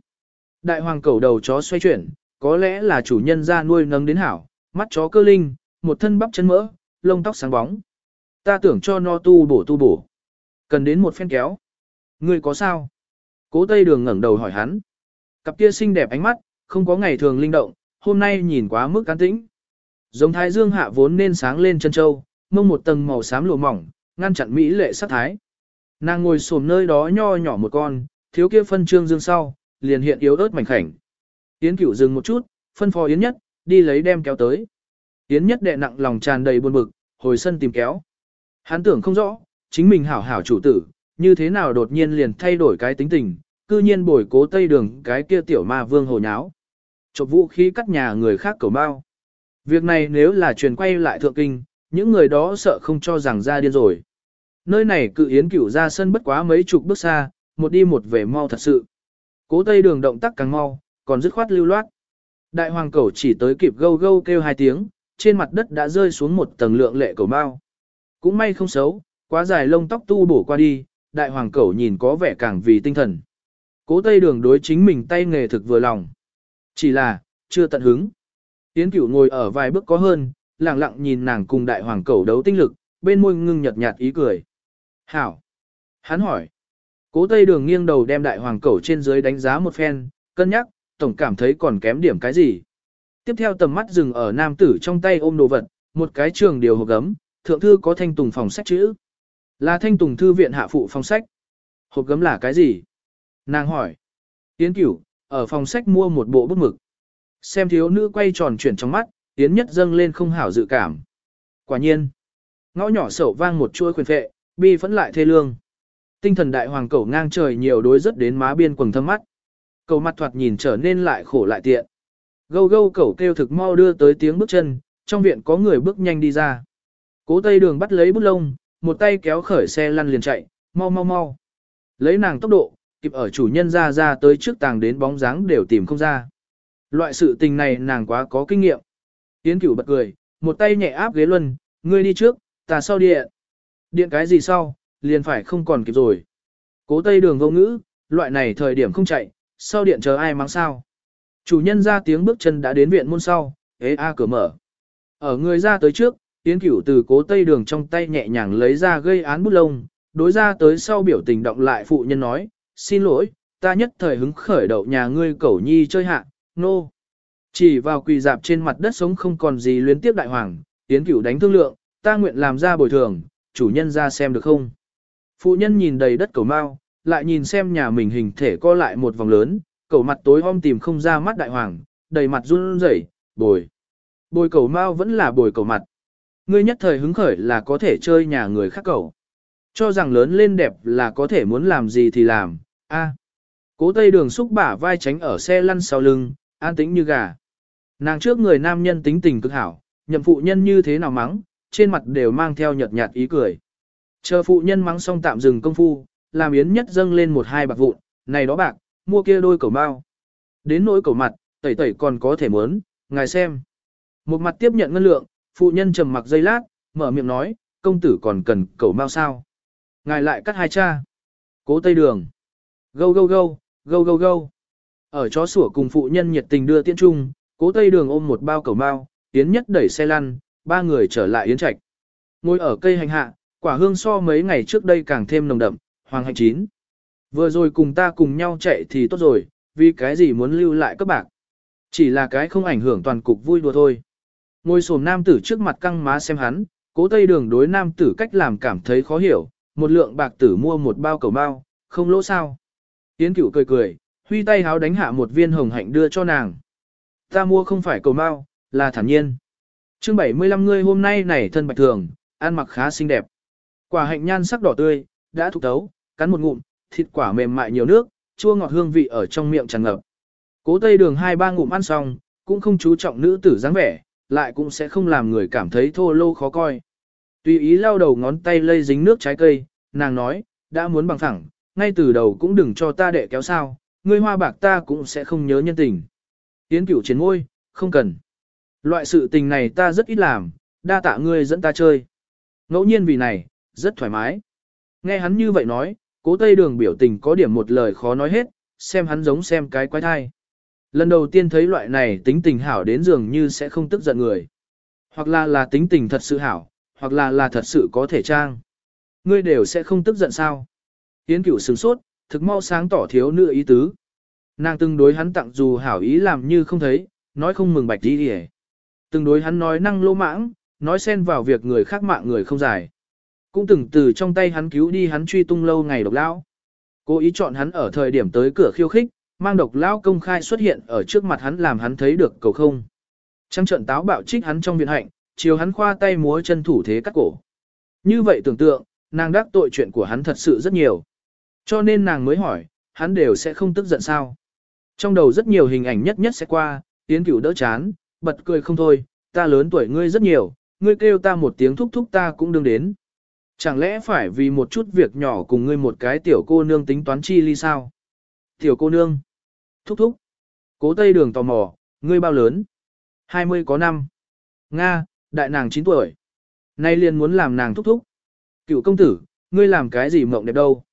Đại hoàng cẩu đầu chó xoay chuyển, có lẽ là chủ nhân ra nuôi nấng đến hảo, mắt chó cơ linh, một thân bắp chân mỡ, lông tóc sáng bóng. Ta tưởng cho no tu bổ tu bổ. Cần đến một phen kéo. Ngươi có sao? Cố Tây Đường ngẩng đầu hỏi hắn. Cặp kia xinh đẹp ánh mắt, không có ngày thường linh động, hôm nay nhìn quá mức cán tĩnh. Giống thái dương hạ vốn nên sáng lên chân châu, mông một tầng màu xám lụa mỏng, ngăn chặn mỹ lệ sắc thái. Nàng ngồi xổm nơi đó nho nhỏ một con, thiếu kia phân trương dương sau, liền hiện yếu ớt mảnh khảnh. Yến Cửu dừng một chút, phân phó Yến Nhất, đi lấy đem kéo tới. Yến Nhất đệ nặng lòng tràn đầy buồn bực, hồi sân tìm kéo. Hắn tưởng không rõ, chính mình hảo hảo chủ tử, như thế nào đột nhiên liền thay đổi cái tính tình, cư nhiên bồi cố tây đường cái kia tiểu ma vương hồ nháo. Chộp vũ khí cắt nhà người khác cầu bao. Việc này nếu là truyền quay lại thượng kinh, những người đó sợ không cho rằng ra điên rồi. Nơi này cự yến cửu ra sân bất quá mấy chục bước xa, một đi một về mau thật sự. Cố tây đường động tác càng mau, còn dứt khoát lưu loát. Đại hoàng cầu chỉ tới kịp gâu gâu kêu hai tiếng, trên mặt đất đã rơi xuống một tầng lượng lệ cầu bao. Cũng may không xấu, quá dài lông tóc tu bổ qua đi, đại hoàng cẩu nhìn có vẻ càng vì tinh thần. Cố tây đường đối chính mình tay nghề thực vừa lòng. Chỉ là, chưa tận hứng. tiến cửu ngồi ở vài bước có hơn, lặng lặng nhìn nàng cùng đại hoàng cẩu đấu tinh lực, bên môi ngưng nhật nhạt ý cười. Hảo. Hắn hỏi. Cố tây đường nghiêng đầu đem đại hoàng cẩu trên dưới đánh giá một phen, cân nhắc, tổng cảm thấy còn kém điểm cái gì. Tiếp theo tầm mắt dừng ở nam tử trong tay ôm đồ vật, một cái trường điều hộp gấm, thượng thư có thanh tùng phòng sách chữ. Là thanh tùng thư viện hạ phụ phòng sách. Hộp gấm là cái gì? Nàng hỏi. Yến cửu, ở phòng sách mua một bộ bút mực. Xem thiếu nữ quay tròn chuyển trong mắt, Yến nhất dâng lên không hảo dự cảm. Quả nhiên. Ngõ nhỏ sổ vang một chuôi khuyên phệ, bi phẫn lại thê lương. Tinh thần đại hoàng cẩu ngang trời nhiều đối rất đến má biên quầng thâm mắt. Cầu mặt thoạt nhìn trở nên lại khổ lại tiện. Gâu gâu cẩu kêu thực mau đưa tới tiếng bước chân, trong viện có người bước nhanh đi ra. Cố tây đường bắt lấy bút lông, một tay kéo khởi xe lăn liền chạy, mau mau mau. Lấy nàng tốc độ, kịp ở chủ nhân ra ra tới trước tàng đến bóng dáng đều tìm không ra. Loại sự tình này nàng quá có kinh nghiệm. Yến cửu bật cười, một tay nhẹ áp ghế luân, ngươi đi trước, ta sau điện. Điện cái gì sau, liền phải không còn kịp rồi. Cố tây đường vô ngữ, loại này thời điểm không chạy, sau điện chờ ai mang sao. Chủ nhân ra tiếng bước chân đã đến viện môn sau, ế a cửa mở. Ở người ra tới trước, Yến Cửu từ cố tây đường trong tay nhẹ nhàng lấy ra gây án bút lông, đối ra tới sau biểu tình động lại phụ nhân nói, xin lỗi, ta nhất thời hứng khởi đậu nhà ngươi cẩu nhi chơi hạ, nô. No. Chỉ vào quỳ dạp trên mặt đất sống không còn gì luyến tiếp đại hoàng, Yến Cửu đánh thương lượng, ta nguyện làm ra bồi thường, chủ nhân ra xem được không. Phụ nhân nhìn đầy đất cẩu mau, lại nhìn xem nhà mình hình thể co lại một vòng lớn, cẩu mặt tối om tìm không ra mắt đại hoàng, đầy mặt run rẩy, bồi. Bồi cẩu mau vẫn là bồi cẩu mặt. Ngươi nhất thời hứng khởi là có thể chơi nhà người khác cầu. Cho rằng lớn lên đẹp là có thể muốn làm gì thì làm, a. Cố tây đường xúc bả vai tránh ở xe lăn sau lưng, an tĩnh như gà. Nàng trước người nam nhân tính tình cực hảo, nhậm phụ nhân như thế nào mắng, trên mặt đều mang theo nhợt nhạt ý cười. Chờ phụ nhân mắng xong tạm dừng công phu, làm yến nhất dâng lên một hai bạc vụn, này đó bạc, mua kia đôi cầu bao. Đến nỗi cầu mặt, tẩy tẩy còn có thể muốn, ngài xem. Một mặt tiếp nhận ngân lượng, phụ nhân trầm mặc giây lát, mở miệng nói, công tử còn cần cầu mau sao. Ngài lại cắt hai cha. Cố tây đường. Gâu gâu gâu, gâu gâu gâu. Ở chó sủa cùng phụ nhân nhiệt tình đưa tiễn trung, cố tây đường ôm một bao cầu mau, yến nhất đẩy xe lăn, ba người trở lại yến trạch. Ngồi ở cây hành hạ, quả hương so mấy ngày trước đây càng thêm nồng đậm, hoàng hành chín. Vừa rồi cùng ta cùng nhau chạy thì tốt rồi, vì cái gì muốn lưu lại các bạc. Chỉ là cái không ảnh hưởng toàn cục vui đùa thôi. Ngồi sổm nam tử trước mặt căng má xem hắn, cố tây đường đối nam tử cách làm cảm thấy khó hiểu, một lượng bạc tử mua một bao cầu bao, không lỗ sao. Yến cửu cười cười, huy tay háo đánh hạ một viên hồng hạnh đưa cho nàng. Ta mua không phải cầu bao, là thản nhiên. chương 75 ngươi hôm nay này thân bạch thường, ăn mặc khá xinh đẹp. Quả hạnh nhan sắc đỏ tươi, đã thục tấu, cắn một ngụm, thịt quả mềm mại nhiều nước, chua ngọt hương vị ở trong miệng tràn ngập. Cố tây đường hai ba ngụm ăn xong, cũng không chú trọng nữ tử dáng vẻ, lại cũng sẽ không làm người cảm thấy thô lô khó coi. Tùy ý lau đầu ngón tay lây dính nước trái cây, nàng nói, đã muốn bằng thẳng, ngay từ đầu cũng đừng cho ta đệ kéo sao, ngươi hoa bạc ta cũng sẽ không nhớ nhân tình. Tiến cửu chiến môi, không cần. Loại sự tình này ta rất ít làm, đa tạ ngươi dẫn ta chơi. Ngẫu nhiên vì này, rất thoải mái. Nghe hắn như vậy nói, cố tây đường biểu tình có điểm một lời khó nói hết, xem hắn giống xem cái quái thai. Lần đầu tiên thấy loại này tính tình hảo đến dường như sẽ không tức giận người. Hoặc là là tính tình thật sự hảo, hoặc là là thật sự có thể trang. Ngươi đều sẽ không tức giận sao. Yến cửu sừng sốt, thực mau sáng tỏ thiếu nữ ý tứ. Nàng từng đối hắn tặng dù hảo ý làm như không thấy, nói không mừng bạch đi đi Từng đối hắn nói năng lô mãng, nói xen vào việc người khác mạng người không giải. Cũng từng từ trong tay hắn cứu đi hắn truy tung lâu ngày độc lão. Cố ý chọn hắn ở thời điểm tới cửa khiêu khích, mang độc lão công khai xuất hiện ở trước mặt hắn làm hắn thấy được cầu không. Trăng trận táo bạo trích hắn trong viện hạnh, chiều hắn khoa tay múa chân thủ thế cắt cổ. Như vậy tưởng tượng, nàng đắc tội chuyện của hắn thật sự rất nhiều. Cho nên nàng mới hỏi, hắn đều sẽ không tức giận sao. Trong đầu rất nhiều hình ảnh nhất nhất sẽ qua, tiến cửu đỡ chán, bật cười không thôi, ta lớn tuổi ngươi rất nhiều, ngươi kêu ta một tiếng thúc thúc ta cũng đương đến. Chẳng lẽ phải vì một chút việc nhỏ cùng ngươi một cái tiểu cô nương tính toán chi ly sao? Tiểu cô nương. Thúc thúc. Cố tây đường tò mò, ngươi bao lớn? 20 có năm. Nga, đại nàng 9 tuổi. Nay liền muốn làm nàng thúc thúc. Cựu công tử, ngươi làm cái gì mộng đẹp đâu?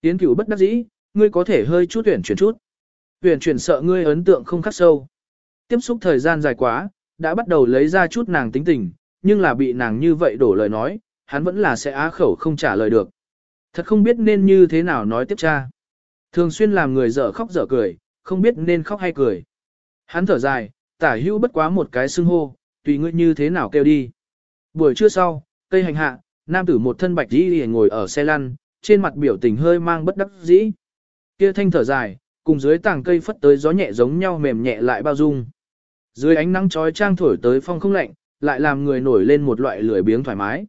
Tiến cựu bất đắc dĩ, ngươi có thể hơi chút tuyển chuyển chút. Tuyển chuyển sợ ngươi ấn tượng không khắc sâu. Tiếp xúc thời gian dài quá, đã bắt đầu lấy ra chút nàng tính tình, nhưng là bị nàng như vậy đổ lời nói, hắn vẫn là sẽ á khẩu không trả lời được. Thật không biết nên như thế nào nói tiếp cha. Thường xuyên làm người dở khóc dở cười, không biết nên khóc hay cười. Hắn thở dài, tả hữu bất quá một cái xưng hô, tùy ngươi như thế nào kêu đi. Buổi trưa sau, cây hành hạ, nam tử một thân bạch đi ngồi ở xe lăn, trên mặt biểu tình hơi mang bất đắc dĩ. Kia thanh thở dài, cùng dưới tảng cây phất tới gió nhẹ giống nhau mềm nhẹ lại bao dung. Dưới ánh nắng chói trang thổi tới phong không lạnh, lại làm người nổi lên một loại lười biếng thoải mái.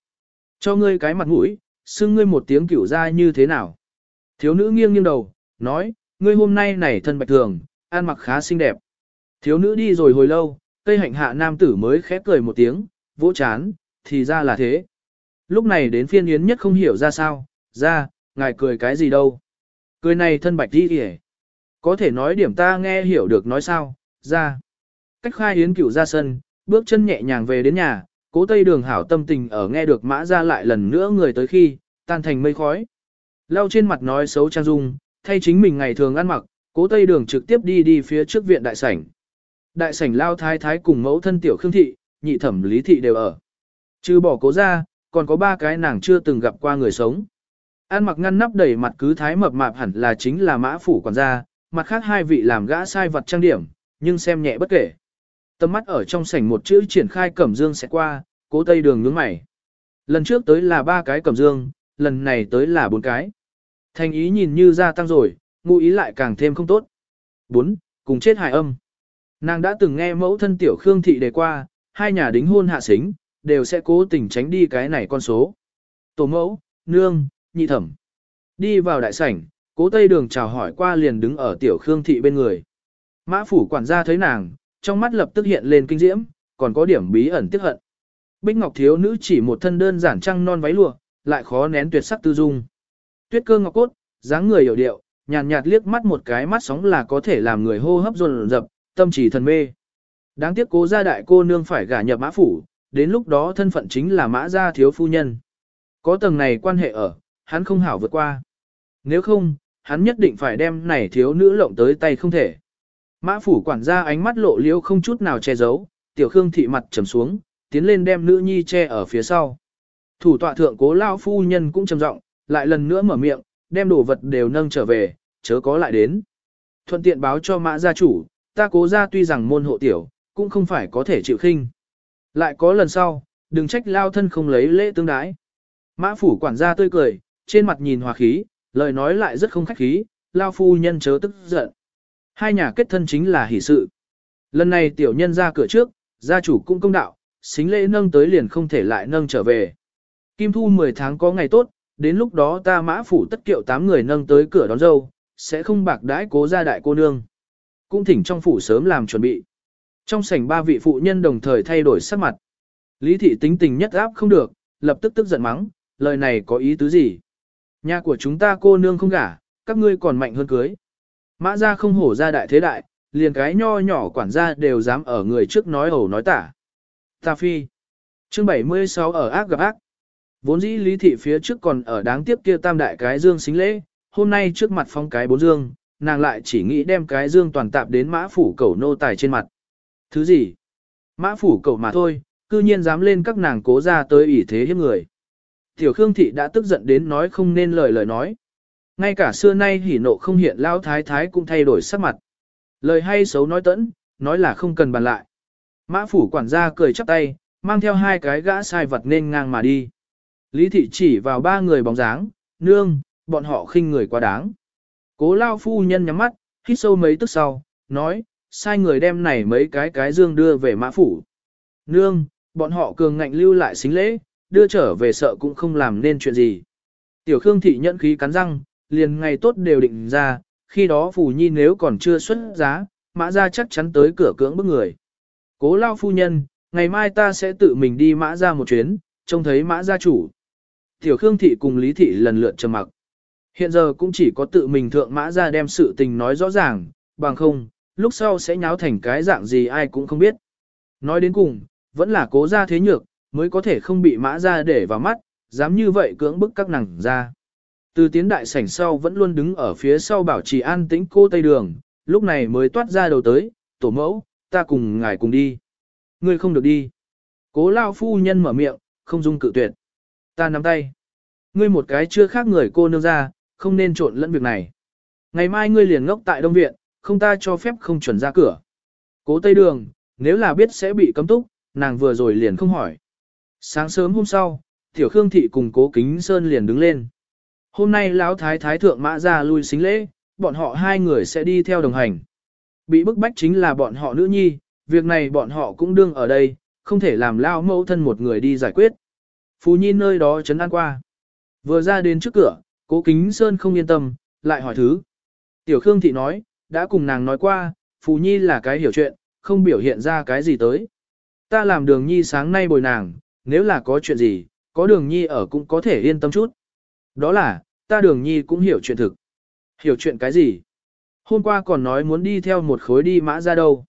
Cho ngươi cái mặt mũi, xưng ngươi một tiếng cửu ra như thế nào. Thiếu nữ nghiêng nghiêng đầu, nói, ngươi hôm nay này thân bạch thường, ăn mặc khá xinh đẹp. Thiếu nữ đi rồi hồi lâu, cây hạnh hạ nam tử mới khép cười một tiếng, vỗ chán, thì ra là thế. Lúc này đến phiên yến nhất không hiểu ra sao, ra, ngài cười cái gì đâu. Cười này thân bạch đi kìa. Có thể nói điểm ta nghe hiểu được nói sao, ra. Cách khai yến cửu ra sân, bước chân nhẹ nhàng về đến nhà, cố tây đường hảo tâm tình ở nghe được mã ra lại lần nữa người tới khi, tan thành mây khói. Lau trên mặt nói xấu trang dung, thay chính mình ngày thường ăn mặc, cố tây đường trực tiếp đi đi phía trước viện đại sảnh. Đại sảnh lao thái thái cùng mẫu thân tiểu khương thị, nhị thẩm lý thị đều ở. Trừ bỏ cố ra, còn có ba cái nàng chưa từng gặp qua người sống. An mặc ngăn nắp đầy mặt cứ thái mập mạp hẳn là chính là mã phủ quản gia, mặt khác hai vị làm gã sai vật trang điểm, nhưng xem nhẹ bất kể. Tầm mắt ở trong sảnh một chữ triển khai cẩm dương sẽ qua, cố tây đường nhướng mày. Lần trước tới là ba cái cẩm dương, lần này tới là bốn cái. Thành ý nhìn như gia tăng rồi, ngụ ý lại càng thêm không tốt. 4. Cùng chết hài âm. Nàng đã từng nghe mẫu thân tiểu Khương Thị đề qua, hai nhà đính hôn hạ xính, đều sẽ cố tình tránh đi cái này con số. Tổ mẫu, nương, nhị thẩm. Đi vào đại sảnh, cố tây đường chào hỏi qua liền đứng ở tiểu Khương Thị bên người. Mã phủ quản gia thấy nàng, trong mắt lập tức hiện lên kinh diễm, còn có điểm bí ẩn tiếc hận. Bích Ngọc thiếu nữ chỉ một thân đơn giản trăng non váy lụa, lại khó nén tuyệt sắc tư dung. Tuyết cơ ngọc cốt, dáng người hiểu điệu, nhàn nhạt, liếc mắt một cái mắt sóng là có thể làm người hô hấp dồn dập, tâm chỉ thần mê. Đáng tiếc cố gia đại cô nương phải gả nhập mã phủ, đến lúc đó thân phận chính là mã gia thiếu phu nhân. Có tầng này quan hệ ở, hắn không hảo vượt qua. Nếu không, hắn nhất định phải đem này thiếu nữ lộng tới tay không thể. Mã phủ quản gia ánh mắt lộ liễu không chút nào che giấu, tiểu khương thị mặt trầm xuống, tiến lên đem nữ nhi che ở phía sau. Thủ tọa thượng cố lao phu nhân cũng trầm giọng, lại lần nữa mở miệng, đem đồ vật đều nâng trở về, chớ có lại đến. Thuận tiện báo cho mã gia chủ, ta cố ra tuy rằng môn hộ tiểu, cũng không phải có thể chịu khinh. Lại có lần sau, đừng trách lao thân không lấy lễ tương đái. Mã phủ quản gia tươi cười, trên mặt nhìn hòa khí, lời nói lại rất không khách khí, lao phu nhân chớ tức giận. Hai nhà kết thân chính là hỷ sự. Lần này tiểu nhân ra cửa trước, gia chủ cũng công đạo, xính lễ nâng tới liền không thể lại nâng trở về. Kim thu 10 tháng có ngày tốt, đến lúc đó ta mã phủ tất kiệu tám người nâng tới cửa đón dâu, sẽ không bạc đãi cố gia đại cô nương. Cũng thỉnh trong phủ sớm làm chuẩn bị. Trong sảnh ba vị phụ nhân đồng thời thay đổi sắc mặt. Lý thị tính tình nhất áp không được, lập tức tức giận mắng, lời này có ý tứ gì? Nhà của chúng ta cô nương không gả, các ngươi còn mạnh hơn cưới. Mã ra không hổ ra đại thế đại, liền cái nho nhỏ quản gia đều dám ở người trước nói ẩu nói tả. Ta phi. Chương 76 ở ác gặp ác. Vốn dĩ lý thị phía trước còn ở đáng tiếc kia tam đại cái dương xính lễ, hôm nay trước mặt phong cái bốn dương, nàng lại chỉ nghĩ đem cái dương toàn tạp đến mã phủ cầu nô tài trên mặt. Thứ gì? Mã phủ cầu mà thôi, cư nhiên dám lên các nàng cố ra tới ủy thế hiếp người. Tiểu Khương Thị đã tức giận đến nói không nên lời lời nói. Ngay cả xưa nay hỉ nộ không hiện lao thái thái cũng thay đổi sắc mặt. Lời hay xấu nói tẫn, nói là không cần bàn lại. Mã phủ quản gia cười chắp tay, mang theo hai cái gã sai vật nên ngang mà đi. Lý thị chỉ vào ba người bóng dáng, nương, bọn họ khinh người quá đáng. Cố lao phu nhân nhắm mắt, hít sâu mấy tức sau, nói, sai người đem này mấy cái cái dương đưa về mã phủ. Nương, bọn họ cường ngạnh lưu lại xính lễ, đưa trở về sợ cũng không làm nên chuyện gì. Tiểu Khương thị nhận khí cắn răng, liền ngày tốt đều định ra, khi đó phù nhi nếu còn chưa xuất giá, mã ra chắc chắn tới cửa cưỡng bức người. Cố lao phu nhân, ngày mai ta sẽ tự mình đi mã ra một chuyến, trông thấy mã gia chủ. Tiểu Khương thị cùng Lý thị lần lượt trầm mặc. Hiện giờ cũng chỉ có tự mình thượng mã ra đem sự tình nói rõ ràng, bằng không, lúc sau sẽ nháo thành cái dạng gì ai cũng không biết. Nói đến cùng, vẫn là cố ra thế nhược, mới có thể không bị mã ra để vào mắt, dám như vậy cưỡng bức các nàng ra. Từ tiến đại sảnh sau vẫn luôn đứng ở phía sau bảo trì an tĩnh cô Tây Đường, lúc này mới toát ra đầu tới, tổ mẫu, ta cùng ngài cùng đi. Ngươi không được đi. Cố lao phu nhân mở miệng, không dung cự tuyệt. Ta nắm tay. Ngươi một cái chưa khác người cô nương ra, không nên trộn lẫn việc này. Ngày mai ngươi liền ngốc tại Đông Viện, không ta cho phép không chuẩn ra cửa. Cố Tây Đường, nếu là biết sẽ bị cấm túc, nàng vừa rồi liền không hỏi. Sáng sớm hôm sau, Tiểu Khương Thị cùng Cố Kính Sơn liền đứng lên. Hôm nay Lão Thái Thái Thượng Mã ra lui xính lễ, bọn họ hai người sẽ đi theo đồng hành. Bị bức bách chính là bọn họ nữ nhi, việc này bọn họ cũng đương ở đây, không thể làm Lao mẫu thân một người đi giải quyết. Phú Nhi nơi đó chấn an qua. Vừa ra đến trước cửa, Cố Kính Sơn không yên tâm, lại hỏi thứ. Tiểu Khương Thị nói, đã cùng nàng nói qua, Phú Nhi là cái hiểu chuyện, không biểu hiện ra cái gì tới. Ta làm đường nhi sáng nay bồi nàng, nếu là có chuyện gì, có đường nhi ở cũng có thể yên tâm chút. Đó là, ta đường nhi cũng hiểu chuyện thực. Hiểu chuyện cái gì? Hôm qua còn nói muốn đi theo một khối đi mã ra đâu.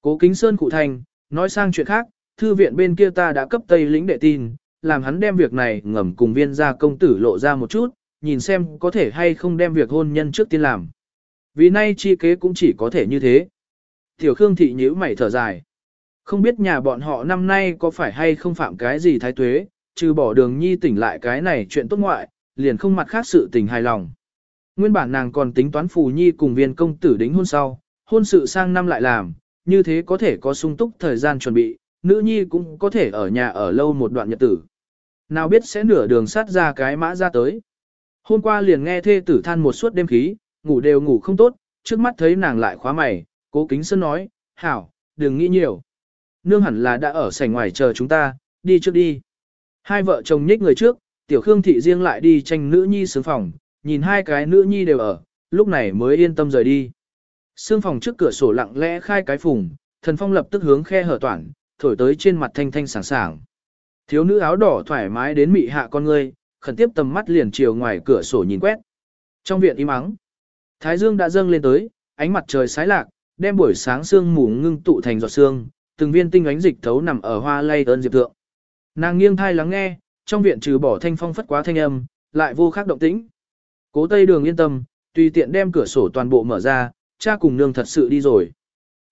Cố kính sơn cụ thành, nói sang chuyện khác, thư viện bên kia ta đã cấp tây lĩnh đệ tin, làm hắn đem việc này ngầm cùng viên gia công tử lộ ra một chút, nhìn xem có thể hay không đem việc hôn nhân trước tiên làm. Vì nay chi kế cũng chỉ có thể như thế. Tiểu Khương thị nhíu mày thở dài. Không biết nhà bọn họ năm nay có phải hay không phạm cái gì thái tuế, trừ bỏ đường nhi tỉnh lại cái này chuyện tốt ngoại, liền không mặt khác sự tình hài lòng. Nguyên bản nàng còn tính toán phù nhi cùng viên công tử đính hôn sau, hôn sự sang năm lại làm, như thế có thể có sung túc thời gian chuẩn bị, nữ nhi cũng có thể ở nhà ở lâu một đoạn nhật tử. Nào biết sẽ nửa đường sát ra cái mã ra tới. Hôm qua liền nghe thê tử than một suốt đêm khí, ngủ đều ngủ không tốt, trước mắt thấy nàng lại khóa mày, cố kính sơn nói, hảo, đừng nghĩ nhiều. Nương hẳn là đã ở sảnh ngoài chờ chúng ta, đi trước đi. Hai vợ chồng nhích người trước, tiểu khương thị riêng lại đi tranh nữ nhi sướng phòng, nhìn hai cái nữ nhi đều ở, lúc này mới yên tâm rời đi. Sương phòng trước cửa sổ lặng lẽ khai cái phùng, thần phong lập tức hướng khe hở toản, thổi tới trên mặt thanh thanh sảng sảng. Thiếu nữ áo đỏ thoải mái đến mị hạ con ngươi, khẩn tiếp tầm mắt liền chiều ngoài cửa sổ nhìn quét. Trong viện im ắng, thái dương đã dâng lên tới, ánh mặt trời sái lạc, đem buổi sáng sương mù ngưng tụ thành giọt sương, từng viên tinh ánh dịch thấu nằm ở hoa lay ơn diệp thượng. Nàng nghiêng thai lắng nghe, trong viện trừ bỏ thanh phong phất quá thanh âm, lại vô khác động tĩnh. Cố Tây Đường yên tâm, tùy tiện đem cửa sổ toàn bộ mở ra, cha cùng nương thật sự đi rồi.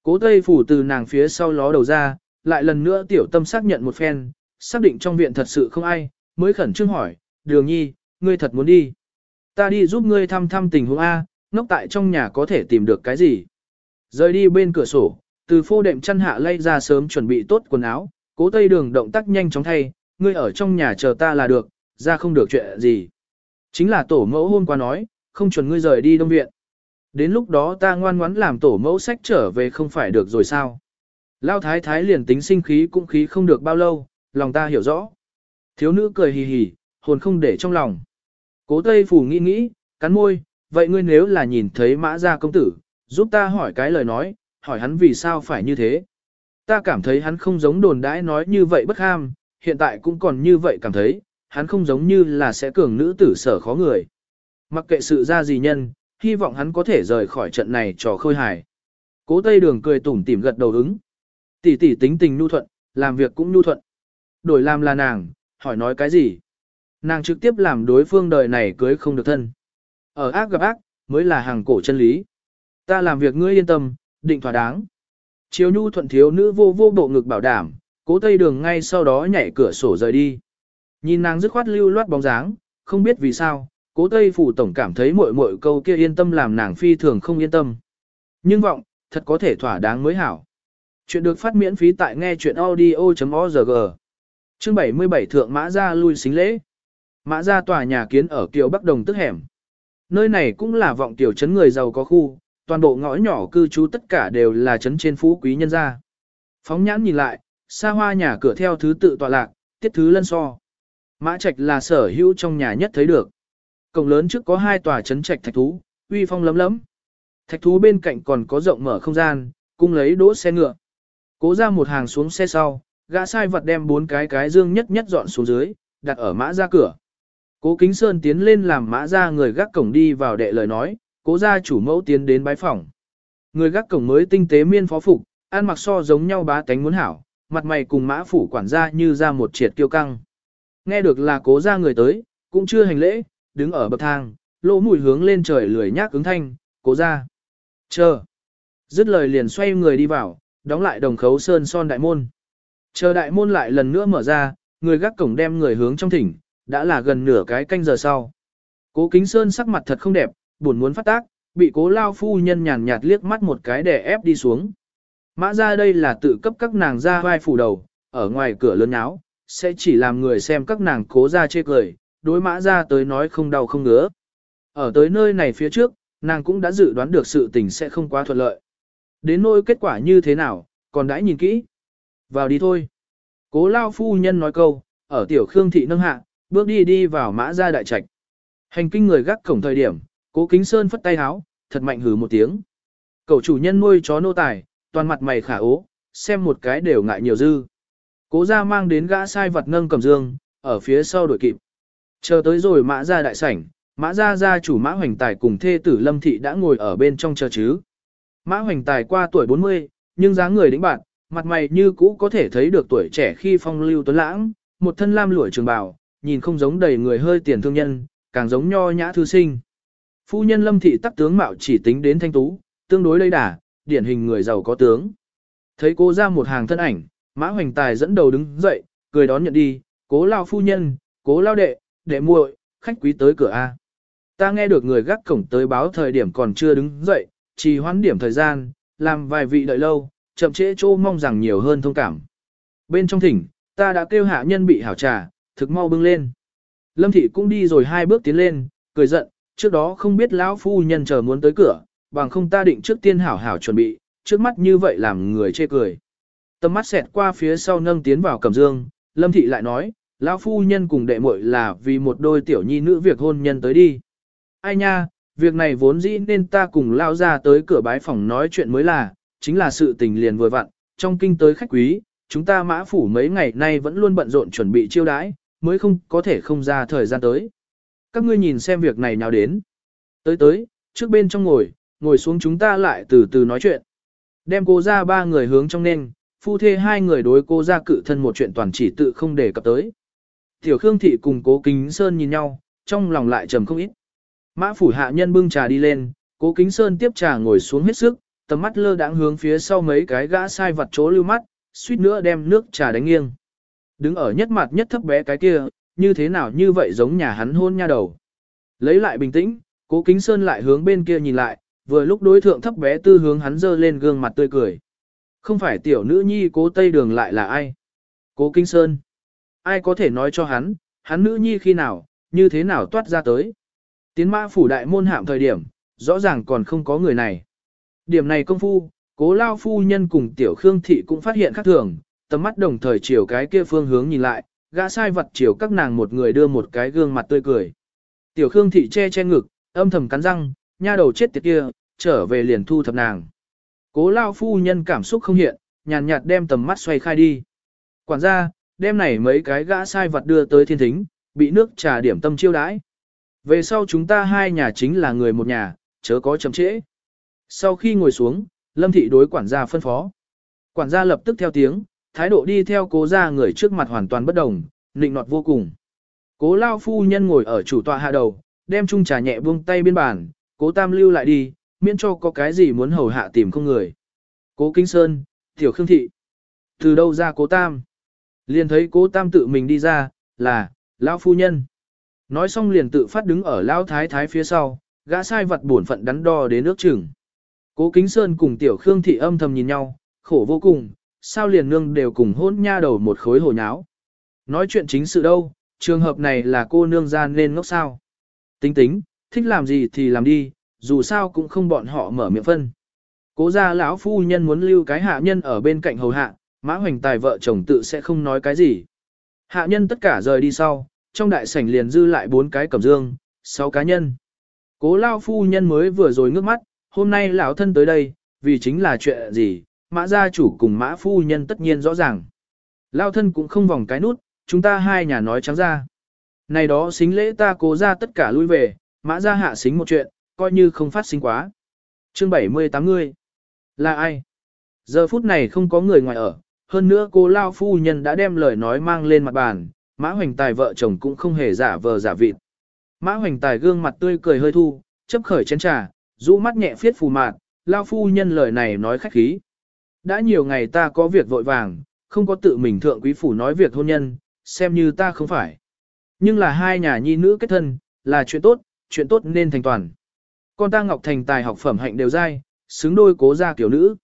Cố Tây phủ từ nàng phía sau ló đầu ra, lại lần nữa tiểu tâm xác nhận một phen, xác định trong viện thật sự không ai, mới khẩn trương hỏi, Đường Nhi, ngươi thật muốn đi. Ta đi giúp ngươi thăm thăm tình huống A, ngốc tại trong nhà có thể tìm được cái gì. Rời đi bên cửa sổ, từ phô đệm chăn hạ lay ra sớm chuẩn bị tốt quần áo, cố tây đường động tác nhanh chóng thay, ngươi ở trong nhà chờ ta là được, ra không được chuyện gì. Chính là tổ mẫu hôm qua nói, không chuẩn ngươi rời đi đông viện. Đến lúc đó ta ngoan ngoãn làm tổ mẫu sách trở về không phải được rồi sao. Lao thái thái liền tính sinh khí cũng khí không được bao lâu, lòng ta hiểu rõ. Thiếu nữ cười hì hì, hồn không để trong lòng. Cố Tây Phủ nghĩ nghĩ, cắn môi, vậy ngươi nếu là nhìn thấy mã gia công tử, giúp ta hỏi cái lời nói, hỏi hắn vì sao phải như thế. Ta cảm thấy hắn không giống đồn đãi nói như vậy bất ham, hiện tại cũng còn như vậy cảm thấy, hắn không giống như là sẽ cường nữ tử sở khó người. Mặc kệ sự ra gì nhân, hy vọng hắn có thể rời khỏi trận này trò khôi hài. Cố Tây Đường cười tủm tỉm gật đầu ứng. Tỷ tỷ tính tình nhu thuận, làm việc cũng nhu thuận. Đổi làm là nàng, hỏi nói cái gì? Nàng trực tiếp làm đối phương đời này cưới không được thân. Ở ác gặp ác, mới là hàng cổ chân lý. Ta làm việc ngươi yên tâm, định thỏa đáng. Chiếu nhu thuận thiếu nữ vô vô bộ ngực bảo đảm, cố tây đường ngay sau đó nhảy cửa sổ rời đi. Nhìn nàng dứt khoát lưu loát bóng dáng, không biết vì sao, cố tây phủ tổng cảm thấy muội muội câu kia yên tâm làm nàng phi thường không yên tâm. Nhưng vọng, thật có thể thỏa đáng mới hảo. Chuyện được phát miễn phí tại nghe chuyện audio.org. Chương 77 Thượng Mã Gia lui xính lễ. Mã Gia tòa nhà kiến ở Kiều Bắc Đồng tức hẻm. Nơi này cũng là vọng tiểu trấn người giàu có khu, toàn bộ ngõ nhỏ cư trú tất cả đều là trấn trên phú quý nhân gia. Phóng nhãn nhìn lại, xa hoa nhà cửa theo thứ tự tọa lạc, tiết thứ lân so. Mã trạch là sở hữu trong nhà nhất thấy được. Cổng lớn trước có hai tòa trấn trạch thạch thú, uy phong lấm lấm. Thạch thú bên cạnh còn có rộng mở không gian, cung lấy đỗ xe ngựa. Cố ra một hàng xuống xe sau, gã sai vật đem bốn cái cái dương nhất nhất dọn xuống dưới, đặt ở mã ra cửa. Cố Kính Sơn tiến lên làm mã ra người gác cổng đi vào đệ lời nói, cố gia chủ mẫu tiến đến bái phòng. Người gác cổng mới tinh tế miên phó phục, ăn mặc so giống nhau bá tánh muốn hảo, mặt mày cùng mã phủ quản gia như ra một triệt kiêu căng. Nghe được là cố gia người tới, cũng chưa hành lễ, đứng ở bậc thang, lỗ mũi hướng lên trời lười nhác ứng thanh, cố gia. Chờ. Dứt lời liền xoay người đi vào, đóng lại đồng khấu sơn son đại môn. Chờ đại môn lại lần nữa mở ra, người gác cổng đem người hướng trong thỉnh, đã là gần nửa cái canh giờ sau. Cố kính sơn sắc mặt thật không đẹp, buồn muốn phát tác, bị cố lao phu nhân nhàn nhạt liếc mắt một cái để ép đi xuống. Mã ra đây là tự cấp các nàng ra vai phủ đầu, ở ngoài cửa lớn áo, sẽ chỉ làm người xem các nàng cố ra chê cười, đối mã ra tới nói không đau không ngứa. Ở tới nơi này phía trước, nàng cũng đã dự đoán được sự tình sẽ không quá thuận lợi. Đến nỗi kết quả như thế nào, còn đãi nhìn kỹ. Vào đi thôi. Cố lao phu nhân nói câu, ở tiểu khương thị nâng hạ, bước đi đi vào mã ra đại trạch. Hành kinh người gác cổng thời điểm, cố kính sơn phất tay háo, thật mạnh hừ một tiếng. Cậu chủ nhân nuôi chó nô tài, toàn mặt mày khả ố, xem một cái đều ngại nhiều dư. Cố ra mang đến gã sai vật nâng cầm dương, ở phía sau đuổi kịp. Chờ tới rồi mã ra đại sảnh, mã ra gia chủ mã hoành tài cùng thê tử lâm thị đã ngồi ở bên trong chờ chứ. Mã hoành tài qua tuổi 40, nhưng dáng người đĩnh bạn, mặt mày như cũ có thể thấy được tuổi trẻ khi phong lưu tuấn lãng, một thân lam lũi trường bào, nhìn không giống đầy người hơi tiền thương nhân, càng giống nho nhã thư sinh. Phu nhân lâm thị tắc tướng mạo chỉ tính đến thanh tú, tương đối lây đà, điển hình người giàu có tướng. Thấy cô ra một hàng thân ảnh, mã hoành tài dẫn đầu đứng dậy, cười đón nhận đi, cố lao phu nhân, cố lao đệ, đệ muội, khách quý tới cửa A. Ta nghe được người gác cổng tới báo thời điểm còn chưa đứng dậy, chỉ hoãn điểm thời gian, làm vài vị đợi lâu, chậm trễ chỗ mong rằng nhiều hơn thông cảm. Bên trong thỉnh, ta đã kêu hạ nhân bị hảo trà, thực mau bưng lên. Lâm thị cũng đi rồi hai bước tiến lên, cười giận, trước đó không biết lão phu nhân chờ muốn tới cửa, bằng không ta định trước tiên hảo hảo chuẩn bị, trước mắt như vậy làm người chê cười. Tầm mắt xẹt qua phía sau nâng tiến vào cầm dương, Lâm thị lại nói, lão phu nhân cùng đệ muội là vì một đôi tiểu nhi nữ việc hôn nhân tới đi. Ai nha, việc này vốn dĩ nên ta cùng lao ra tới cửa bái phòng nói chuyện mới là, chính là sự tình liền vừa vặn, trong kinh tới khách quý, chúng ta mã phủ mấy ngày nay vẫn luôn bận rộn chuẩn bị chiêu đãi, mới không có thể không ra thời gian tới. Các ngươi nhìn xem việc này nào đến. Tới tới, trước bên trong ngồi, ngồi xuống chúng ta lại từ từ nói chuyện. Đem cô ra ba người hướng trong nên, phu thê hai người đối cô ra cự thân một chuyện toàn chỉ tự không để cập tới. Tiểu Khương Thị cùng cố Kính Sơn nhìn nhau, trong lòng lại trầm không ít. Mã phủ hạ nhân bưng trà đi lên, cố Kính Sơn tiếp trà ngồi xuống hết sức, tầm mắt lơ đãng hướng phía sau mấy cái gã sai vật chỗ lưu mắt, suýt nữa đem nước trà đánh nghiêng. Đứng ở nhất mặt nhất thấp bé cái kia, như thế nào như vậy giống nhà hắn hôn nha đầu. Lấy lại bình tĩnh, Cố Kính Sơn lại hướng bên kia nhìn lại, vừa lúc đối thượng thấp bé tư hướng hắn dơ lên gương mặt tươi cười. Không phải tiểu nữ nhi cố Tây Đường lại là ai? Cố Kính Sơn. Ai có thể nói cho hắn, hắn nữ nhi khi nào, như thế nào toát ra tới? Tiến mã phủ đại môn hạm thời điểm, rõ ràng còn không có người này. Điểm này công phu, cố lao phu nhân cùng tiểu khương thị cũng phát hiện khác thường, tầm mắt đồng thời chiều cái kia phương hướng nhìn lại, gã sai vật chiều các nàng một người đưa một cái gương mặt tươi cười. Tiểu khương thị che che ngực, âm thầm cắn răng, nha đầu chết tiệt kia, trở về liền thu thập nàng. Cố lao phu nhân cảm xúc không hiện, nhàn nhạt đem tầm mắt xoay khai đi. Quản gia, đem này mấy cái gã sai vật đưa tới thiên thính, bị nước trà điểm tâm chiêu đãi. Về sau chúng ta hai nhà chính là người một nhà, chớ có chậm trễ. Sau khi ngồi xuống, Lâm Thị đối quản gia phân phó. Quản gia lập tức theo tiếng, thái độ đi theo cố gia người trước mặt hoàn toàn bất đồng, nịnh nọt vô cùng. Cố lao phu nhân ngồi ở chủ tọa hạ đầu, đem chung trà nhẹ buông tay bên bàn, cố tam lưu lại đi, miễn cho có cái gì muốn hầu hạ tìm không người. Cố Kinh Sơn, Tiểu Khương Thị. Từ đâu ra cố tam? Liền thấy cố tam tự mình đi ra, là, lão phu nhân. Nói xong liền tự phát đứng ở lão thái thái phía sau, gã sai vật buồn phận đắn đo đến nước chừng. Cố Kính Sơn cùng Tiểu Khương Thị âm thầm nhìn nhau, khổ vô cùng, sao liền nương đều cùng hôn nha đầu một khối hồ nháo. Nói chuyện chính sự đâu, trường hợp này là cô nương gian nên ngốc sao. Tính tính, thích làm gì thì làm đi, dù sao cũng không bọn họ mở miệng phân. Cố gia lão phu nhân muốn lưu cái hạ nhân ở bên cạnh hầu hạ, mã hoành tài vợ chồng tự sẽ không nói cái gì. Hạ nhân tất cả rời đi sau, trong đại sảnh liền dư lại bốn cái cẩm dương, sáu cá nhân. Cố lao phu nhân mới vừa rồi ngước mắt, hôm nay lão thân tới đây, vì chính là chuyện gì, mã gia chủ cùng mã phu nhân tất nhiên rõ ràng. lão thân cũng không vòng cái nút, chúng ta hai nhà nói trắng ra. Này đó xính lễ ta cố ra tất cả lui về, mã gia hạ xính một chuyện, coi như không phát sinh quá. Chương 78 người Là ai? Giờ phút này không có người ngoài ở, hơn nữa cô Lao phu nhân đã đem lời nói mang lên mặt bàn, mã hoành tài vợ chồng cũng không hề giả vờ giả vịt. Mã hoành tài gương mặt tươi cười hơi thu, chấp khởi chén trà, rũ mắt nhẹ phiết phù mạt, Lao phu nhân lời này nói khách khí. Đã nhiều ngày ta có việc vội vàng, không có tự mình thượng quý phủ nói việc hôn nhân, xem như ta không phải. Nhưng là hai nhà nhi nữ kết thân, là chuyện tốt, chuyện tốt nên thành toàn. Con ta Ngọc Thành tài học phẩm hạnh đều dai, xứng đôi cố gia tiểu nữ.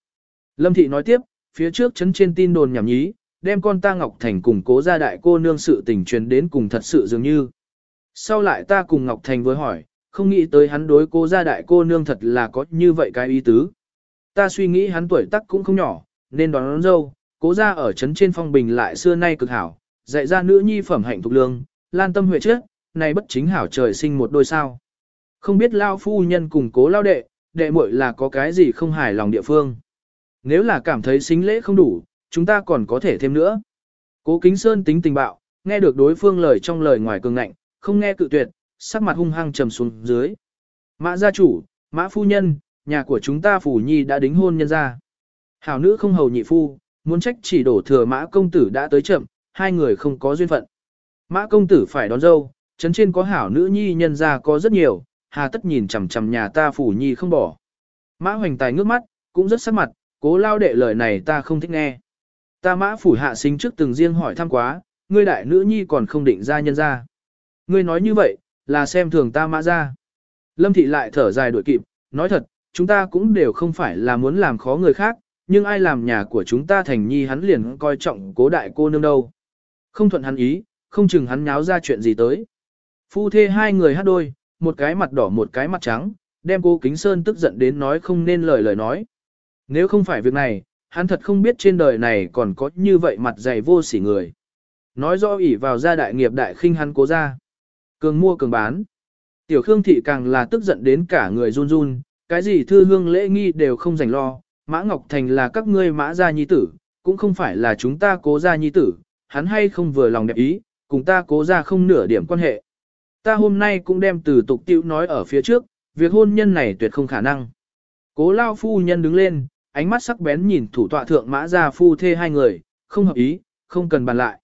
Lâm Thị nói tiếp, phía trước chấn trên tin đồn nhảm nhí, đem con ta Ngọc Thành cùng cố gia đại cô nương sự tình truyền đến cùng thật sự dường như. Sau lại ta cùng Ngọc Thành với hỏi, không nghĩ tới hắn đối cô gia đại cô nương thật là có như vậy cái ý tứ. Ta suy nghĩ hắn tuổi tác cũng không nhỏ, nên đón, đón dâu, cố gia ở trấn trên phong bình lại xưa nay cực hảo, dạy ra nữ nhi phẩm hạnh thục lương, lan tâm huệ trước, này bất chính hảo trời sinh một đôi sao. Không biết lao phu nhân cùng cố lao đệ, đệ muội là có cái gì không hài lòng địa phương. Nếu là cảm thấy xính lễ không đủ, chúng ta còn có thể thêm nữa. Cố Kính Sơn tính tình bạo, nghe được đối phương lời trong lời ngoài cường ngạnh, không nghe cự tuyệt, sắc mặt hung hăng trầm xuống dưới. Mã gia chủ, mã phu nhân, nhà của chúng ta phủ nhi đã đính hôn nhân ra. Hảo nữ không hầu nhị phu, muốn trách chỉ đổ thừa mã công tử đã tới chậm, hai người không có duyên phận. Mã công tử phải đón dâu, chấn trên có hảo nữ nhi nhân ra có rất nhiều, hà tất nhìn chằm chằm nhà ta phủ nhi không bỏ. Mã hoành tài ngước mắt, cũng rất sắc mặt, cố lao đệ lời này ta không thích nghe. Ta mã phủ hạ sinh trước từng riêng hỏi thăm quá, ngươi đại nữ nhi còn không định ra nhân ra. Ngươi nói như vậy, là xem thường ta mã ra. Lâm thị lại thở dài đuổi kịp, nói thật, chúng ta cũng đều không phải là muốn làm khó người khác, nhưng ai làm nhà của chúng ta thành nhi hắn liền coi trọng cố đại cô nương đâu. Không thuận hắn ý, không chừng hắn nháo ra chuyện gì tới. Phu thê hai người hát đôi, một cái mặt đỏ một cái mặt trắng, đem cô Kính Sơn tức giận đến nói không nên lời lời nói. Nếu không phải việc này, hắn thật không biết trên đời này còn có như vậy mặt dày vô sỉ người. Nói rõ ỷ vào gia đại nghiệp đại khinh hắn cố ra. Cường mua cường bán. Tiểu Khương Thị càng là tức giận đến cả người run run, cái gì thư hương lễ nghi đều không dành lo. Mã Ngọc Thành là các ngươi mã gia nhi tử, cũng không phải là chúng ta cố gia nhi tử, hắn hay không vừa lòng đẹp ý, cùng ta cố gia không nửa điểm quan hệ. Ta hôm nay cũng đem từ tục tiêu nói ở phía trước, việc hôn nhân này tuyệt không khả năng. Cố lao phu nhân đứng lên, ánh mắt sắc bén nhìn thủ tọa thượng mã gia phu thê hai người, không hợp ý, không cần bàn lại.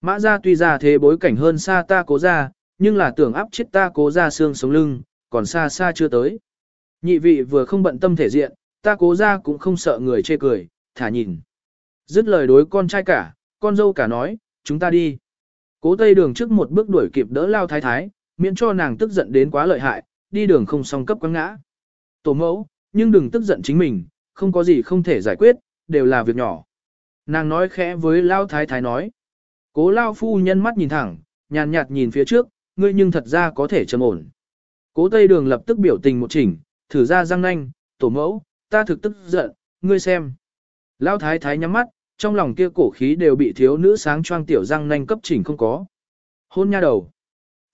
Mã gia tuy ra thế bối cảnh hơn xa ta cố gia, nhưng là tưởng áp chết ta cố ra xương sống lưng, còn xa xa chưa tới. Nhị vị vừa không bận tâm thể diện, ta cố ra cũng không sợ người chê cười, thả nhìn. Dứt lời đối con trai cả, con dâu cả nói, chúng ta đi. Cố Tây Đường trước một bước đuổi kịp đỡ Lao Thái Thái, miễn cho nàng tức giận đến quá lợi hại, đi đường không song cấp quăng ngã. Tổ mẫu, nhưng đừng tức giận chính mình, không có gì không thể giải quyết, đều là việc nhỏ. Nàng nói khẽ với Lao Thái Thái nói. Cố Lao Phu nhân mắt nhìn thẳng, nhàn nhạt nhìn phía trước, ngươi nhưng thật ra có thể trầm ổn. Cố Tây Đường lập tức biểu tình một chỉnh, thử ra răng nanh, tổ mẫu, ta thực tức giận, ngươi xem. Lão Thái Thái nhắm mắt, trong lòng kia cổ khí đều bị thiếu nữ sáng choang tiểu răng nanh cấp chỉnh không có. Hôn nha đầu.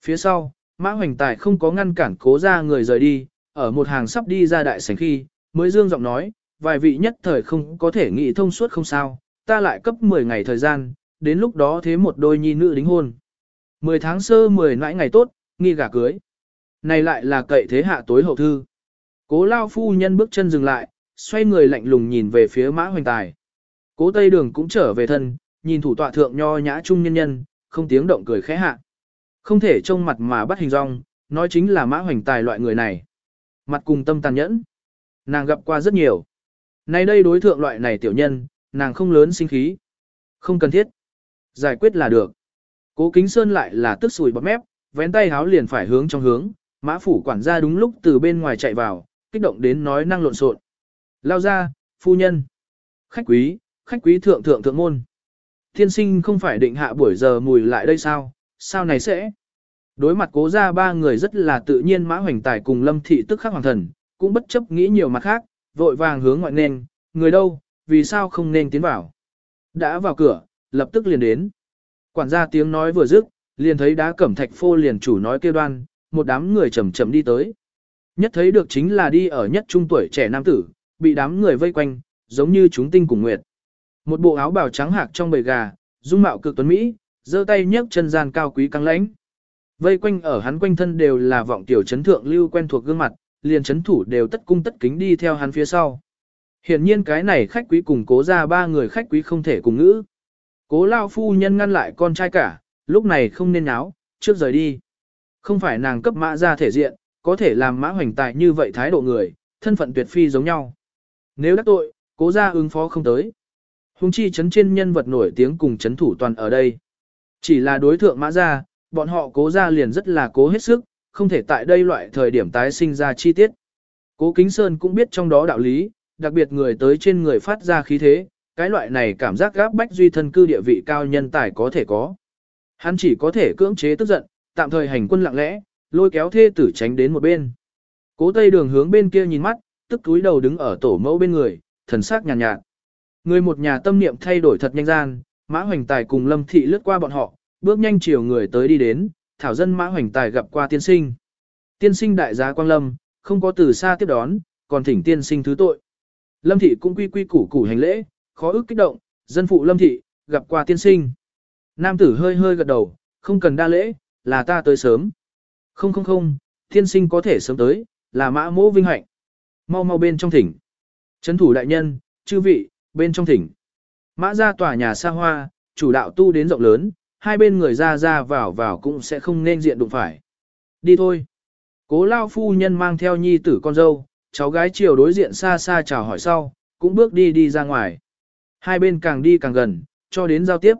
Phía sau, Mã Hoành Tài không có ngăn cản cố ra người rời đi, ở một hàng sắp đi ra đại sảnh khi, mới dương giọng nói, vài vị nhất thời không có thể nghĩ thông suốt không sao, ta lại cấp 10 ngày thời gian, đến lúc đó thế một đôi nhi nữ đính hôn. 10 tháng sơ 10 nãi ngày tốt, nghi gả cưới. Này lại là cậy thế hạ tối hậu thư. Cố lao phu nhân bước chân dừng lại, xoay người lạnh lùng nhìn về phía mã hoành tài. Cố tây đường cũng trở về thân, nhìn thủ tọa thượng nho nhã trung nhân nhân, không tiếng động cười khẽ hạ. Không thể trông mặt mà bắt hình rong, nói chính là mã hoành tài loại người này. Mặt cùng tâm tàn nhẫn. Nàng gặp qua rất nhiều. Nay đây đối thượng loại này tiểu nhân, nàng không lớn sinh khí. Không cần thiết. Giải quyết là được. Cố kính sơn lại là tức sùi bọt mép, vén tay háo liền phải hướng trong hướng, mã phủ quản gia đúng lúc từ bên ngoài chạy vào, kích động đến nói năng lộn xộn. Lao ra, phu nhân. Khách quý, khách quý thượng thượng thượng môn. Thiên sinh không phải định hạ buổi giờ mùi lại đây sao, sao này sẽ? Đối mặt cố ra ba người rất là tự nhiên mã hoành tài cùng lâm thị tức khắc hoàng thần, cũng bất chấp nghĩ nhiều mặt khác, vội vàng hướng ngoại nên, người đâu, vì sao không nên tiến vào. Đã vào cửa, lập tức liền đến. Quản gia tiếng nói vừa dứt, liền thấy đá cẩm thạch phô liền chủ nói kêu đoan, một đám người chậm chậm đi tới. Nhất thấy được chính là đi ở nhất trung tuổi trẻ nam tử, bị đám người vây quanh, giống như chúng tinh cùng nguyệt. Một bộ áo bào trắng hạc trong bầy gà, dung mạo cực tuấn Mỹ, giơ tay nhấc chân gian cao quý căng lãnh. Vây quanh ở hắn quanh thân đều là vọng tiểu chấn thượng lưu quen thuộc gương mặt, liền chấn thủ đều tất cung tất kính đi theo hắn phía sau. Hiển nhiên cái này khách quý cùng cố ra ba người khách quý không thể cùng ngữ. Cố lao phu nhân ngăn lại con trai cả, lúc này không nên náo, trước rời đi. Không phải nàng cấp mã ra thể diện, có thể làm mã hoành tài như vậy thái độ người, thân phận tuyệt phi giống nhau. Nếu đắc tội, cố ra ứng phó không tới. Hùng chi chấn trên nhân vật nổi tiếng cùng chấn thủ toàn ở đây. Chỉ là đối thượng mã ra, bọn họ cố ra liền rất là cố hết sức, không thể tại đây loại thời điểm tái sinh ra chi tiết. Cố Kính Sơn cũng biết trong đó đạo lý, đặc biệt người tới trên người phát ra khí thế, cái loại này cảm giác gáp bách duy thân cư địa vị cao nhân tài có thể có. Hắn chỉ có thể cưỡng chế tức giận, tạm thời hành quân lặng lẽ, lôi kéo thê tử tránh đến một bên. Cố Tây Đường hướng bên kia nhìn mắt, tức túi đầu đứng ở tổ mẫu bên người, thần sắc nhàn nhạt, nhạt. Người một nhà tâm niệm thay đổi thật nhanh gian, Mã Hoành Tài cùng Lâm Thị lướt qua bọn họ, bước nhanh chiều người tới đi đến, thảo dân Mã Hoành Tài gặp qua tiên sinh. Tiên sinh đại giá Quang Lâm, không có từ xa tiếp đón, còn thỉnh tiên sinh thứ tội. Lâm Thị cũng quy quy củ củ hành lễ, khó ức kích động, dân phụ Lâm Thị, gặp qua tiên sinh. Nam tử hơi hơi gật đầu, không cần đa lễ, là ta tới sớm. Không không không, tiên sinh có thể sớm tới, là mã mỗ vinh hạnh. Mau mau bên trong thỉnh. Trấn thủ đại nhân, chư vị, bên trong thỉnh. Mã ra tòa nhà xa hoa, chủ đạo tu đến rộng lớn, hai bên người ra ra vào vào cũng sẽ không nên diện đụng phải. Đi thôi. Cố lao phu nhân mang theo nhi tử con dâu, cháu gái chiều đối diện xa xa chào hỏi sau, cũng bước đi đi ra ngoài. Hai bên càng đi càng gần, cho đến giao tiếp.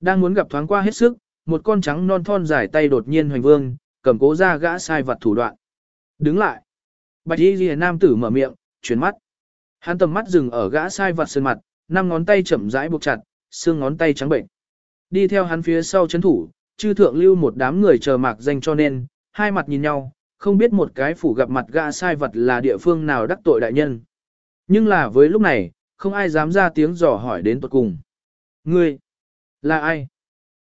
Đang muốn gặp thoáng qua hết sức, một con trắng non thon dài tay đột nhiên hoành vương, cầm cố ra gã sai vật thủ đoạn. Đứng lại. Bạch y ghi nam tử mở miệng, chuyển mắt. Hắn tầm mắt dừng ở gã sai vật sơn mặt, năm ngón tay chậm rãi buộc chặt, xương ngón tay trắng bệnh. Đi theo hắn phía sau chấn thủ, chư thượng lưu một đám người chờ mạc danh cho nên, hai mặt nhìn nhau, không biết một cái phủ gặp mặt gã sai vật là địa phương nào đắc tội đại nhân. Nhưng là với lúc này, không ai dám ra tiếng dò hỏi đến tuật cùng. Ngươi, là ai?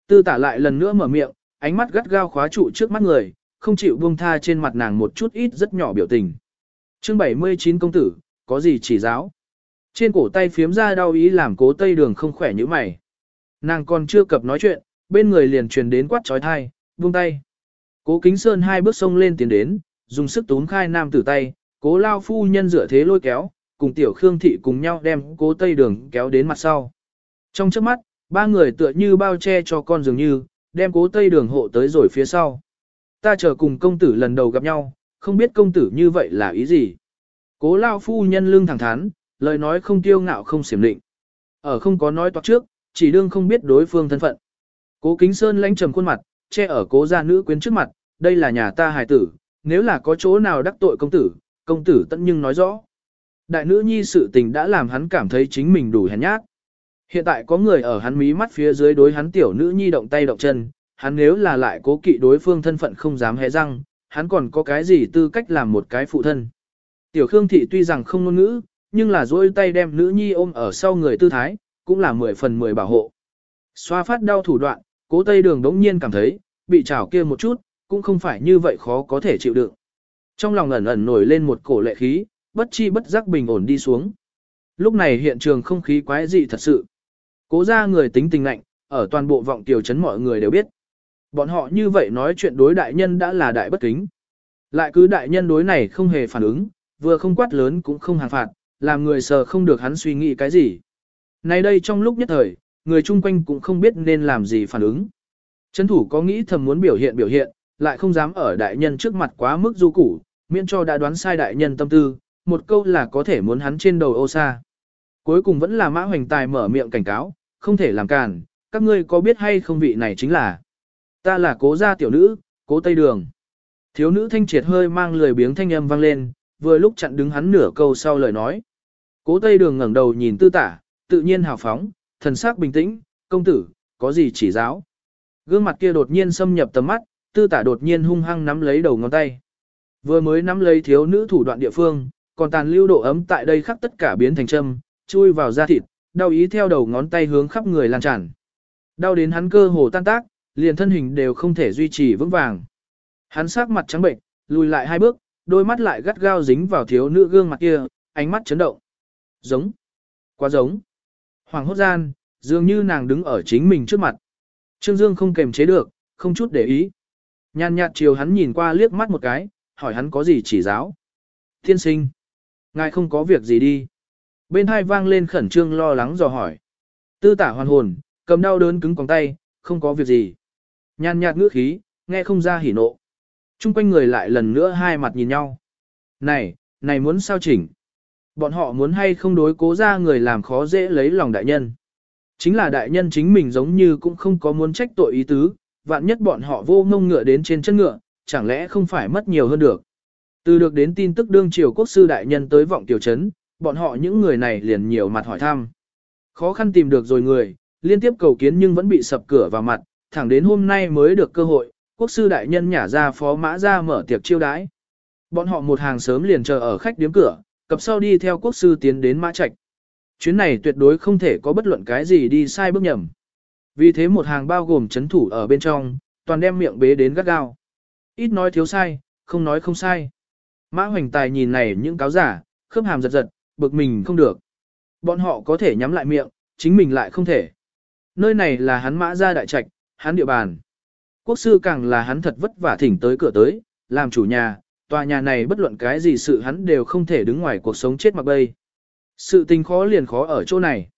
Tư tả lại lần nữa mở miệng, ánh mắt gắt gao khóa trụ trước mắt người, không chịu buông tha trên mặt nàng một chút ít rất nhỏ biểu tình. chương 79 công tử, có gì chỉ giáo? Trên cổ tay phiếm ra đau ý làm cố tây đường không khỏe như mày. Nàng còn chưa cập nói chuyện, bên người liền truyền đến quát trói thai, buông tay. Cố kính sơn hai bước sông lên tiến đến, dùng sức túm khai nam tử tay, cố lao phu nhân dựa thế lôi kéo, cùng tiểu khương thị cùng nhau đem cố tây đường kéo đến mặt sau. Trong trước mắt, ba người tựa như bao che cho con dường như, đem cố tây đường hộ tới rồi phía sau. Ta chờ cùng công tử lần đầu gặp nhau, không biết công tử như vậy là ý gì. Cố lao phu nhân lương thẳng thắn, lời nói không tiêu ngạo không xiểm định. Ở không có nói toạc trước, chỉ đương không biết đối phương thân phận. Cố kính sơn lãnh trầm khuôn mặt, che ở cố gia nữ quyến trước mặt, đây là nhà ta hài tử, nếu là có chỗ nào đắc tội công tử, công tử tận nhưng nói rõ. Đại nữ nhi sự tình đã làm hắn cảm thấy chính mình đủ hèn nhát. Hiện tại có người ở hắn mí mắt phía dưới đối hắn tiểu nữ nhi động tay động chân, hắn nếu là lại cố kỵ đối phương thân phận không dám hé răng, hắn còn có cái gì tư cách làm một cái phụ thân. Tiểu Khương Thị tuy rằng không ngôn ngữ, nhưng là dối tay đem nữ nhi ôm ở sau người tư thái, cũng là mười phần mười bảo hộ. Xoa phát đau thủ đoạn, cố tây đường đống nhiên cảm thấy, bị chảo kia một chút, cũng không phải như vậy khó có thể chịu đựng. Trong lòng ẩn ẩn nổi lên một cổ lệ khí, bất chi bất giác bình ổn đi xuống. Lúc này hiện trường không khí quái dị thật sự. Cố ra người tính tình lạnh, ở toàn bộ vọng tiểu chấn mọi người đều biết. Bọn họ như vậy nói chuyện đối đại nhân đã là đại bất kính. Lại cứ đại nhân đối này không hề phản ứng, vừa không quát lớn cũng không hàng phạt, làm người sờ không được hắn suy nghĩ cái gì. Này đây trong lúc nhất thời, người chung quanh cũng không biết nên làm gì phản ứng. Chấn thủ có nghĩ thầm muốn biểu hiện biểu hiện, lại không dám ở đại nhân trước mặt quá mức du củ, miễn cho đã đoán sai đại nhân tâm tư, một câu là có thể muốn hắn trên đầu ô xa. Cuối cùng vẫn là Mã Hoành Tài mở miệng cảnh cáo, không thể làm càn, các ngươi có biết hay không vị này chính là. Ta là cố gia tiểu nữ, cố Tây Đường. Thiếu nữ thanh triệt hơi mang lười biếng thanh âm vang lên, vừa lúc chặn đứng hắn nửa câu sau lời nói. Cố Tây Đường ngẩng đầu nhìn tư tả, tự nhiên hào phóng, thần sắc bình tĩnh, công tử, có gì chỉ giáo. Gương mặt kia đột nhiên xâm nhập tầm mắt, tư tả đột nhiên hung hăng nắm lấy đầu ngón tay. Vừa mới nắm lấy thiếu nữ thủ đoạn địa phương, còn tàn lưu độ ấm tại đây khắc tất cả biến thành châm, chui vào da thịt, đau ý theo đầu ngón tay hướng khắp người lan tràn. Đau đến hắn cơ hồ tan tác, liền thân hình đều không thể duy trì vững vàng. Hắn sắc mặt trắng bệnh, lùi lại hai bước, đôi mắt lại gắt gao dính vào thiếu nữ gương mặt kia, ánh mắt chấn động. Giống. Quá giống. Hoàng hốt gian, dường như nàng đứng ở chính mình trước mặt. Trương Dương không kềm chế được, không chút để ý. Nhàn nhạt chiều hắn nhìn qua liếc mắt một cái, hỏi hắn có gì chỉ giáo. Thiên sinh. Ngài không có việc gì đi. Bên hai vang lên khẩn trương lo lắng dò hỏi. Tư tả hoàn hồn, cầm đau đớn cứng còng tay, không có việc gì. Nhàn nhạt ngữ khí, nghe không ra hỉ nộ. Trung quanh người lại lần nữa hai mặt nhìn nhau. Này, này muốn sao chỉnh? Bọn họ muốn hay không đối cố ra người làm khó dễ lấy lòng đại nhân. Chính là đại nhân chính mình giống như cũng không có muốn trách tội ý tứ, vạn nhất bọn họ vô ngông ngựa đến trên chân ngựa, chẳng lẽ không phải mất nhiều hơn được. Từ được đến tin tức đương triều quốc sư đại nhân tới vọng tiểu trấn, bọn họ những người này liền nhiều mặt hỏi thăm. Khó khăn tìm được rồi người, liên tiếp cầu kiến nhưng vẫn bị sập cửa vào mặt, thẳng đến hôm nay mới được cơ hội, quốc sư đại nhân nhả ra phó mã ra mở tiệc chiêu đãi. Bọn họ một hàng sớm liền chờ ở khách điếm cửa, cập sau đi theo quốc sư tiến đến mã trạch. Chuyến này tuyệt đối không thể có bất luận cái gì đi sai bước nhầm. Vì thế một hàng bao gồm chấn thủ ở bên trong, toàn đem miệng bế đến gắt gao. Ít nói thiếu sai, không nói không sai. Mã hoành tài nhìn này những cáo giả, khớp hàm giật giật, bực mình không được. Bọn họ có thể nhắm lại miệng, chính mình lại không thể. Nơi này là hắn mã ra đại trạch, hắn địa bàn. Quốc sư càng là hắn thật vất vả thỉnh tới cửa tới, làm chủ nhà, tòa nhà này bất luận cái gì sự hắn đều không thể đứng ngoài cuộc sống chết mặc bay. Sự tình khó liền khó ở chỗ này.